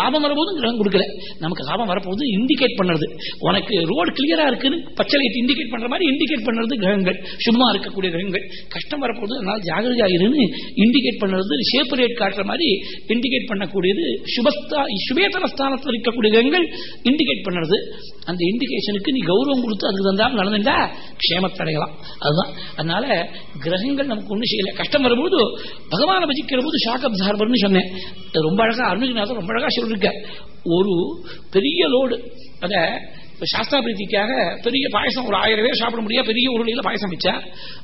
லாபம் வரும்போதும் கிரகம் கொடுக்கல. நமக்கு லாபம் வரப்போது இண்டிகேட் பண்ணுறது. உனக்கு ரோடு கிளியரா இருக்குன்னு பச்சை லைட் இண்டிகேட் பண்ற மாதிரி இண்டிகேட் பண்ணுறது கிரகங்கள். சும்மா இருக்கக்கூடிய கிரகங்கள். கஷ்டம் வரப்போது அதனால ஜாகிரதையா இருன்னு இண்டிகேட் பண்ணுறது ஷேப் ரேட் காட்டுற மாதிரி இண்டிகேட் பண்ணக்கூடியது சுபஸ்தா சுபேதன ஸ்தானத்தில் இருக்கக்கூடிய கிரகங்கள் இண்டிகேட் பண்ணுறது அந்த இண்டிகேஷனுக்கு நீ கௌரவம் கொடுத்து அதுக்கு தந்தாலும் நடந்துட்டா க்ஷேமத்தடையலாம் அதுதான். அதனால கிரகங்கள் நமக்கு ஒன்றும் செய்யல. கஷ்டம் வரும்போது பகவானை பஜிக்கிற போது ஷாக் அப்சார்பர்னு சொன்னேன். ரொம்ப அழகா அருணகிநாதன் ரொம்ப அழகா சொல்லிருக்க ஒரு பெரிய லோடு அத இப்ப சாஸ்திரா பிரீத்திக்காக பெரிய பாயசம் ஒரு ஆயிரம் பேர் சாப்பிட முடியாது பெரிய உருளையில பாயசம் வச்சா?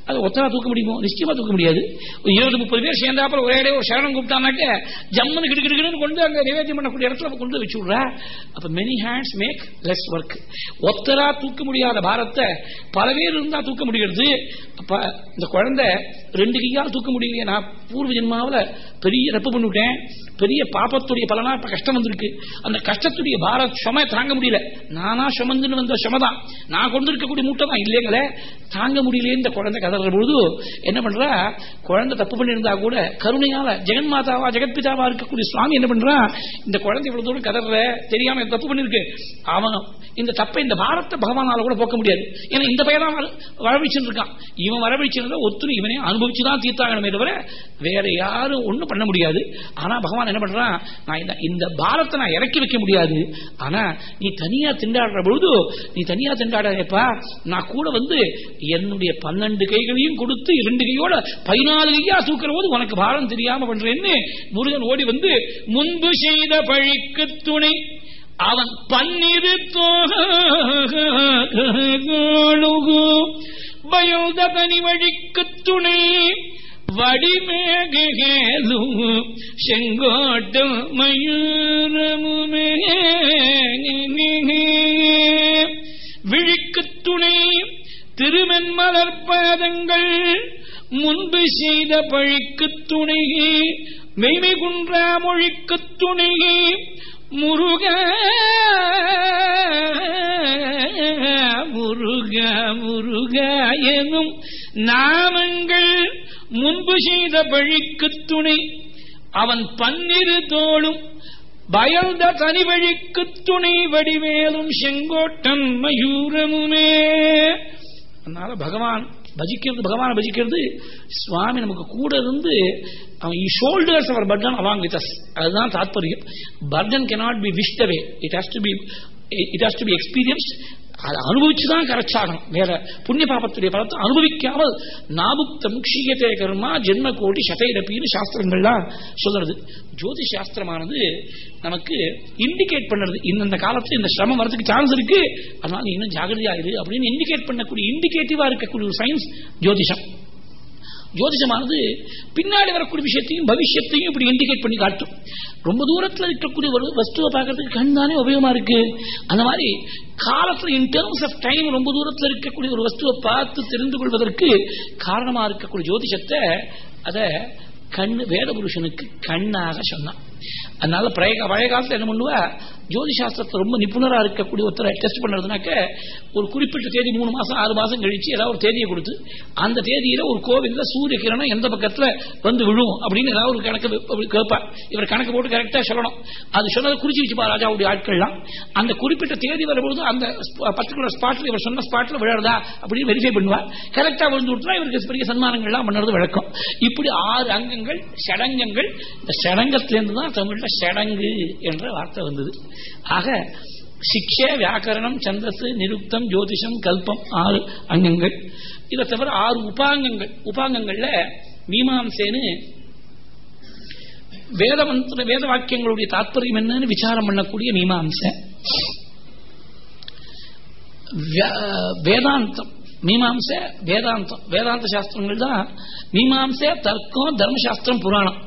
அது ஒத்தனா தூக்க முடியுமோ? நிச்சயமா தூக்க முடியாது. ஒரு இருபது முப்பது பேர் சேர்ந்தாப்புல ஒரே இடையே ஒரு சரணம் கூப்பிட்டானாக்க ஜம்முன்னு கிடுக்கிடுன்னு கொண்டு அங்க நிவேத்தியம் பண்ணக்கூடிய இடத்துல கொண்டு வச்சு விடுறா அப்ப many hands make less work ஒத்தரா தூக்க முடியாத பாரத்தை பல பேர் இருந்தா தூக்க முடிகிறது. அப்ப இந்த குழந்தை ரெண்டு கையால் தூக்க முடியலையே. நான் பூர்வ ஜென்மாவில் பெரிய தப்பு பண்ணிவிட்டேன் பெரிய பாப்பத்துடைய பலனா கஷ்டம் வந்திருக்கு. அந்த கஷ்டத்துடைய பாரத் சுமை தாங்க முடியல. நானா சுமந்துன்னு வந்த சுமதான். நான் கொண்டு இருக்கக்கூடிய மூட்டை தான் இல்லைங்களே? தாங்க முடியலையே இந்த குழந்தை கதற பொழுது என்ன பண்றா? குழந்தை தப்பு பண்ணியிருந்தா கூட கருணையால ஜெகன் மாதாவா ஜெகத்பிதாவா இருக்கக்கூடிய சுவாமி என்ன பண்றா? இந்த குழந்தை இவ்வளவு தூரம் கதற தெரியாம தப்பு பண்ணிருக்கு அவன் இந்த தப்பை இந்த பாரத்தை பகவானால கூட போக்க முடியாது. ஏன்னா இந்த பையன் தான் இருக்கான் இவன் வரவழிச்சிருந்தா ஒத்துரு இவனே அனுபவிச்சுதான் தீர்த்தாகணுமே தவிர வேற யாரும் ஒண்ணும் பண்ண முடியாது. ஆனா பகவான் என்ன பண்றான்? நான் இந்த இந்த பாரத்தை நான் இறக்கி வைக்க முடியாது. ஆனா நீ தனியா திண்டாடுற பொழுது நீ தனியா திண்டாடுறப்பா நான் கூட வந்து என்னுடைய பன்னெண்டு கைகளையும் கொடுத்து இரண்டு கையோட பதினாலு கையா தூக்குற போது உனக்கு பாரம் தெரியாம பண்றேன்னு முருகன் ஓடி வந்து முன்பு செய்த பழிக்கு துணை அவன் பன்னிரு தோழுகு பயோத தனி வழிக்கு துணை வடிமேகேதும் செங்கோட்டம் மயூரமுமே. விழிக்கு துணை திருமென்மலர் பாதங்கள் முன்பு செய்த பழிக்கு துணையே மெய்மை குன்றா மொழிக்கு துணையே முருக முருக முருக எனும் நாமங்கள் முன்பு செய்த பழிக்கு துணை. அவன் பன்னிரு தோளும் பயந்த தனிவழிக்கு துணை வடிவேலும் செங்கோட்டன் மயூரமுமே. அதனால பகவான் பஜிக்கிறது பகவானை பஜிக்கிறது சுவாமி நமக்கு கூட இருந்து அவன் shoulders our burden along with us அதுதான் தாத்பரியம். Burden cannot be wish away it has to be it has to be experience அதை அனுபவிச்சுதான் கரைச்சாகணும். வேற புண்ணிய பாபத்துடைய பலத்தை அனுபவிக்காமல் நாபுக்தம் க்ஷீயத்தே கர்மா ஜென்ம கோடி சதைரப்பின்னு சாஸ்திரங்கள்லாம் சொல்றது. ஜோதிஷ் சாஸ்திரமானது நமக்கு இண்டிகேட் பண்ணுறது. இந்தந்த காலத்துல இந்த சிரமம் வரதுக்கு சான்ஸ் இருக்கு. அதனால இன்னும் ஜாகிரதையாயிரு அப்படின்னு இண்டிகேட் பண்ணக்கூடிய இண்டிகேட்டிவா இருக்கக்கூடிய ஒரு சயின்ஸ் ஜோதிஷம். ஜோதிஷமானது பின்னாடி வரக்கூடிய விஷயத்தையும் பவிஷ்யத்தையும் இப்படி இண்டிகேட் பண்ணி காட்டும். ரொம்ப தூரத்தில் இருக்கக்கூடிய ஒரு வஸ்துவை பார்க்கறதுக்கு கண் தானே உபயோகமா இருக்கு? அந்த மாதிரி காலத்தில் இன் டேர்ம்ஸ் ஆஃப் டைம் ரொம்ப தூரத்தில் இருக்கக்கூடிய ஒரு வஸ்துவை பார்த்து தெரிந்து கொள்வதற்கு காரணமா இருக்கக்கூடிய ஜோதிஷத்தை அதை கண் வேத புருஷனுக்கு கண்ணாக சொன்னான். அதனால பழைய பழைய காலத்தில் என்ன பண்ணுவா? ஜோதி சாஸ்திரத்தில் ரொம்ப நிபுணராக இருக்கக்கூடிய ஒருத்தரை டெஸ்ட் பண்ணுறதுனாக்க ஒரு குறிப்பிட்ட தேதி மூணு மாதம் ஆறு மாதம் கழித்து ஏதாவது ஒரு தேதியை கொடுத்து அந்த தேதியில் ஒரு கோவிலில் சூரிய கிரணம் எந்த பக்கத்தில் வந்து விழும் அப்படின்னு ஏதாவது ஒரு கணக்கு கேட்பா இவர் கணக்கு போட்டு கரெக்டாக சொல்லணும். அது சொன்னதை குறிச்சு வச்சுப்பா ராஜாவுடைய ஆட்கள்லாம். அந்த குறிப்பிட்ட தேதி வரும்போது அந்த பர்டிகுலர் ஸ்பாட்டில் இவர் சொன்ன ஸ்பாட்டில் விழறதா அப்படின்னு வெரிஃபை பண்ணுவார். கரெக்டாக விழுந்து விட்டுனா இவருக்கு பெரிய சன்மானங்கள்லாம் பண்ணுறது வழக்கம். இப்படி ஆறு அங்கங்கள் சடங்கங்கள் இந்த சடங்கத்திலேருந்து தான் தமிழில் சடங்கு என்ற வார்த்தை வந்தது. ஆக சிக்ஷே வியாக்கரணம் சந்தஸ் நிருக்தம் ஜோதிஷம் கல்பம் ஆறு அங்கங்கள். இதை தவிர ஆறு உபாங்கங்கள். உபாங்கங்கள்ல மீமாம்சேன்னு வேத மந்திர வேத வாக்கியங்களுடைய தாற்பயம் என்னன்னு விசாரம் பண்ணக்கூடிய மீமாம்சை. வேதாந்தம். மீமாம்ச வேதாந்தம். வேதாந்த சாஸ்திரங்கள் தான் மீமாம்ச தர்க்கம் தர்மசாஸ்திரம் புராணம்.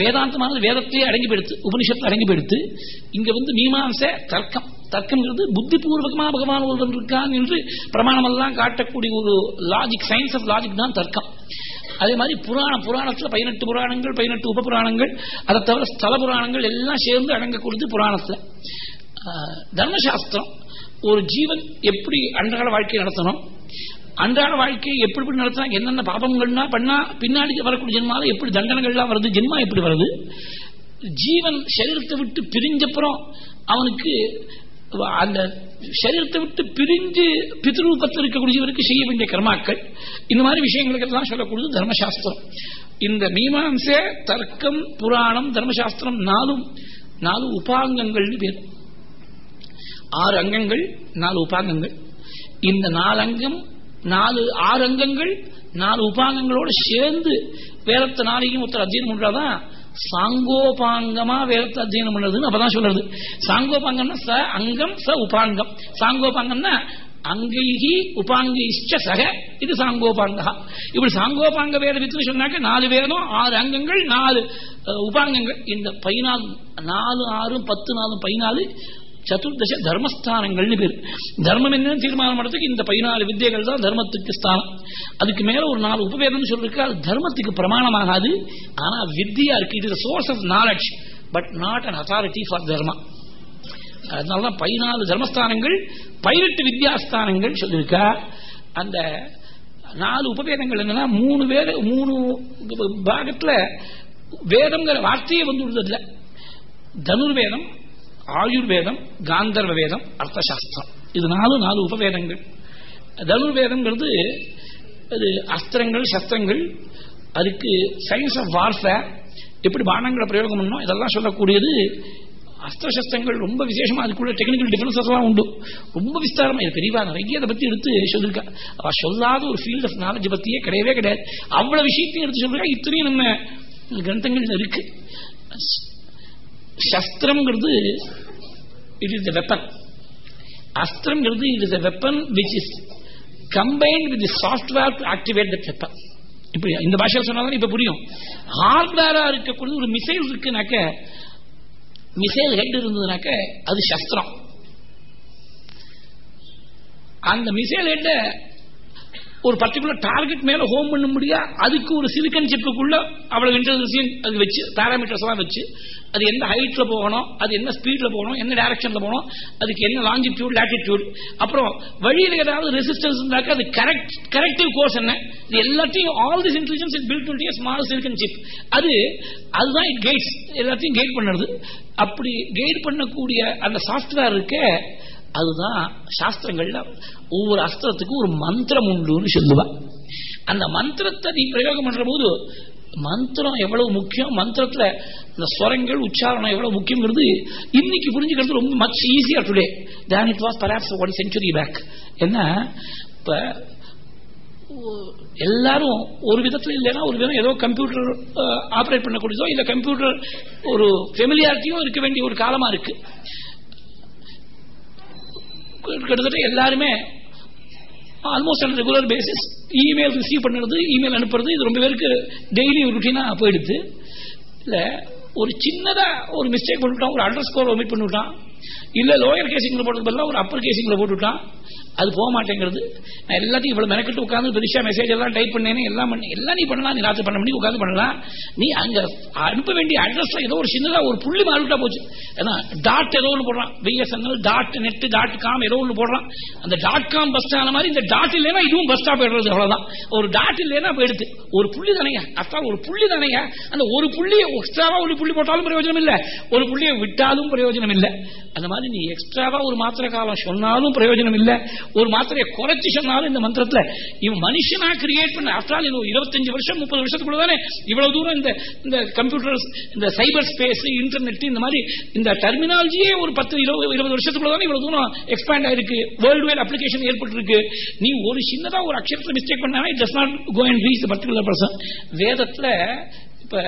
வேதாந்தமானது வேதத்தையே அடங்கி போயிடுத்து உபனிஷத்து அடங்கி போயிடுத்து இங்க வந்து மீமாசை தர்க்கம். தர்க்கம்ங்கிறது புத்திபூர்வகமா பகவான் ஒருவன் இருக்கான் என்று பிரமாணம் எல்லாம் காட்டக்கூடிய ஒரு லாஜிக் சயின்ஸ் ஆஃப் லாஜிக் தான் தர்க்கம். அதே மாதிரி புராண புராணத்துல பதினெட்டு புராணங்கள் பதினெட்டு உப புராணங்கள் அதை தவிர ஸ்தல புராணங்கள் எல்லாம் சேர்ந்து அடங்கக்கூடியது புராணத்துல. தர்மசாஸ்திரம் ஒரு ஜீவன் எப்படி அன்றாட வாழ்க்கை நடத்தணும்? அன்றாட வாழ்க்கையை எப்படி எப்படி நடத்தினா என்னென்ன பாபங்கள்னா பண்ணா பின்னாடி வரக்கூடிய ஜென்மால எப்படி தண்டனைகள்லாம் வருது ஜென்மா எப்படி வருது? ஜீவன் சரீரத்தை விட்டு பிரிஞ்சப்புறம் அவனுக்கு அந்த சரீரத்தை விட்டு பிரிஞ்சு பித்ரூபத்தில் இருக்கக்கூடியவருக்கு செய்ய வேண்டிய கர்மாக்கள் இந்த மாதிரி விஷயங்களுக்கு எல்லாம் சொல்லக்கூடியது தர்மசாஸ்திரம். இந்த மீமாம்ச தர்க்கம் புராணம் தர்மசாஸ்திரம் நாலும் நாலு உபாங்கங்கள்னு பேர். ஆறு அங்கங்கள் நாலு உபாங்கங்கள். இந்த நாலு அங்கம் நாலு ஆறு அங்கங்கள் நாலு உபாங்கங்களோட சேர்ந்து வேதத்தை நாளையும் ஒருத்தர் அத்தியனம் பண்றாதான் சாங்கோபாங்கமா வேதத்தை அத்தியனம் பண்றதுன்னு அப்பதான் சொல்றது. சாங்கோபாங்கம்னா ச அங்கம் ச உபாங்கம். சாங்கோபாங்கம்னா அங்கைகி உபாங்கிச்ச சக இது சாங்கோபாங்கா. இப்படி சாங்கோபாங்க வேத வித்து சொன்னாக்க நாலு வேதம் ஆறு அங்கங்கள் நாலு உபாங்கங்கள். இந்த பதினாலு நாலு ஆறு பத்து நாலு பதினாலு சதுர்தச தர்மஸ்தானங்கள்னு பேர். தர்மம் என்னன்னு தீர்மானம் பண்றதுக்கு இந்த பதினாலு வித்தியைகள் தான் தர்மத்துக்கு ஸ்தானம். அதுக்கு மேல ஒரு நாலு உபவேதம் சொல்லிருக்கு அது தர்மத்துக்கு பிரமாணமாகாது. ஆனா வித்தியா இருக்கு இது source of knowledge but not an authority for dharma அதனாலதான் பதினாலு தர்மஸ்தானங்கள் பதினெட்டு வித்யாஸ்தானங்கள் சொல்லியிருக்கா. அந்த நாலு உபவேதங்கள் என்னன்னா மூணு பேர் மூணு பாகத்துல வேதம்ங்கிற வார்த்தையே வந்து விடுறதில்ல தனுர்வேதம் ஆயுர்வேதம் காந்தர்வ வேதம் அர்த்தசாஸ்திரம். இது நாலு நாலு உபவேதங்கள். தனுர்வேதம்ங்கிறது அது அஸ்திரங்கள் சஸ்திரங்கள் அதுக்கு சயின்ஸ் ஆஃப் வார்ஃபேர் எப்படி பானங்களை பிரயோகம் பண்ணணும் இதெல்லாம் சொல்லக்கூடியது அஸ்திர சஸ்திரங்கள் ரொம்ப விசேஷமா அதுக்குள்ள டெக்னிக்கல் டிஃபரன்சஸ் எல்லாம் உண்டு. ரொம்ப விஸ்தாரமா இது பெரியவா நிறைய அதை பத்தி எடுத்து சொல்லியிருக்கா அவ சொல்லாத ஒரு ஃபீல்ட் ஆஃப் நாலேஜ் பத்தியே கிடையவே கிடையாது. அவ்வளவு விஷயத்தையும் எடுத்து சொல்றா இத்தனையும் நம்ம கிரந்தங்கள் இருக்கு. சஸ்திரம்ங்கிறது it is the weapon அஸ்திரம்ங்கிறது it is the weapon which is combined with software to activate that weapon இப்படி இந்த பாஷையில் சொன்னாலும் இப்ப புரியும். ஹார்ட்வேரா இருக்கக்கூடிய ஒரு மிசைல் இருக்குனாக்க மிசைல் ஹெட் இருந்ததுனாக்க அது சஸ்திரம். அந்த மிசைல் ஹெட்டை ஒரு பர்டிகுலர் டார்கெட் மேல ஹோம் பண்ண முடியா? அதுக்கு ஒரு சிலிக்கன் சிப்புக்குள்ள அவ்வளவு இன்டர்சியன் அது வச்சு பேராமீட்டர்ஸ் எல்லாம் வச்சு அது எந்த ஹைட்ல போகணும் அது என்ன ஸ்பீட்ல போகணும் என்ன டைரக்ஷன்ல போகணும் அதுக்கு என்ன லாங்கிடியூட் லாட்டிடியூட் அப்புறம் வழியில் ஏதாவது ரெசிஸ்டன்ஸ் இருந்தாக்க அது கரெக்ட் கரெக்டிவ் கோர்ஸ் என்ன? இது எல்லாத்தையும் all this intelligence is built to small silicon chip அது அதுதான் இட் கைட்ஸ் எல்லாத்தையும் கைட் பண்ணுறது. அப்படி கைட் பண்ணக்கூடிய அந்த சாஃப்ட்வேர் இருக்க அதுதான் சாஸ்திரங்கள்ல ஒவ்வொரு அஸ்திரத்துக்கு ஒரு மந்திரம் உண்டுன்னு சொல்லுவா. அந்த மந்திரத்தை நீ பிரயோகம் பண்ற போது மந்திரம் எவ்வளவு முக்கியம்? மந்திரத்துல இந்த ஸ்வரங்கள் உச்சாரணம் எவ்வளவு முக்கியங்கிறது இன்னைக்கு புரிஞ்சுக்கிறது ரொம்ப மச் ஈஸியா today than it was perhaps one century back என்ன? இப்ப எல்லாரும் ஒரு விதத்துல இல்லைன்னா ஒரு விதம் ஏதோ கம்ப்யூட்டர் ஆப்ரேட் பண்ணக்கூடியதோ இல்ல கம்ப்யூட்டர் ஒரு ஃபெமிலியாரிட்டியும் இருக்க வேண்டிய ஒரு காலமா இருக்கு. கிட்டத்தட்ட எல்லாருமே almost on regular basis email receive பண்ணுறது இமெயில் அனுப்புறது இது ரொம்ப பேருக்கு டெய்லி ருட்டீனாக போயிடுது. இல்லை ஒரு சின்னதாக ஒரு மிஸ்டேக் பண்ணிவிட்டான் ஒரு அட்ரஸ் ஸ்கோர் ஒமிட் பண்ணிவிட்டான் இல்லை லோயர் கேசிங்ல போட்டது பதிலாக ஒரு அப்பர் கேசிங்ல போட்டுவிட்டான் அது போக மாட்டேங்கிறது. நான் எல்லாத்தையும் இவ்வளவு மெனக்கிட்டு உட்காந்து பெருசா மெசேஜ் எல்லாம் டைப் பண்ணேன்னு எல்லாம் பண்ணி எல்லாம் நீ பண்ணலாம் நீ ராத்திரி பண்ண முடியும் உட்காந்து பண்ணலாம். நீ அங்க அனுப்ப வேண்டிய அட்ரஸ் ஏதோ ஒரு சின்னதா ஒரு புள்ளி மாறிட்டா போச்சு. ஏன்னா டாட் ஏதோ ஒன்று போடுறான். BSNL dot net dot com ஏதோ ஒன்று போடுறான். அந்த டாட் காம் பஸ் ஆன மாதிரி இந்த டாட் இல்லைன்னா இதுவும் பஸ் ஸ்டாப் எடுறது அவ்வளவுதான். ஒரு டாட் இல்லைன்னா போயிடுது ஒரு புள்ளி தானேங்க. அத்தா ஒரு புள்ளி தானேங்க. அந்த ஒரு புள்ளியை எக்ஸ்ட்ராவா ஒரு புள்ளி போட்டாலும் பிரயோஜனம் இல்லை. ஒரு புள்ளியை விட்டாலும் பிரயோஜனம் இல்லை. அந்த மாதிரி நீ எக்ஸ்ட்ராவா ஒரு மாத்திரை காலம் சொன்னாலும் பிரயோஜனம் இல்லை. ஒரு மாத்திரையை குறைச்சி சொன்னாலும் இந்த மந்திரத்துல இவன் மனுஷனா கிரியேட் பண்ண ஆஃப்டர் இருபத்தஞ்சு வருஷம் முப்பது வருஷத்துக்குள்ள தானே இவ்வளவு தூரம் இந்த இந்த கம்ப்யூட்டர் இந்த சைபர் ஸ்பேஸ் இன்டர்நெட் இந்த மாதிரி இந்த டெர்மினாலஜியே ஒரு பத்து இருபது இருபது வருஷத்துக்குள்ள தானே இவ்வளவு தூரம் எக்ஸ்பேண்ட் ஆயிருக்கு வேர்ல்டு வைட் அப்ளிகேஷன் ஏற்பட்டிருக்கு. நீ ஒரு சின்னதா ஒரு அக்ஷரத்தை மிஸ்டேக் பண்ணா it does not go and reach particular person வேதத்துல இப்ப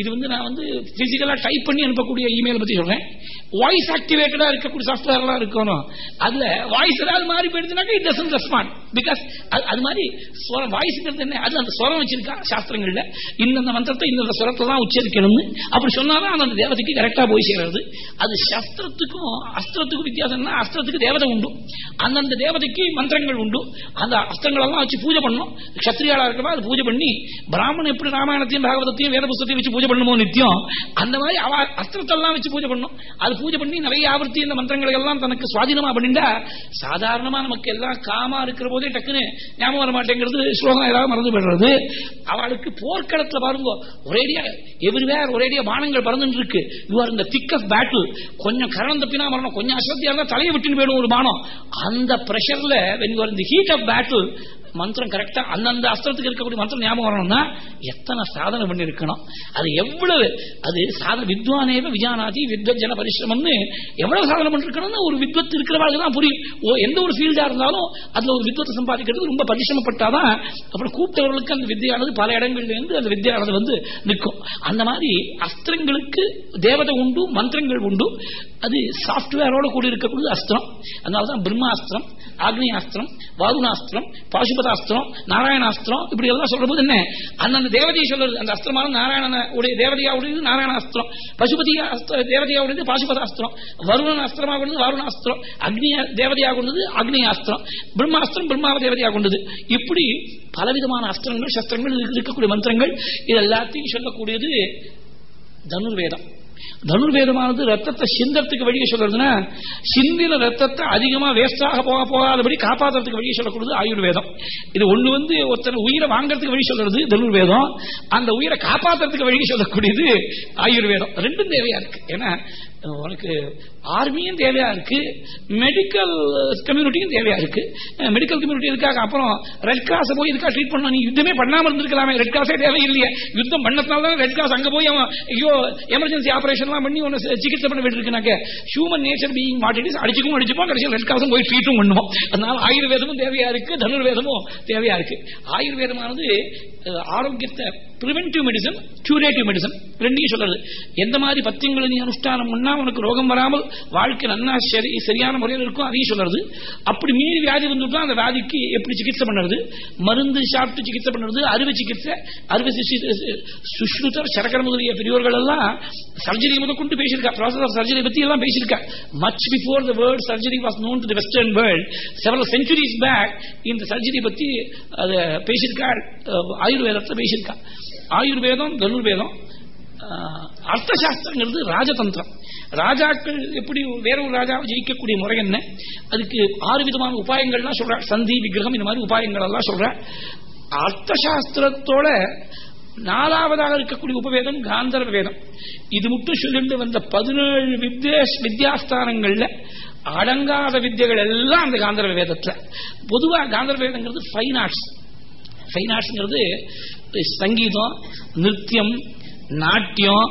இது வந்து நான் வந்து பிசிக்கலா டைப் பண்ணி அனுப்பக்கூடிய இமெயில் பத்தி சொல்றேன். வாய்ஸ் ஆக்டிவேட்டடாக இருக்கக்கூடிய சாஃப்ட்வேர் எல்லாம் இருக்கணும். அதுல வாய்ஸ் ஏதாவது மாறி போயிடுச்சுனாக்கா இட் டசன் ரெஸ்பாண்ட் பிகாஸ் அது மாதிரி வாய்ஸ்ங்கிறது என்ன? அது அந்த ஸ்வரம் வச்சிருக்கா சாஸ்திரங்கள்ல. இந்தந்த மந்திரத்தை இந்தந்த ஸ்வரத்தை தான் உச்சரிக்கணும்னு. அப்படி சொன்னாதான் அந்த தேவதைக்கு கரெக்டா போய் சேர்றது அது சஸ்திரத்துக்கும் அஸ்திரத்துக்கும் வித்தியாசம்னா அஸ்திரத்துக்கு தேவதை உண்டு. அந்தந்த தேவதைக்கு மந்திரங்கள் உண்டு. அந்த அஸ்திரங்கள் எல்லாம் வச்சு பூஜை பண்ணணும். கத்திரியாளா இருக்கா அது பூஜை பண்ணி பிராமணன் எப்படி ராமாயணத்தையும் பாகவதத்தையும் வேத புஸ்தத்தையும் வச்சு பூஜை பூஜை பண்ணுமோ நித்தியம்? அந்த மாதிரி அவ அஸ்திரத்தெல்லாம் வச்சு பூஜை பண்ணும். அது பூஜை பண்ணி நிறைய ஆவர்த்தி இந்த மந்திரங்களை எல்லாம் தனக்கு சுவாதீனமா பண்ணிண்டா சாதாரணமா நமக்கு எல்லாம் காமா இருக்கிற போதே டக்குன்னு ஞாபகம் வர மாட்டேங்கிறது ஸ்லோகம் ஏதாவது மறந்து போயிடுறது. அவளுக்கு போர்க்களத்துல பாருங்க ஒரேடியா எவ்ரிவேர் ஒரேடியா பானங்கள் பறந்துட்டு இருக்கு. யூ இந்த திக் ஆஃப் பேட்டில் கொஞ்சம் கரணம் தப்பினா மரணம் கொஞ்சம் அசத்தியா இருந்தா தலையை விட்டுன்னு போயிடும் ஒரு பானம். அந்த பிரஷர்ல வென் யூ ஆர் இந்த ஹீட் ஆஃப் பேட்டில் மந்திரம் கரெக்டா அந்தந்த அஸ்திரத்துக்கு இருக்கக்கூடிய மந்திரம் ஞாபகம் வரணும்னா எத்தனை சாதனை பண்ணி இருக்கணும் அது எவ்வளவு அது சாதனை வித்வானேவ விஜயானாதி வித்வஜன பரிசிரமம்னு எவ்வளவு சாதனை பண்ணிருக்கணும்னு ஒரு வித்வத் இருக்கிறவாளுக்கு தான் புரியும். ஓ, எந்த ஒரு ஃபீல்டா இருந்தாலும் அதுல ஒரு வித்வத்தை சம்பாதிக்கிறது ரொம்ப பரிசிரமப்பட்டாதான் அப்புறம் கூப்பிட்டவர்களுக்கு அந்த வித்தியானது பல இடங்கள்ல இருந்து அந்த வித்தியானது வந்து நிற்கும். அந்த மாதிரி அஸ்திரங்களுக்கு தேவதை உண்டு மந்திரங்கள் உண்டு. அது சாப்ட்வேரோட கூடி இருக்கக்கூடிய அஸ்திரம். அதனாலதான் பிரம்மாஸ்திரம். ஆக்னியாஸ்திரம் வாருணாஸ்திரம் பாசுபதாஸ்திரம் நாராயணாஸ்திரம் இப்படி எல்லாம் சொல்ற போது என்ன? அந்தந்த தேவதையை சொல்றது அந்த அஸ்திரமான நாராயண உடைய தேவதையா உடையது நாராயணாஸ்திரம். பசுபதி தேவதையா உடையது பாசுபதாஸ்திரம். வருணன் அஸ்திரமாக கொண்டது வாருணாஸ்திரம். அக்னிய தேவதையாக கொண்டது அக்னியாஸ்திரம் பிரம்மாஸ்திரம் பிரம்மாவ தேவதையாக கொண்டது. இப்படி பலவிதமான அஸ்திரங்கள் சஸ்திரங்கள் இருக்கக்கூடிய மந்திரங்கள் இது எல்லாத்தையும் சொல்லக்கூடியது தனுர்வேதம். தனுர்வேதமானது ரத்தத்தை சிந்தத்துக்கு வழியை சொல்றதுன்னா சிந்தின ரத்தத்தை அதிகமா வேஸ்டாக போக போகாதபடி காப்பாத்துறதுக்கு வழியை சொல்லக்கூடியது ஆயுர்வேதம். இது ஒண்ணு வந்து ஒருத்தர் உயிரை வாங்கறதுக்கு வழி சொல்றது தனுர்வேதம். அந்த உயிரை காப்பாத்துறதுக்கு வழி சொல்லக்கூடியது ஆயுர்வேதம். ரெண்டும் தேவையா இருக்கு. ஏன்னா உனக்கு ஆர்மியும் தேவையா இருக்கு மெடிக்கல் கம்யூனிட்டியும் தேவையா இருக்கு. மெடிக்கல் கம்யூனிட்டி இருக்காங்க அப்புறம் ரெட் கிராஸ் போய் இதுக்காக ட்ரீட் பண்ணணும். நீ யுத்தமே பண்ணாமல் இருந்திருக்கலாமே ரெட் கிராஸே தேவையில்லையே. யுத்தம் பண்ணதுனால தான் ரெட் கிராஸ் அங்க போய் அவன் ஐயோ எமர்ஜென்சி ஆபரேஷன்லாம் பண்ணி உன்னை சிகிச்சை பண்ண வேண்டியிருக்குனாக்க ஹியூமன் நேச்சர் பீயிங் மாட்டிட்டு அடிச்சுக்கும் அடிச்சுப்போம் கடைசியில் ரெட் கிராஸும் போய் ட்ரீட்டும் பண்ணுவோம். அதனால ஆயுர்வேதமும் தேவையா இருக்கு தனுர்வேதமும் தேவையா இருக்கு. ஆயுர்வேதமானது ஆரோக்கியத்தை பிரிவென்டிவ் மெடிசன் கியூரேட்டிவ் மெடிசன் ரெண்டையும் சொல்றது எந்த மாதிரி பத்தியங்களை நீ அனுஷ்டானம் பண்ணா உனக்கு ரோகம் வராமல் வாழ்க்கை நன்னா சரி சரியான முறையில் இருக்கும் அதையும் சொல்றது அப்படி மீறி வியாதி வந்துட்டா அந்த வியாதிக்கு எப்படி சிகிச்சை பண்ணுறது? மருந்து சாப்பிட்டு சிகிச்சை பண்ணுறது அறுவை சிகிச்சை அறுவை சிசி- சுஷ்ருதர் சரக்கர முதலிய பெரியோர்கள் எல்லாம் சர்ஜரி முதல் கொண்டு பேசியிருக்கா ப்ராசஸ் ஆஃப் சர்ஜரி பத்தி எல்லாம் பேசியிருக்கா. Much before the world surgery was known to western world several centuries back இந்த சர்ஜரி பத்தி அதை பேசியிருக்கா ஆயுர்வேதத்தை பேசியிருக்கா. ஆயுர்வேதம் தனுர்வேதம் அர்த்தசாஸ்திரங்கிறது ராஜதந்திரம். ராஜாக்கள் எப்படி வேற ஒரு ராஜாவை ஜெயிக்கக்கூடிய முறை என்ன? அதுக்கு ஆறு விதமான உபாயங்கள்லாம் சொல்ற. சந்தி விக்கிரகம் இந்த மாதிரி உபாயங்கள் எல்லாம் சொல்ற. அர்த்தசாஸ்திரத்தோட நாலாவதாக இருக்கக்கூடிய உபவேதம் காந்தர்வ வேதம். இது மட்டும் சொல்லிட்டு வந்த பதினேழு வித்யாஸ்தானங்கள்ல அடங்காத வித்தியகள் எல்லாம் அந்த காந்தர்வ வேதத்துல. பொதுவா காந்தர்வ வேதங்கிறது ஃபைன் ஆர்ட்ஸ் ஃபைன் ஆர்ட்ஸ்ங்கிறது சங்கீதம் நித்தியம் நாட்டியம்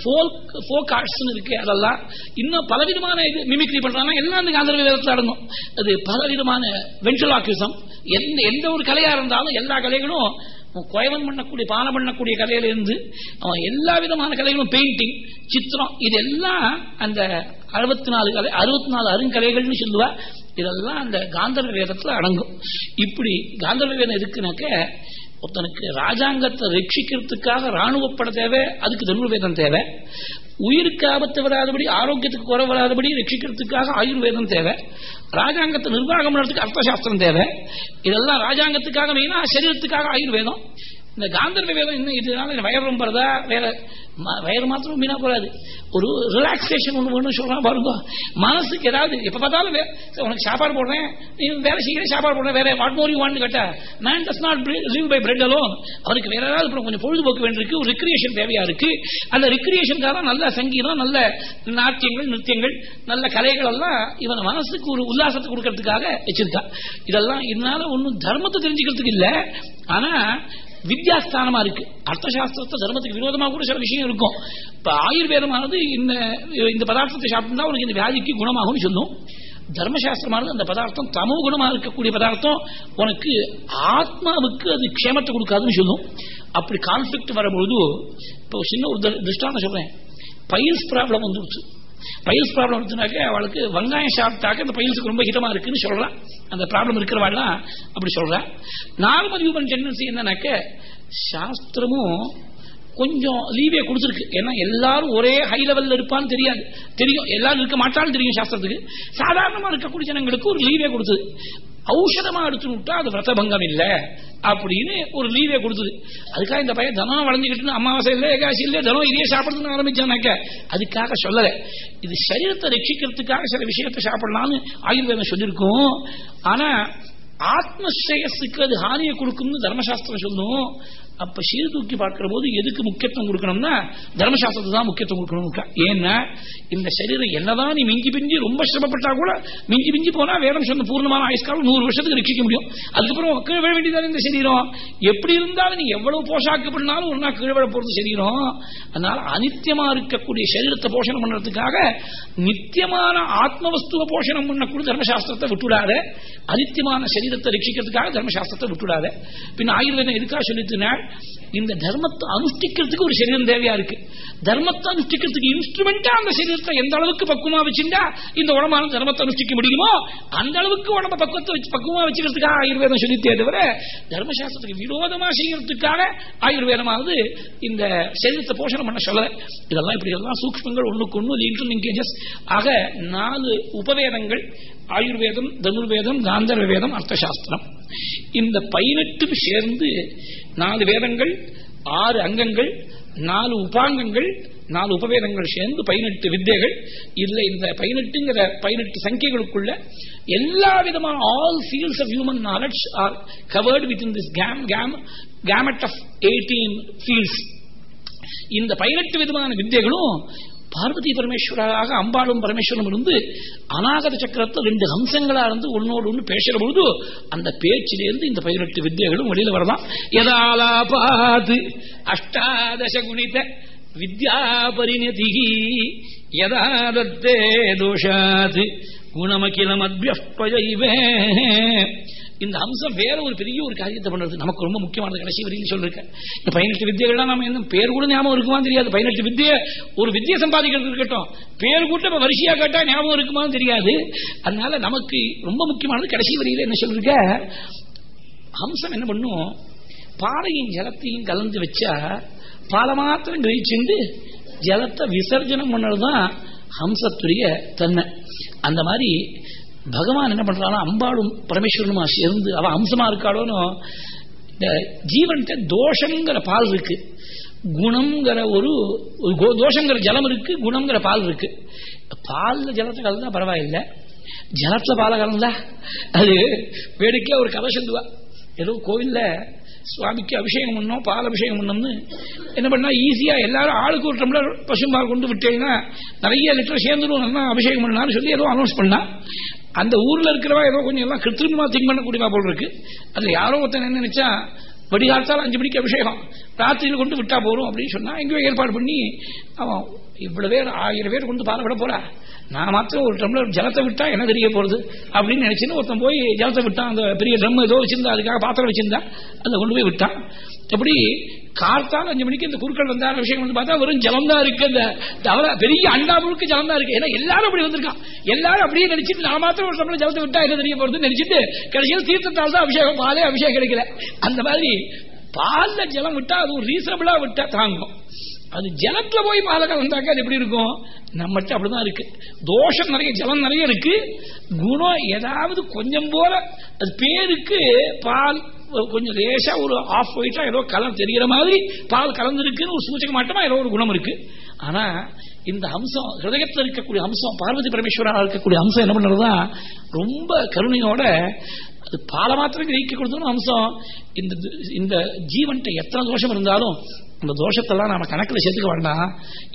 ஃபோக் ஃபோக் ஆர்ட்ஸ் இருக்கு அதெல்லாம். இன்னும் பலவிதமான இது மிமிக்ரி பண்றாங்க. எல்லாம் அந்த காந்தர்வ வேதத்தில் அடங்கும் அது பலவிதமான வென்ட்ரலாக்கிசம் எந்த எந்த ஒரு கலையா இருந்தாலும் எல்லா கலைகளும் குயவன் பண்ணக்கூடிய பானம் பண்ணக்கூடிய கலையில இருந்து அவன் எல்லா விதமான கலைகளும் பெயிண்டிங் சித்திரம் இதெல்லாம் அந்த அறுபத்தி நாலு கலை அறுபத்தி நாலு அருங்கலைகள்னு சொல்லுவா. இதெல்லாம் அந்த காந்தர்வ வேதத்தில் அடங்கும். இப்படி காந்தர்வ வேதம் இருக்குனாக்க ஒருத்தனுக்கு ராஜாங்கத்தை ரட்சிக்கிறதுக்காக ராணுவப்பட தேவை அதுக்கு தனுர்வேதம் தேவை. உயிருக்கு ஆபத்து வராதபடி ஆரோக்கியத்துக்கு குறை வராதபடி ரட்சிக்கிறதுக்காக ஆயுர்வேதம் தேவை. ராஜாங்கத்தை நிர்வாகம் பண்ணுறதுக்கு அர்த்தசாஸ்திரம் தேவை. இதெல்லாம் ராஜாங்கத்துக்காக மெயினா சரீரத்துக்காக ஆயுர்வேதம். இந்த காந்தர்வ வேதம் இன்னும் இதனால வயர் ரொம்பறதா? வேற ம- மாத்திரம் வீணா போறாது ஒரு ரிலாக்ஸேஷன் ஒன்று ஒன்று சொல்றான் பாருங்க. மனசுக்கு ஏதாவது எப்ப பார்த்தாலும் உனக்கு சாப்பாடு போடுறேன் நீ வேற சீக்கிரம் சாப்பாடு போடுறேன் வேற வாட் மோர் யூ வாண்ட் கேட்டா man does not live by bread alone அவருக்கு வேற ஏதாவது அப்புறம் கொஞ்சம் பொழுதுபோக்கு வேண்டியிருக்கு ஒரு ரிக்ரியேஷன் தேவையா இருக்கு. அந்த ரிக்ரியேஷனுக்காக நல்ல சங்கீதம் நல்ல நாட்டியங்கள் நிருத்தியங்கள் நல்ல கலைகள் எல்லாம் இவன் மனசுக்கு ஒரு உல்லாசத்தை கொடுக்கறதுக்காக வச்சிருக்கா இதெல்லாம் இதனால ஒன்றும் தர்மத்தை தெரிஞ்சுக்கிறதுக்கு இல்லை. ஆனா வித்யாஸ்தானமா இருக்கு. அர்த்தசாஸ்திரத்தை தர்மத்துக்கு விரோதமாக கூட சில விஷயம் இருக்கும். இப்போ ஆயுர்வேதமானது இந்த இந்த பதார்த்தத்தை சாப்பிட்டா உனக்கு இந்த வியாதிக்கு குணமாகும் சொல்லும். தர்மசாஸ்திரமானது அந்த பதார்த்தம் தமோ குணமாக இருக்கக்கூடிய பதார்த்தம் உனக்கு ஆத்மாவுக்கு அது க்ஷேமத்தை கொடுக்காதுன்னு சொல்லும். அப்படி கான்ஃபிளிக்ட் வரும்பொழுது இப்போ சின்ன ஒரு திருஷ்டாந்த சொல்றேன். பைல்ஸ் ப்ராப்ளம் வந்துருச்சு. பயில்ஸ் ப்ராப்ளம் இருக்குனாக்க அவளுக்கு வெங்காயம் சாப்பிட்டாக்க அந்த பயில்ஸுக்கு ரொம்ப ஹிதமா இருக்குன்னு சொல்றான் அந்த ப்ராப்ளம் இருக்கிறவாள்லாம் அப்படி சொல்றான் நார்மல் ஹியூமன் டெண்டன்சி என்னன்னாக்க சாஸ்திரமும் கொஞ்சம் லீவே கொடுத்துருக்கு. ஏன்னா எல்லாரும் ஒரே ஹை லெவலில் இருப்பான்னு தெரியாது. தெரியும். எல்லாரும் இருக்க மாட்டாலும் தெரியும் சாஸ்திரத்துக்கு. சாதாரணமாக இருக்கக்கூடிய ஜனங்களுக்கு ஒரு லீவே கொடுத்தது. ஔஷதமா எடுத்துன்னு விட்டா அது விரதபங்கம் இல்லை அப்படின்னு ஒரு லீவே கொடுத்தது. அதுக்காக இந்த பையன் தனம் வளைஞ்சுக்கிட்டு அமாவாசை இல்லை ஏகாசி இல்லை தனம் இதே சாப்பிடுறதுன்னு ஆரம்பிச்சானாக்க அதுக்காக சொல்லலை. இது சரீரத்தை ரட்சிக்கிறதுக்காக சில விஷயத்தை சாப்பிடலாம்னு ஆயுர்வேதம் சொல்லியிருக்கோம். ஆனா ஆத்மஸ்ரேயஸுக்கு அது ஹானியை கொடுக்கும்னு தர்மசாஸ்திரம் சொல்லும். அப்ப சீர்தூக்கி பார்க்கிற போது எதுக்கு முக்கியத்துவம் கொடுக்கணும்னா தர்மசாஸ்திரத்துக்கு தான் முக்கியத்துவம் கொடுக்கணும் ஏன்னா இந்த சரீரம் என்னதான் நீ மிஞ்சி பிஞ்சி ரொம்ப சிரமப்பட்டா கூட மிஞ்சி பிஞ்சி போனா வேதம் சொன்ன பூர்ணமான ஆயுஷ்காலம் நூறு வருஷத்துக்கு ரட்சிக்க முடியும். அதுக்கப்புறம் கீழே வேண்டியதான இந்த சரீரம்? எப்படி இருந்தாலும் நீ எவ்வளவு போஷாக்கு பண்ணாலும் ஒரு நாள் கீழே போறது சரீரம். அதனால அனித்தியமா இருக்கக்கூடிய சரீரத்தை போஷணம் பண்றதுக்காக நித்தியமான ஆத்மவஸ்துவ போஷணம் பண்ணக்கூடிய தர்மசாஸ்திரத்தை விட்டுடாத. அனித்தியமான சரீரத்தை ரட்சிக்கிறதுக்காக தர்மசாஸ்திரத்தை விட்டுடாத. பின் ஆயுர்வேதம் எதுக்காக சொல்லிட்டுனார் இந்த தர்மத்தை அனுஷ்டிக்கிறதுக்கு ஒரு சரீரம் தேவையா இருக்கு? தர்மத்தை அனுஷ்டிக்கிறதுக்கு இன்ஸ்ட்ருமெண்டா அந்த சரீரத்தை எந்த அளவுக்கு பக்குவமா வச்சுட்டா இந்த உடம்பான தர்மத்தை அனுஷ்டிக்க முடியுமோ அந்த அளவுக்கு உடம்ப பக்குவத்தை வச்சு பக்குவமா வச்சுக்கிறதுக்காக ஆயுர்வேதம் சொல்லித்தே தவிர தர்மசாஸ்திரத்துக்கு விரோதமா செய்யறதுக்காக ஆயுர்வேதமானது இந்த சரீரத்தை போஷணம் பண்ண சொல்ல இதெல்லாம் இப்படி எல்லாம் சூக்மங்கள் ஒண்ணுக்கு ஒண்ணு லிங்க் லிங்கேஜஸ் ஆக நாலு உபவேதங்கள் ஆயுர்வேதம் தனுர்வேதம் காந்தர்வ வேதம் அர்த்தசாஸ்திரம். இந்த பதினெட்டும் சேர்ந்து நாலு வேதங்கள் ஆறு அங்கங்கள் நாலு உபாங்கங்கள் நாலு உபவேதங்கள் சேர்ந்து பதினெட்டு வித்தைகள். இதுல இந்த பதினெட்டுங்கிற பதினெட்டு சங்கைகளுக்குள்ள எல்லா விதமான all fields of human knowledge are covered within this game game gamut of eighteen fields இந்த பதினெட்டு விதமான வித்தைகளும் பார்வதி பரமேஸ்வராக அம்பாளும் பரமேஸ்வரனும் இருந்து அநாகத சக்கரத்தை ரெண்டு ஹம்சங்களா இருந்து ஒன்னோடு ஒன்று பேசுற பொழுது அந்த பேச்சிலிருந்து இந்த பதினெட்டு வித்தியகளும் வெளியில வரலாம். எதாலாபாது அஷ்டாதச குணித வித்யா பரிணதி யதாதத்தே தோஷாது குணமகிலம் அத்யப்பஜைவே இந்த அம்சம் வேற ஒரு பெரிய ஒரு காரியத்தை பண்றது. நமக்கு ரொம்ப முக்கியமானது. கடைசி வரையில் சொல்லிருக்கேன். இந்த பதினெட்டு வித்தியெல்லாம் நம்ம என்ன பேர் கூட ஞாபகம் இருக்குமான்னு தெரியாது. பதினெட்டு வித்தியை ஒரு வித்தியை சம்பாதிக்கிறது இருக்கட்டும். பேர் கூட இப்ப வரிசையா கேட்டா ஞாபகம் இருக்குமான்னு தெரியாது. அதனால நமக்கு ரொம்ப முக்கியமானது கடைசி வரியில என்ன சொல்லிருக்க? அம்சம் என்ன பண்ணும்? பாலையும் ஜலத்தையும் கலந்து வச்சா பாலை மாத்திரம் கிரகிச்சுண்டு ஜலத்தை விசர்ஜனம் பண்ணதுதான் ஹம்சத்துடைய தன்மை. அந்த மாதிரி பகவான் என்ன பண்றானா அம்பாளும் பரமேஸ்வரனுமா சேர்ந்து அவ அம்சமா இருக்காளோன்னு இந்த ஜீவன்கிட்ட தோஷங்கிற பால் இருக்கு. குணங்கிற ஒரு தோஷங்கிற ஜலம் இருக்கு குணங்கிற பால் இருக்கு. பால்ல ஜலத்தை கலந்தா பரவாயில்லை. ஜலத்துல பால கலந்தா அது வேடிக்கையா ஒரு கதை சொல்லுவா. ஏதோ கோவில்ல சுவாமிக்கு அபிஷேகம் பண்ணோம் பால் அபிஷேகம் பண்ணோம்னு. என்ன பண்ணா ஈஸியா எல்லாரும் ஆளுக்கு ஒரு டம்ளர் பசும்பால் கொண்டு விட்டீங்கன்னா நிறைய லிட்டர் சேர்ந்துடும் அபிஷேகம் பண்ணான்னு சொல்லி ஏதோ அனௌன்ஸ் பண்ணா. அந்த ஊர்ல இருக்கிறவா ஏதோ கொஞ்சம் எல்லாம் கிருத்திரிமா திங்க் பண்ணக்கூடியவா போல் இருக்கு. அதுல யாரோ ஒருத்தன் என்ன நினைச்சா வடிகாலத்தால் அஞ்சு மணிக்கு அபிஷேகம் ராத்திரியில் கொண்டு விட்டா போறோம் அப்படின்னு சொன்னா எங்கேயோ ஏற்பாடு பண்ணி அவன் இவ்வளவு பேர் ஆயிரம் பேர் கொண்டு பால விட போறா. நான் மாத்திரம் ஒரு டம்ளர் ஜலத்தை விட்டா என்ன தெரிய போறது? அப்படின்னு நினைச்சுன்னு ஒருத்தன் போய் ஜலத்தை விட்டான். அந்த பெரிய ட்ரம் ஏதோ வச்சிருந்தா அதுக்காக பாத்திரம் வச்சிருந்தா அதை கொண்டு போய் விட்டான். எப்படி? கார்த்தால் அஞ்சு மணிக்கு இந்த குருக்கள் வந்தார் விஷயம் வந்து பார்த்தா வெறும் ஜலம் தான் இருக்கு அந்த தவறா. பெரிய அண்டா முழுக்க ஜலம் தான் இருக்கு. ஏன்னா எல்லாரும் அப்படி வந்திருக்கான். எல்லாரும் அப்படியே நினைச்சிட்டு நான் மாத்திரம் ஒரு டம்ளர் ஜலத்தை விட்டா என்ன தெரிய போறது நினைச்சிட்டு கடைசியில் தீர்த்தத்தால் தான் அபிஷேகம் பாலே அபிஷேகம் கிடைக்கல. அந்த மாதிரி பால்ல ஜலம் விட்டா அது ஒரு ரீசனபிளா விட்டா தாங்கும். அது ஜலத்துல போய் பாலை கலந்தாக்க அது எப்படி இருக்கும்? நம்மகிட்ட அப்படிதான் இருக்கு. தோஷம் நிறைய ஜலம் நிறைய இருக்கு. குணம் ஏதாவது கொஞ்சம் போல அது பேருக்கு பால் கொஞ்சம் லேசா ஒரு ஆஃப் ஒயிட்டா ஏதோ கலர் தெரிகிற மாதிரி பால் கலந்துருக்குன்னு ஒரு சூச்சக மாட்டமா ஏதோ ஒரு குணம் இருக்கு. ஆனா இந்த அம்சம் ஹிருதயத்தில் இருக்கக்கூடிய அம்சம் பார்வதி பரமேஸ்வரா இருக்கக்கூடிய அம்சம் என்ன பண்றதுதான் ரொம்ப கருணையோட அது பாலை மாத்திரம் கிரகிக்க கொடுத்தோம் அம்சம். இந்த இந்த ஜீவன்கிட்ட எத்தனை தோஷம் இருந்தாலும் அந்த தோஷத்தெல்லாம் நாம கணக்கில் சேர்த்துக்க வேண்டாம்.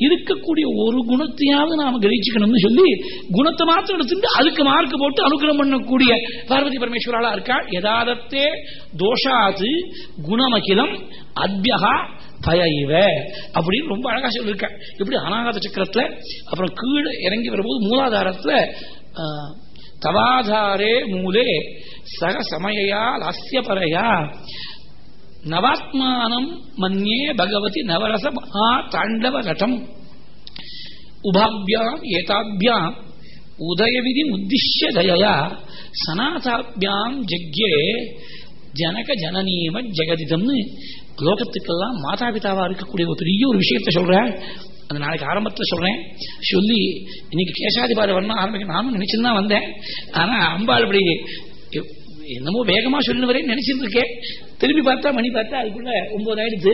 இருக்கக்கூடிய ஒரு குணத்தையாவது நாம கிரகிச்சுக்கணும்னு சொல்லி குணத்தை மாத்திரம் எடுத்துட்டு அதுக்கு மார்க் போட்டு அனுகிரகம் பண்ணக்கூடிய பார்வதி பரமேஸ்வராலா இருக்கா? யதாதத்தே தோஷாது குணமகிலம் அத்யகா இவ அப்படின்னு ரொம்ப அழகா சொல்லியிருக்க. இப்படி அனாகத சக்கரத்துல அப்புறம் கீழே இறங்கி வரும்போது மூலாதாரத்துல தவாதாரே மூலே சக சமயா லாஸ்யபரையா நவாத்மானம் மன்யே பகவதி நவரச மகா தாண்டவ ரட்டம் உபாபியாம் ஏதாபியாம் உதயவிதி உத்திஷ்ய தயயா சனாதாபியாம் ஜக்யே ஜனக ஜனநீம ஜெகதிதம்னு லோகத்துக்கெல்லாம் மாதாபிதாவா இருக்கக்கூடிய ஒரு பெரிய ஒரு விஷயத்தை சொல்றேன் அந்த நாளைக்கு ஆரம்பத்தில் சொல்றேன். சொல்லி இன்னைக்கு கேசாதிபாதை வரணும் ஆரம்பிக்க நானும் நினைச்சுதான் வந்தேன். ஆனா அம்பாள் அப்படி என்னமோ வேகமா சொல்லு வரேன்னு நினைச்சிட்டு இருக்கேன் திரும்பி பார்த்தா மணி பார்த்தா அதுக்குள்ள ஒன்பது ஆயிடுச்சு.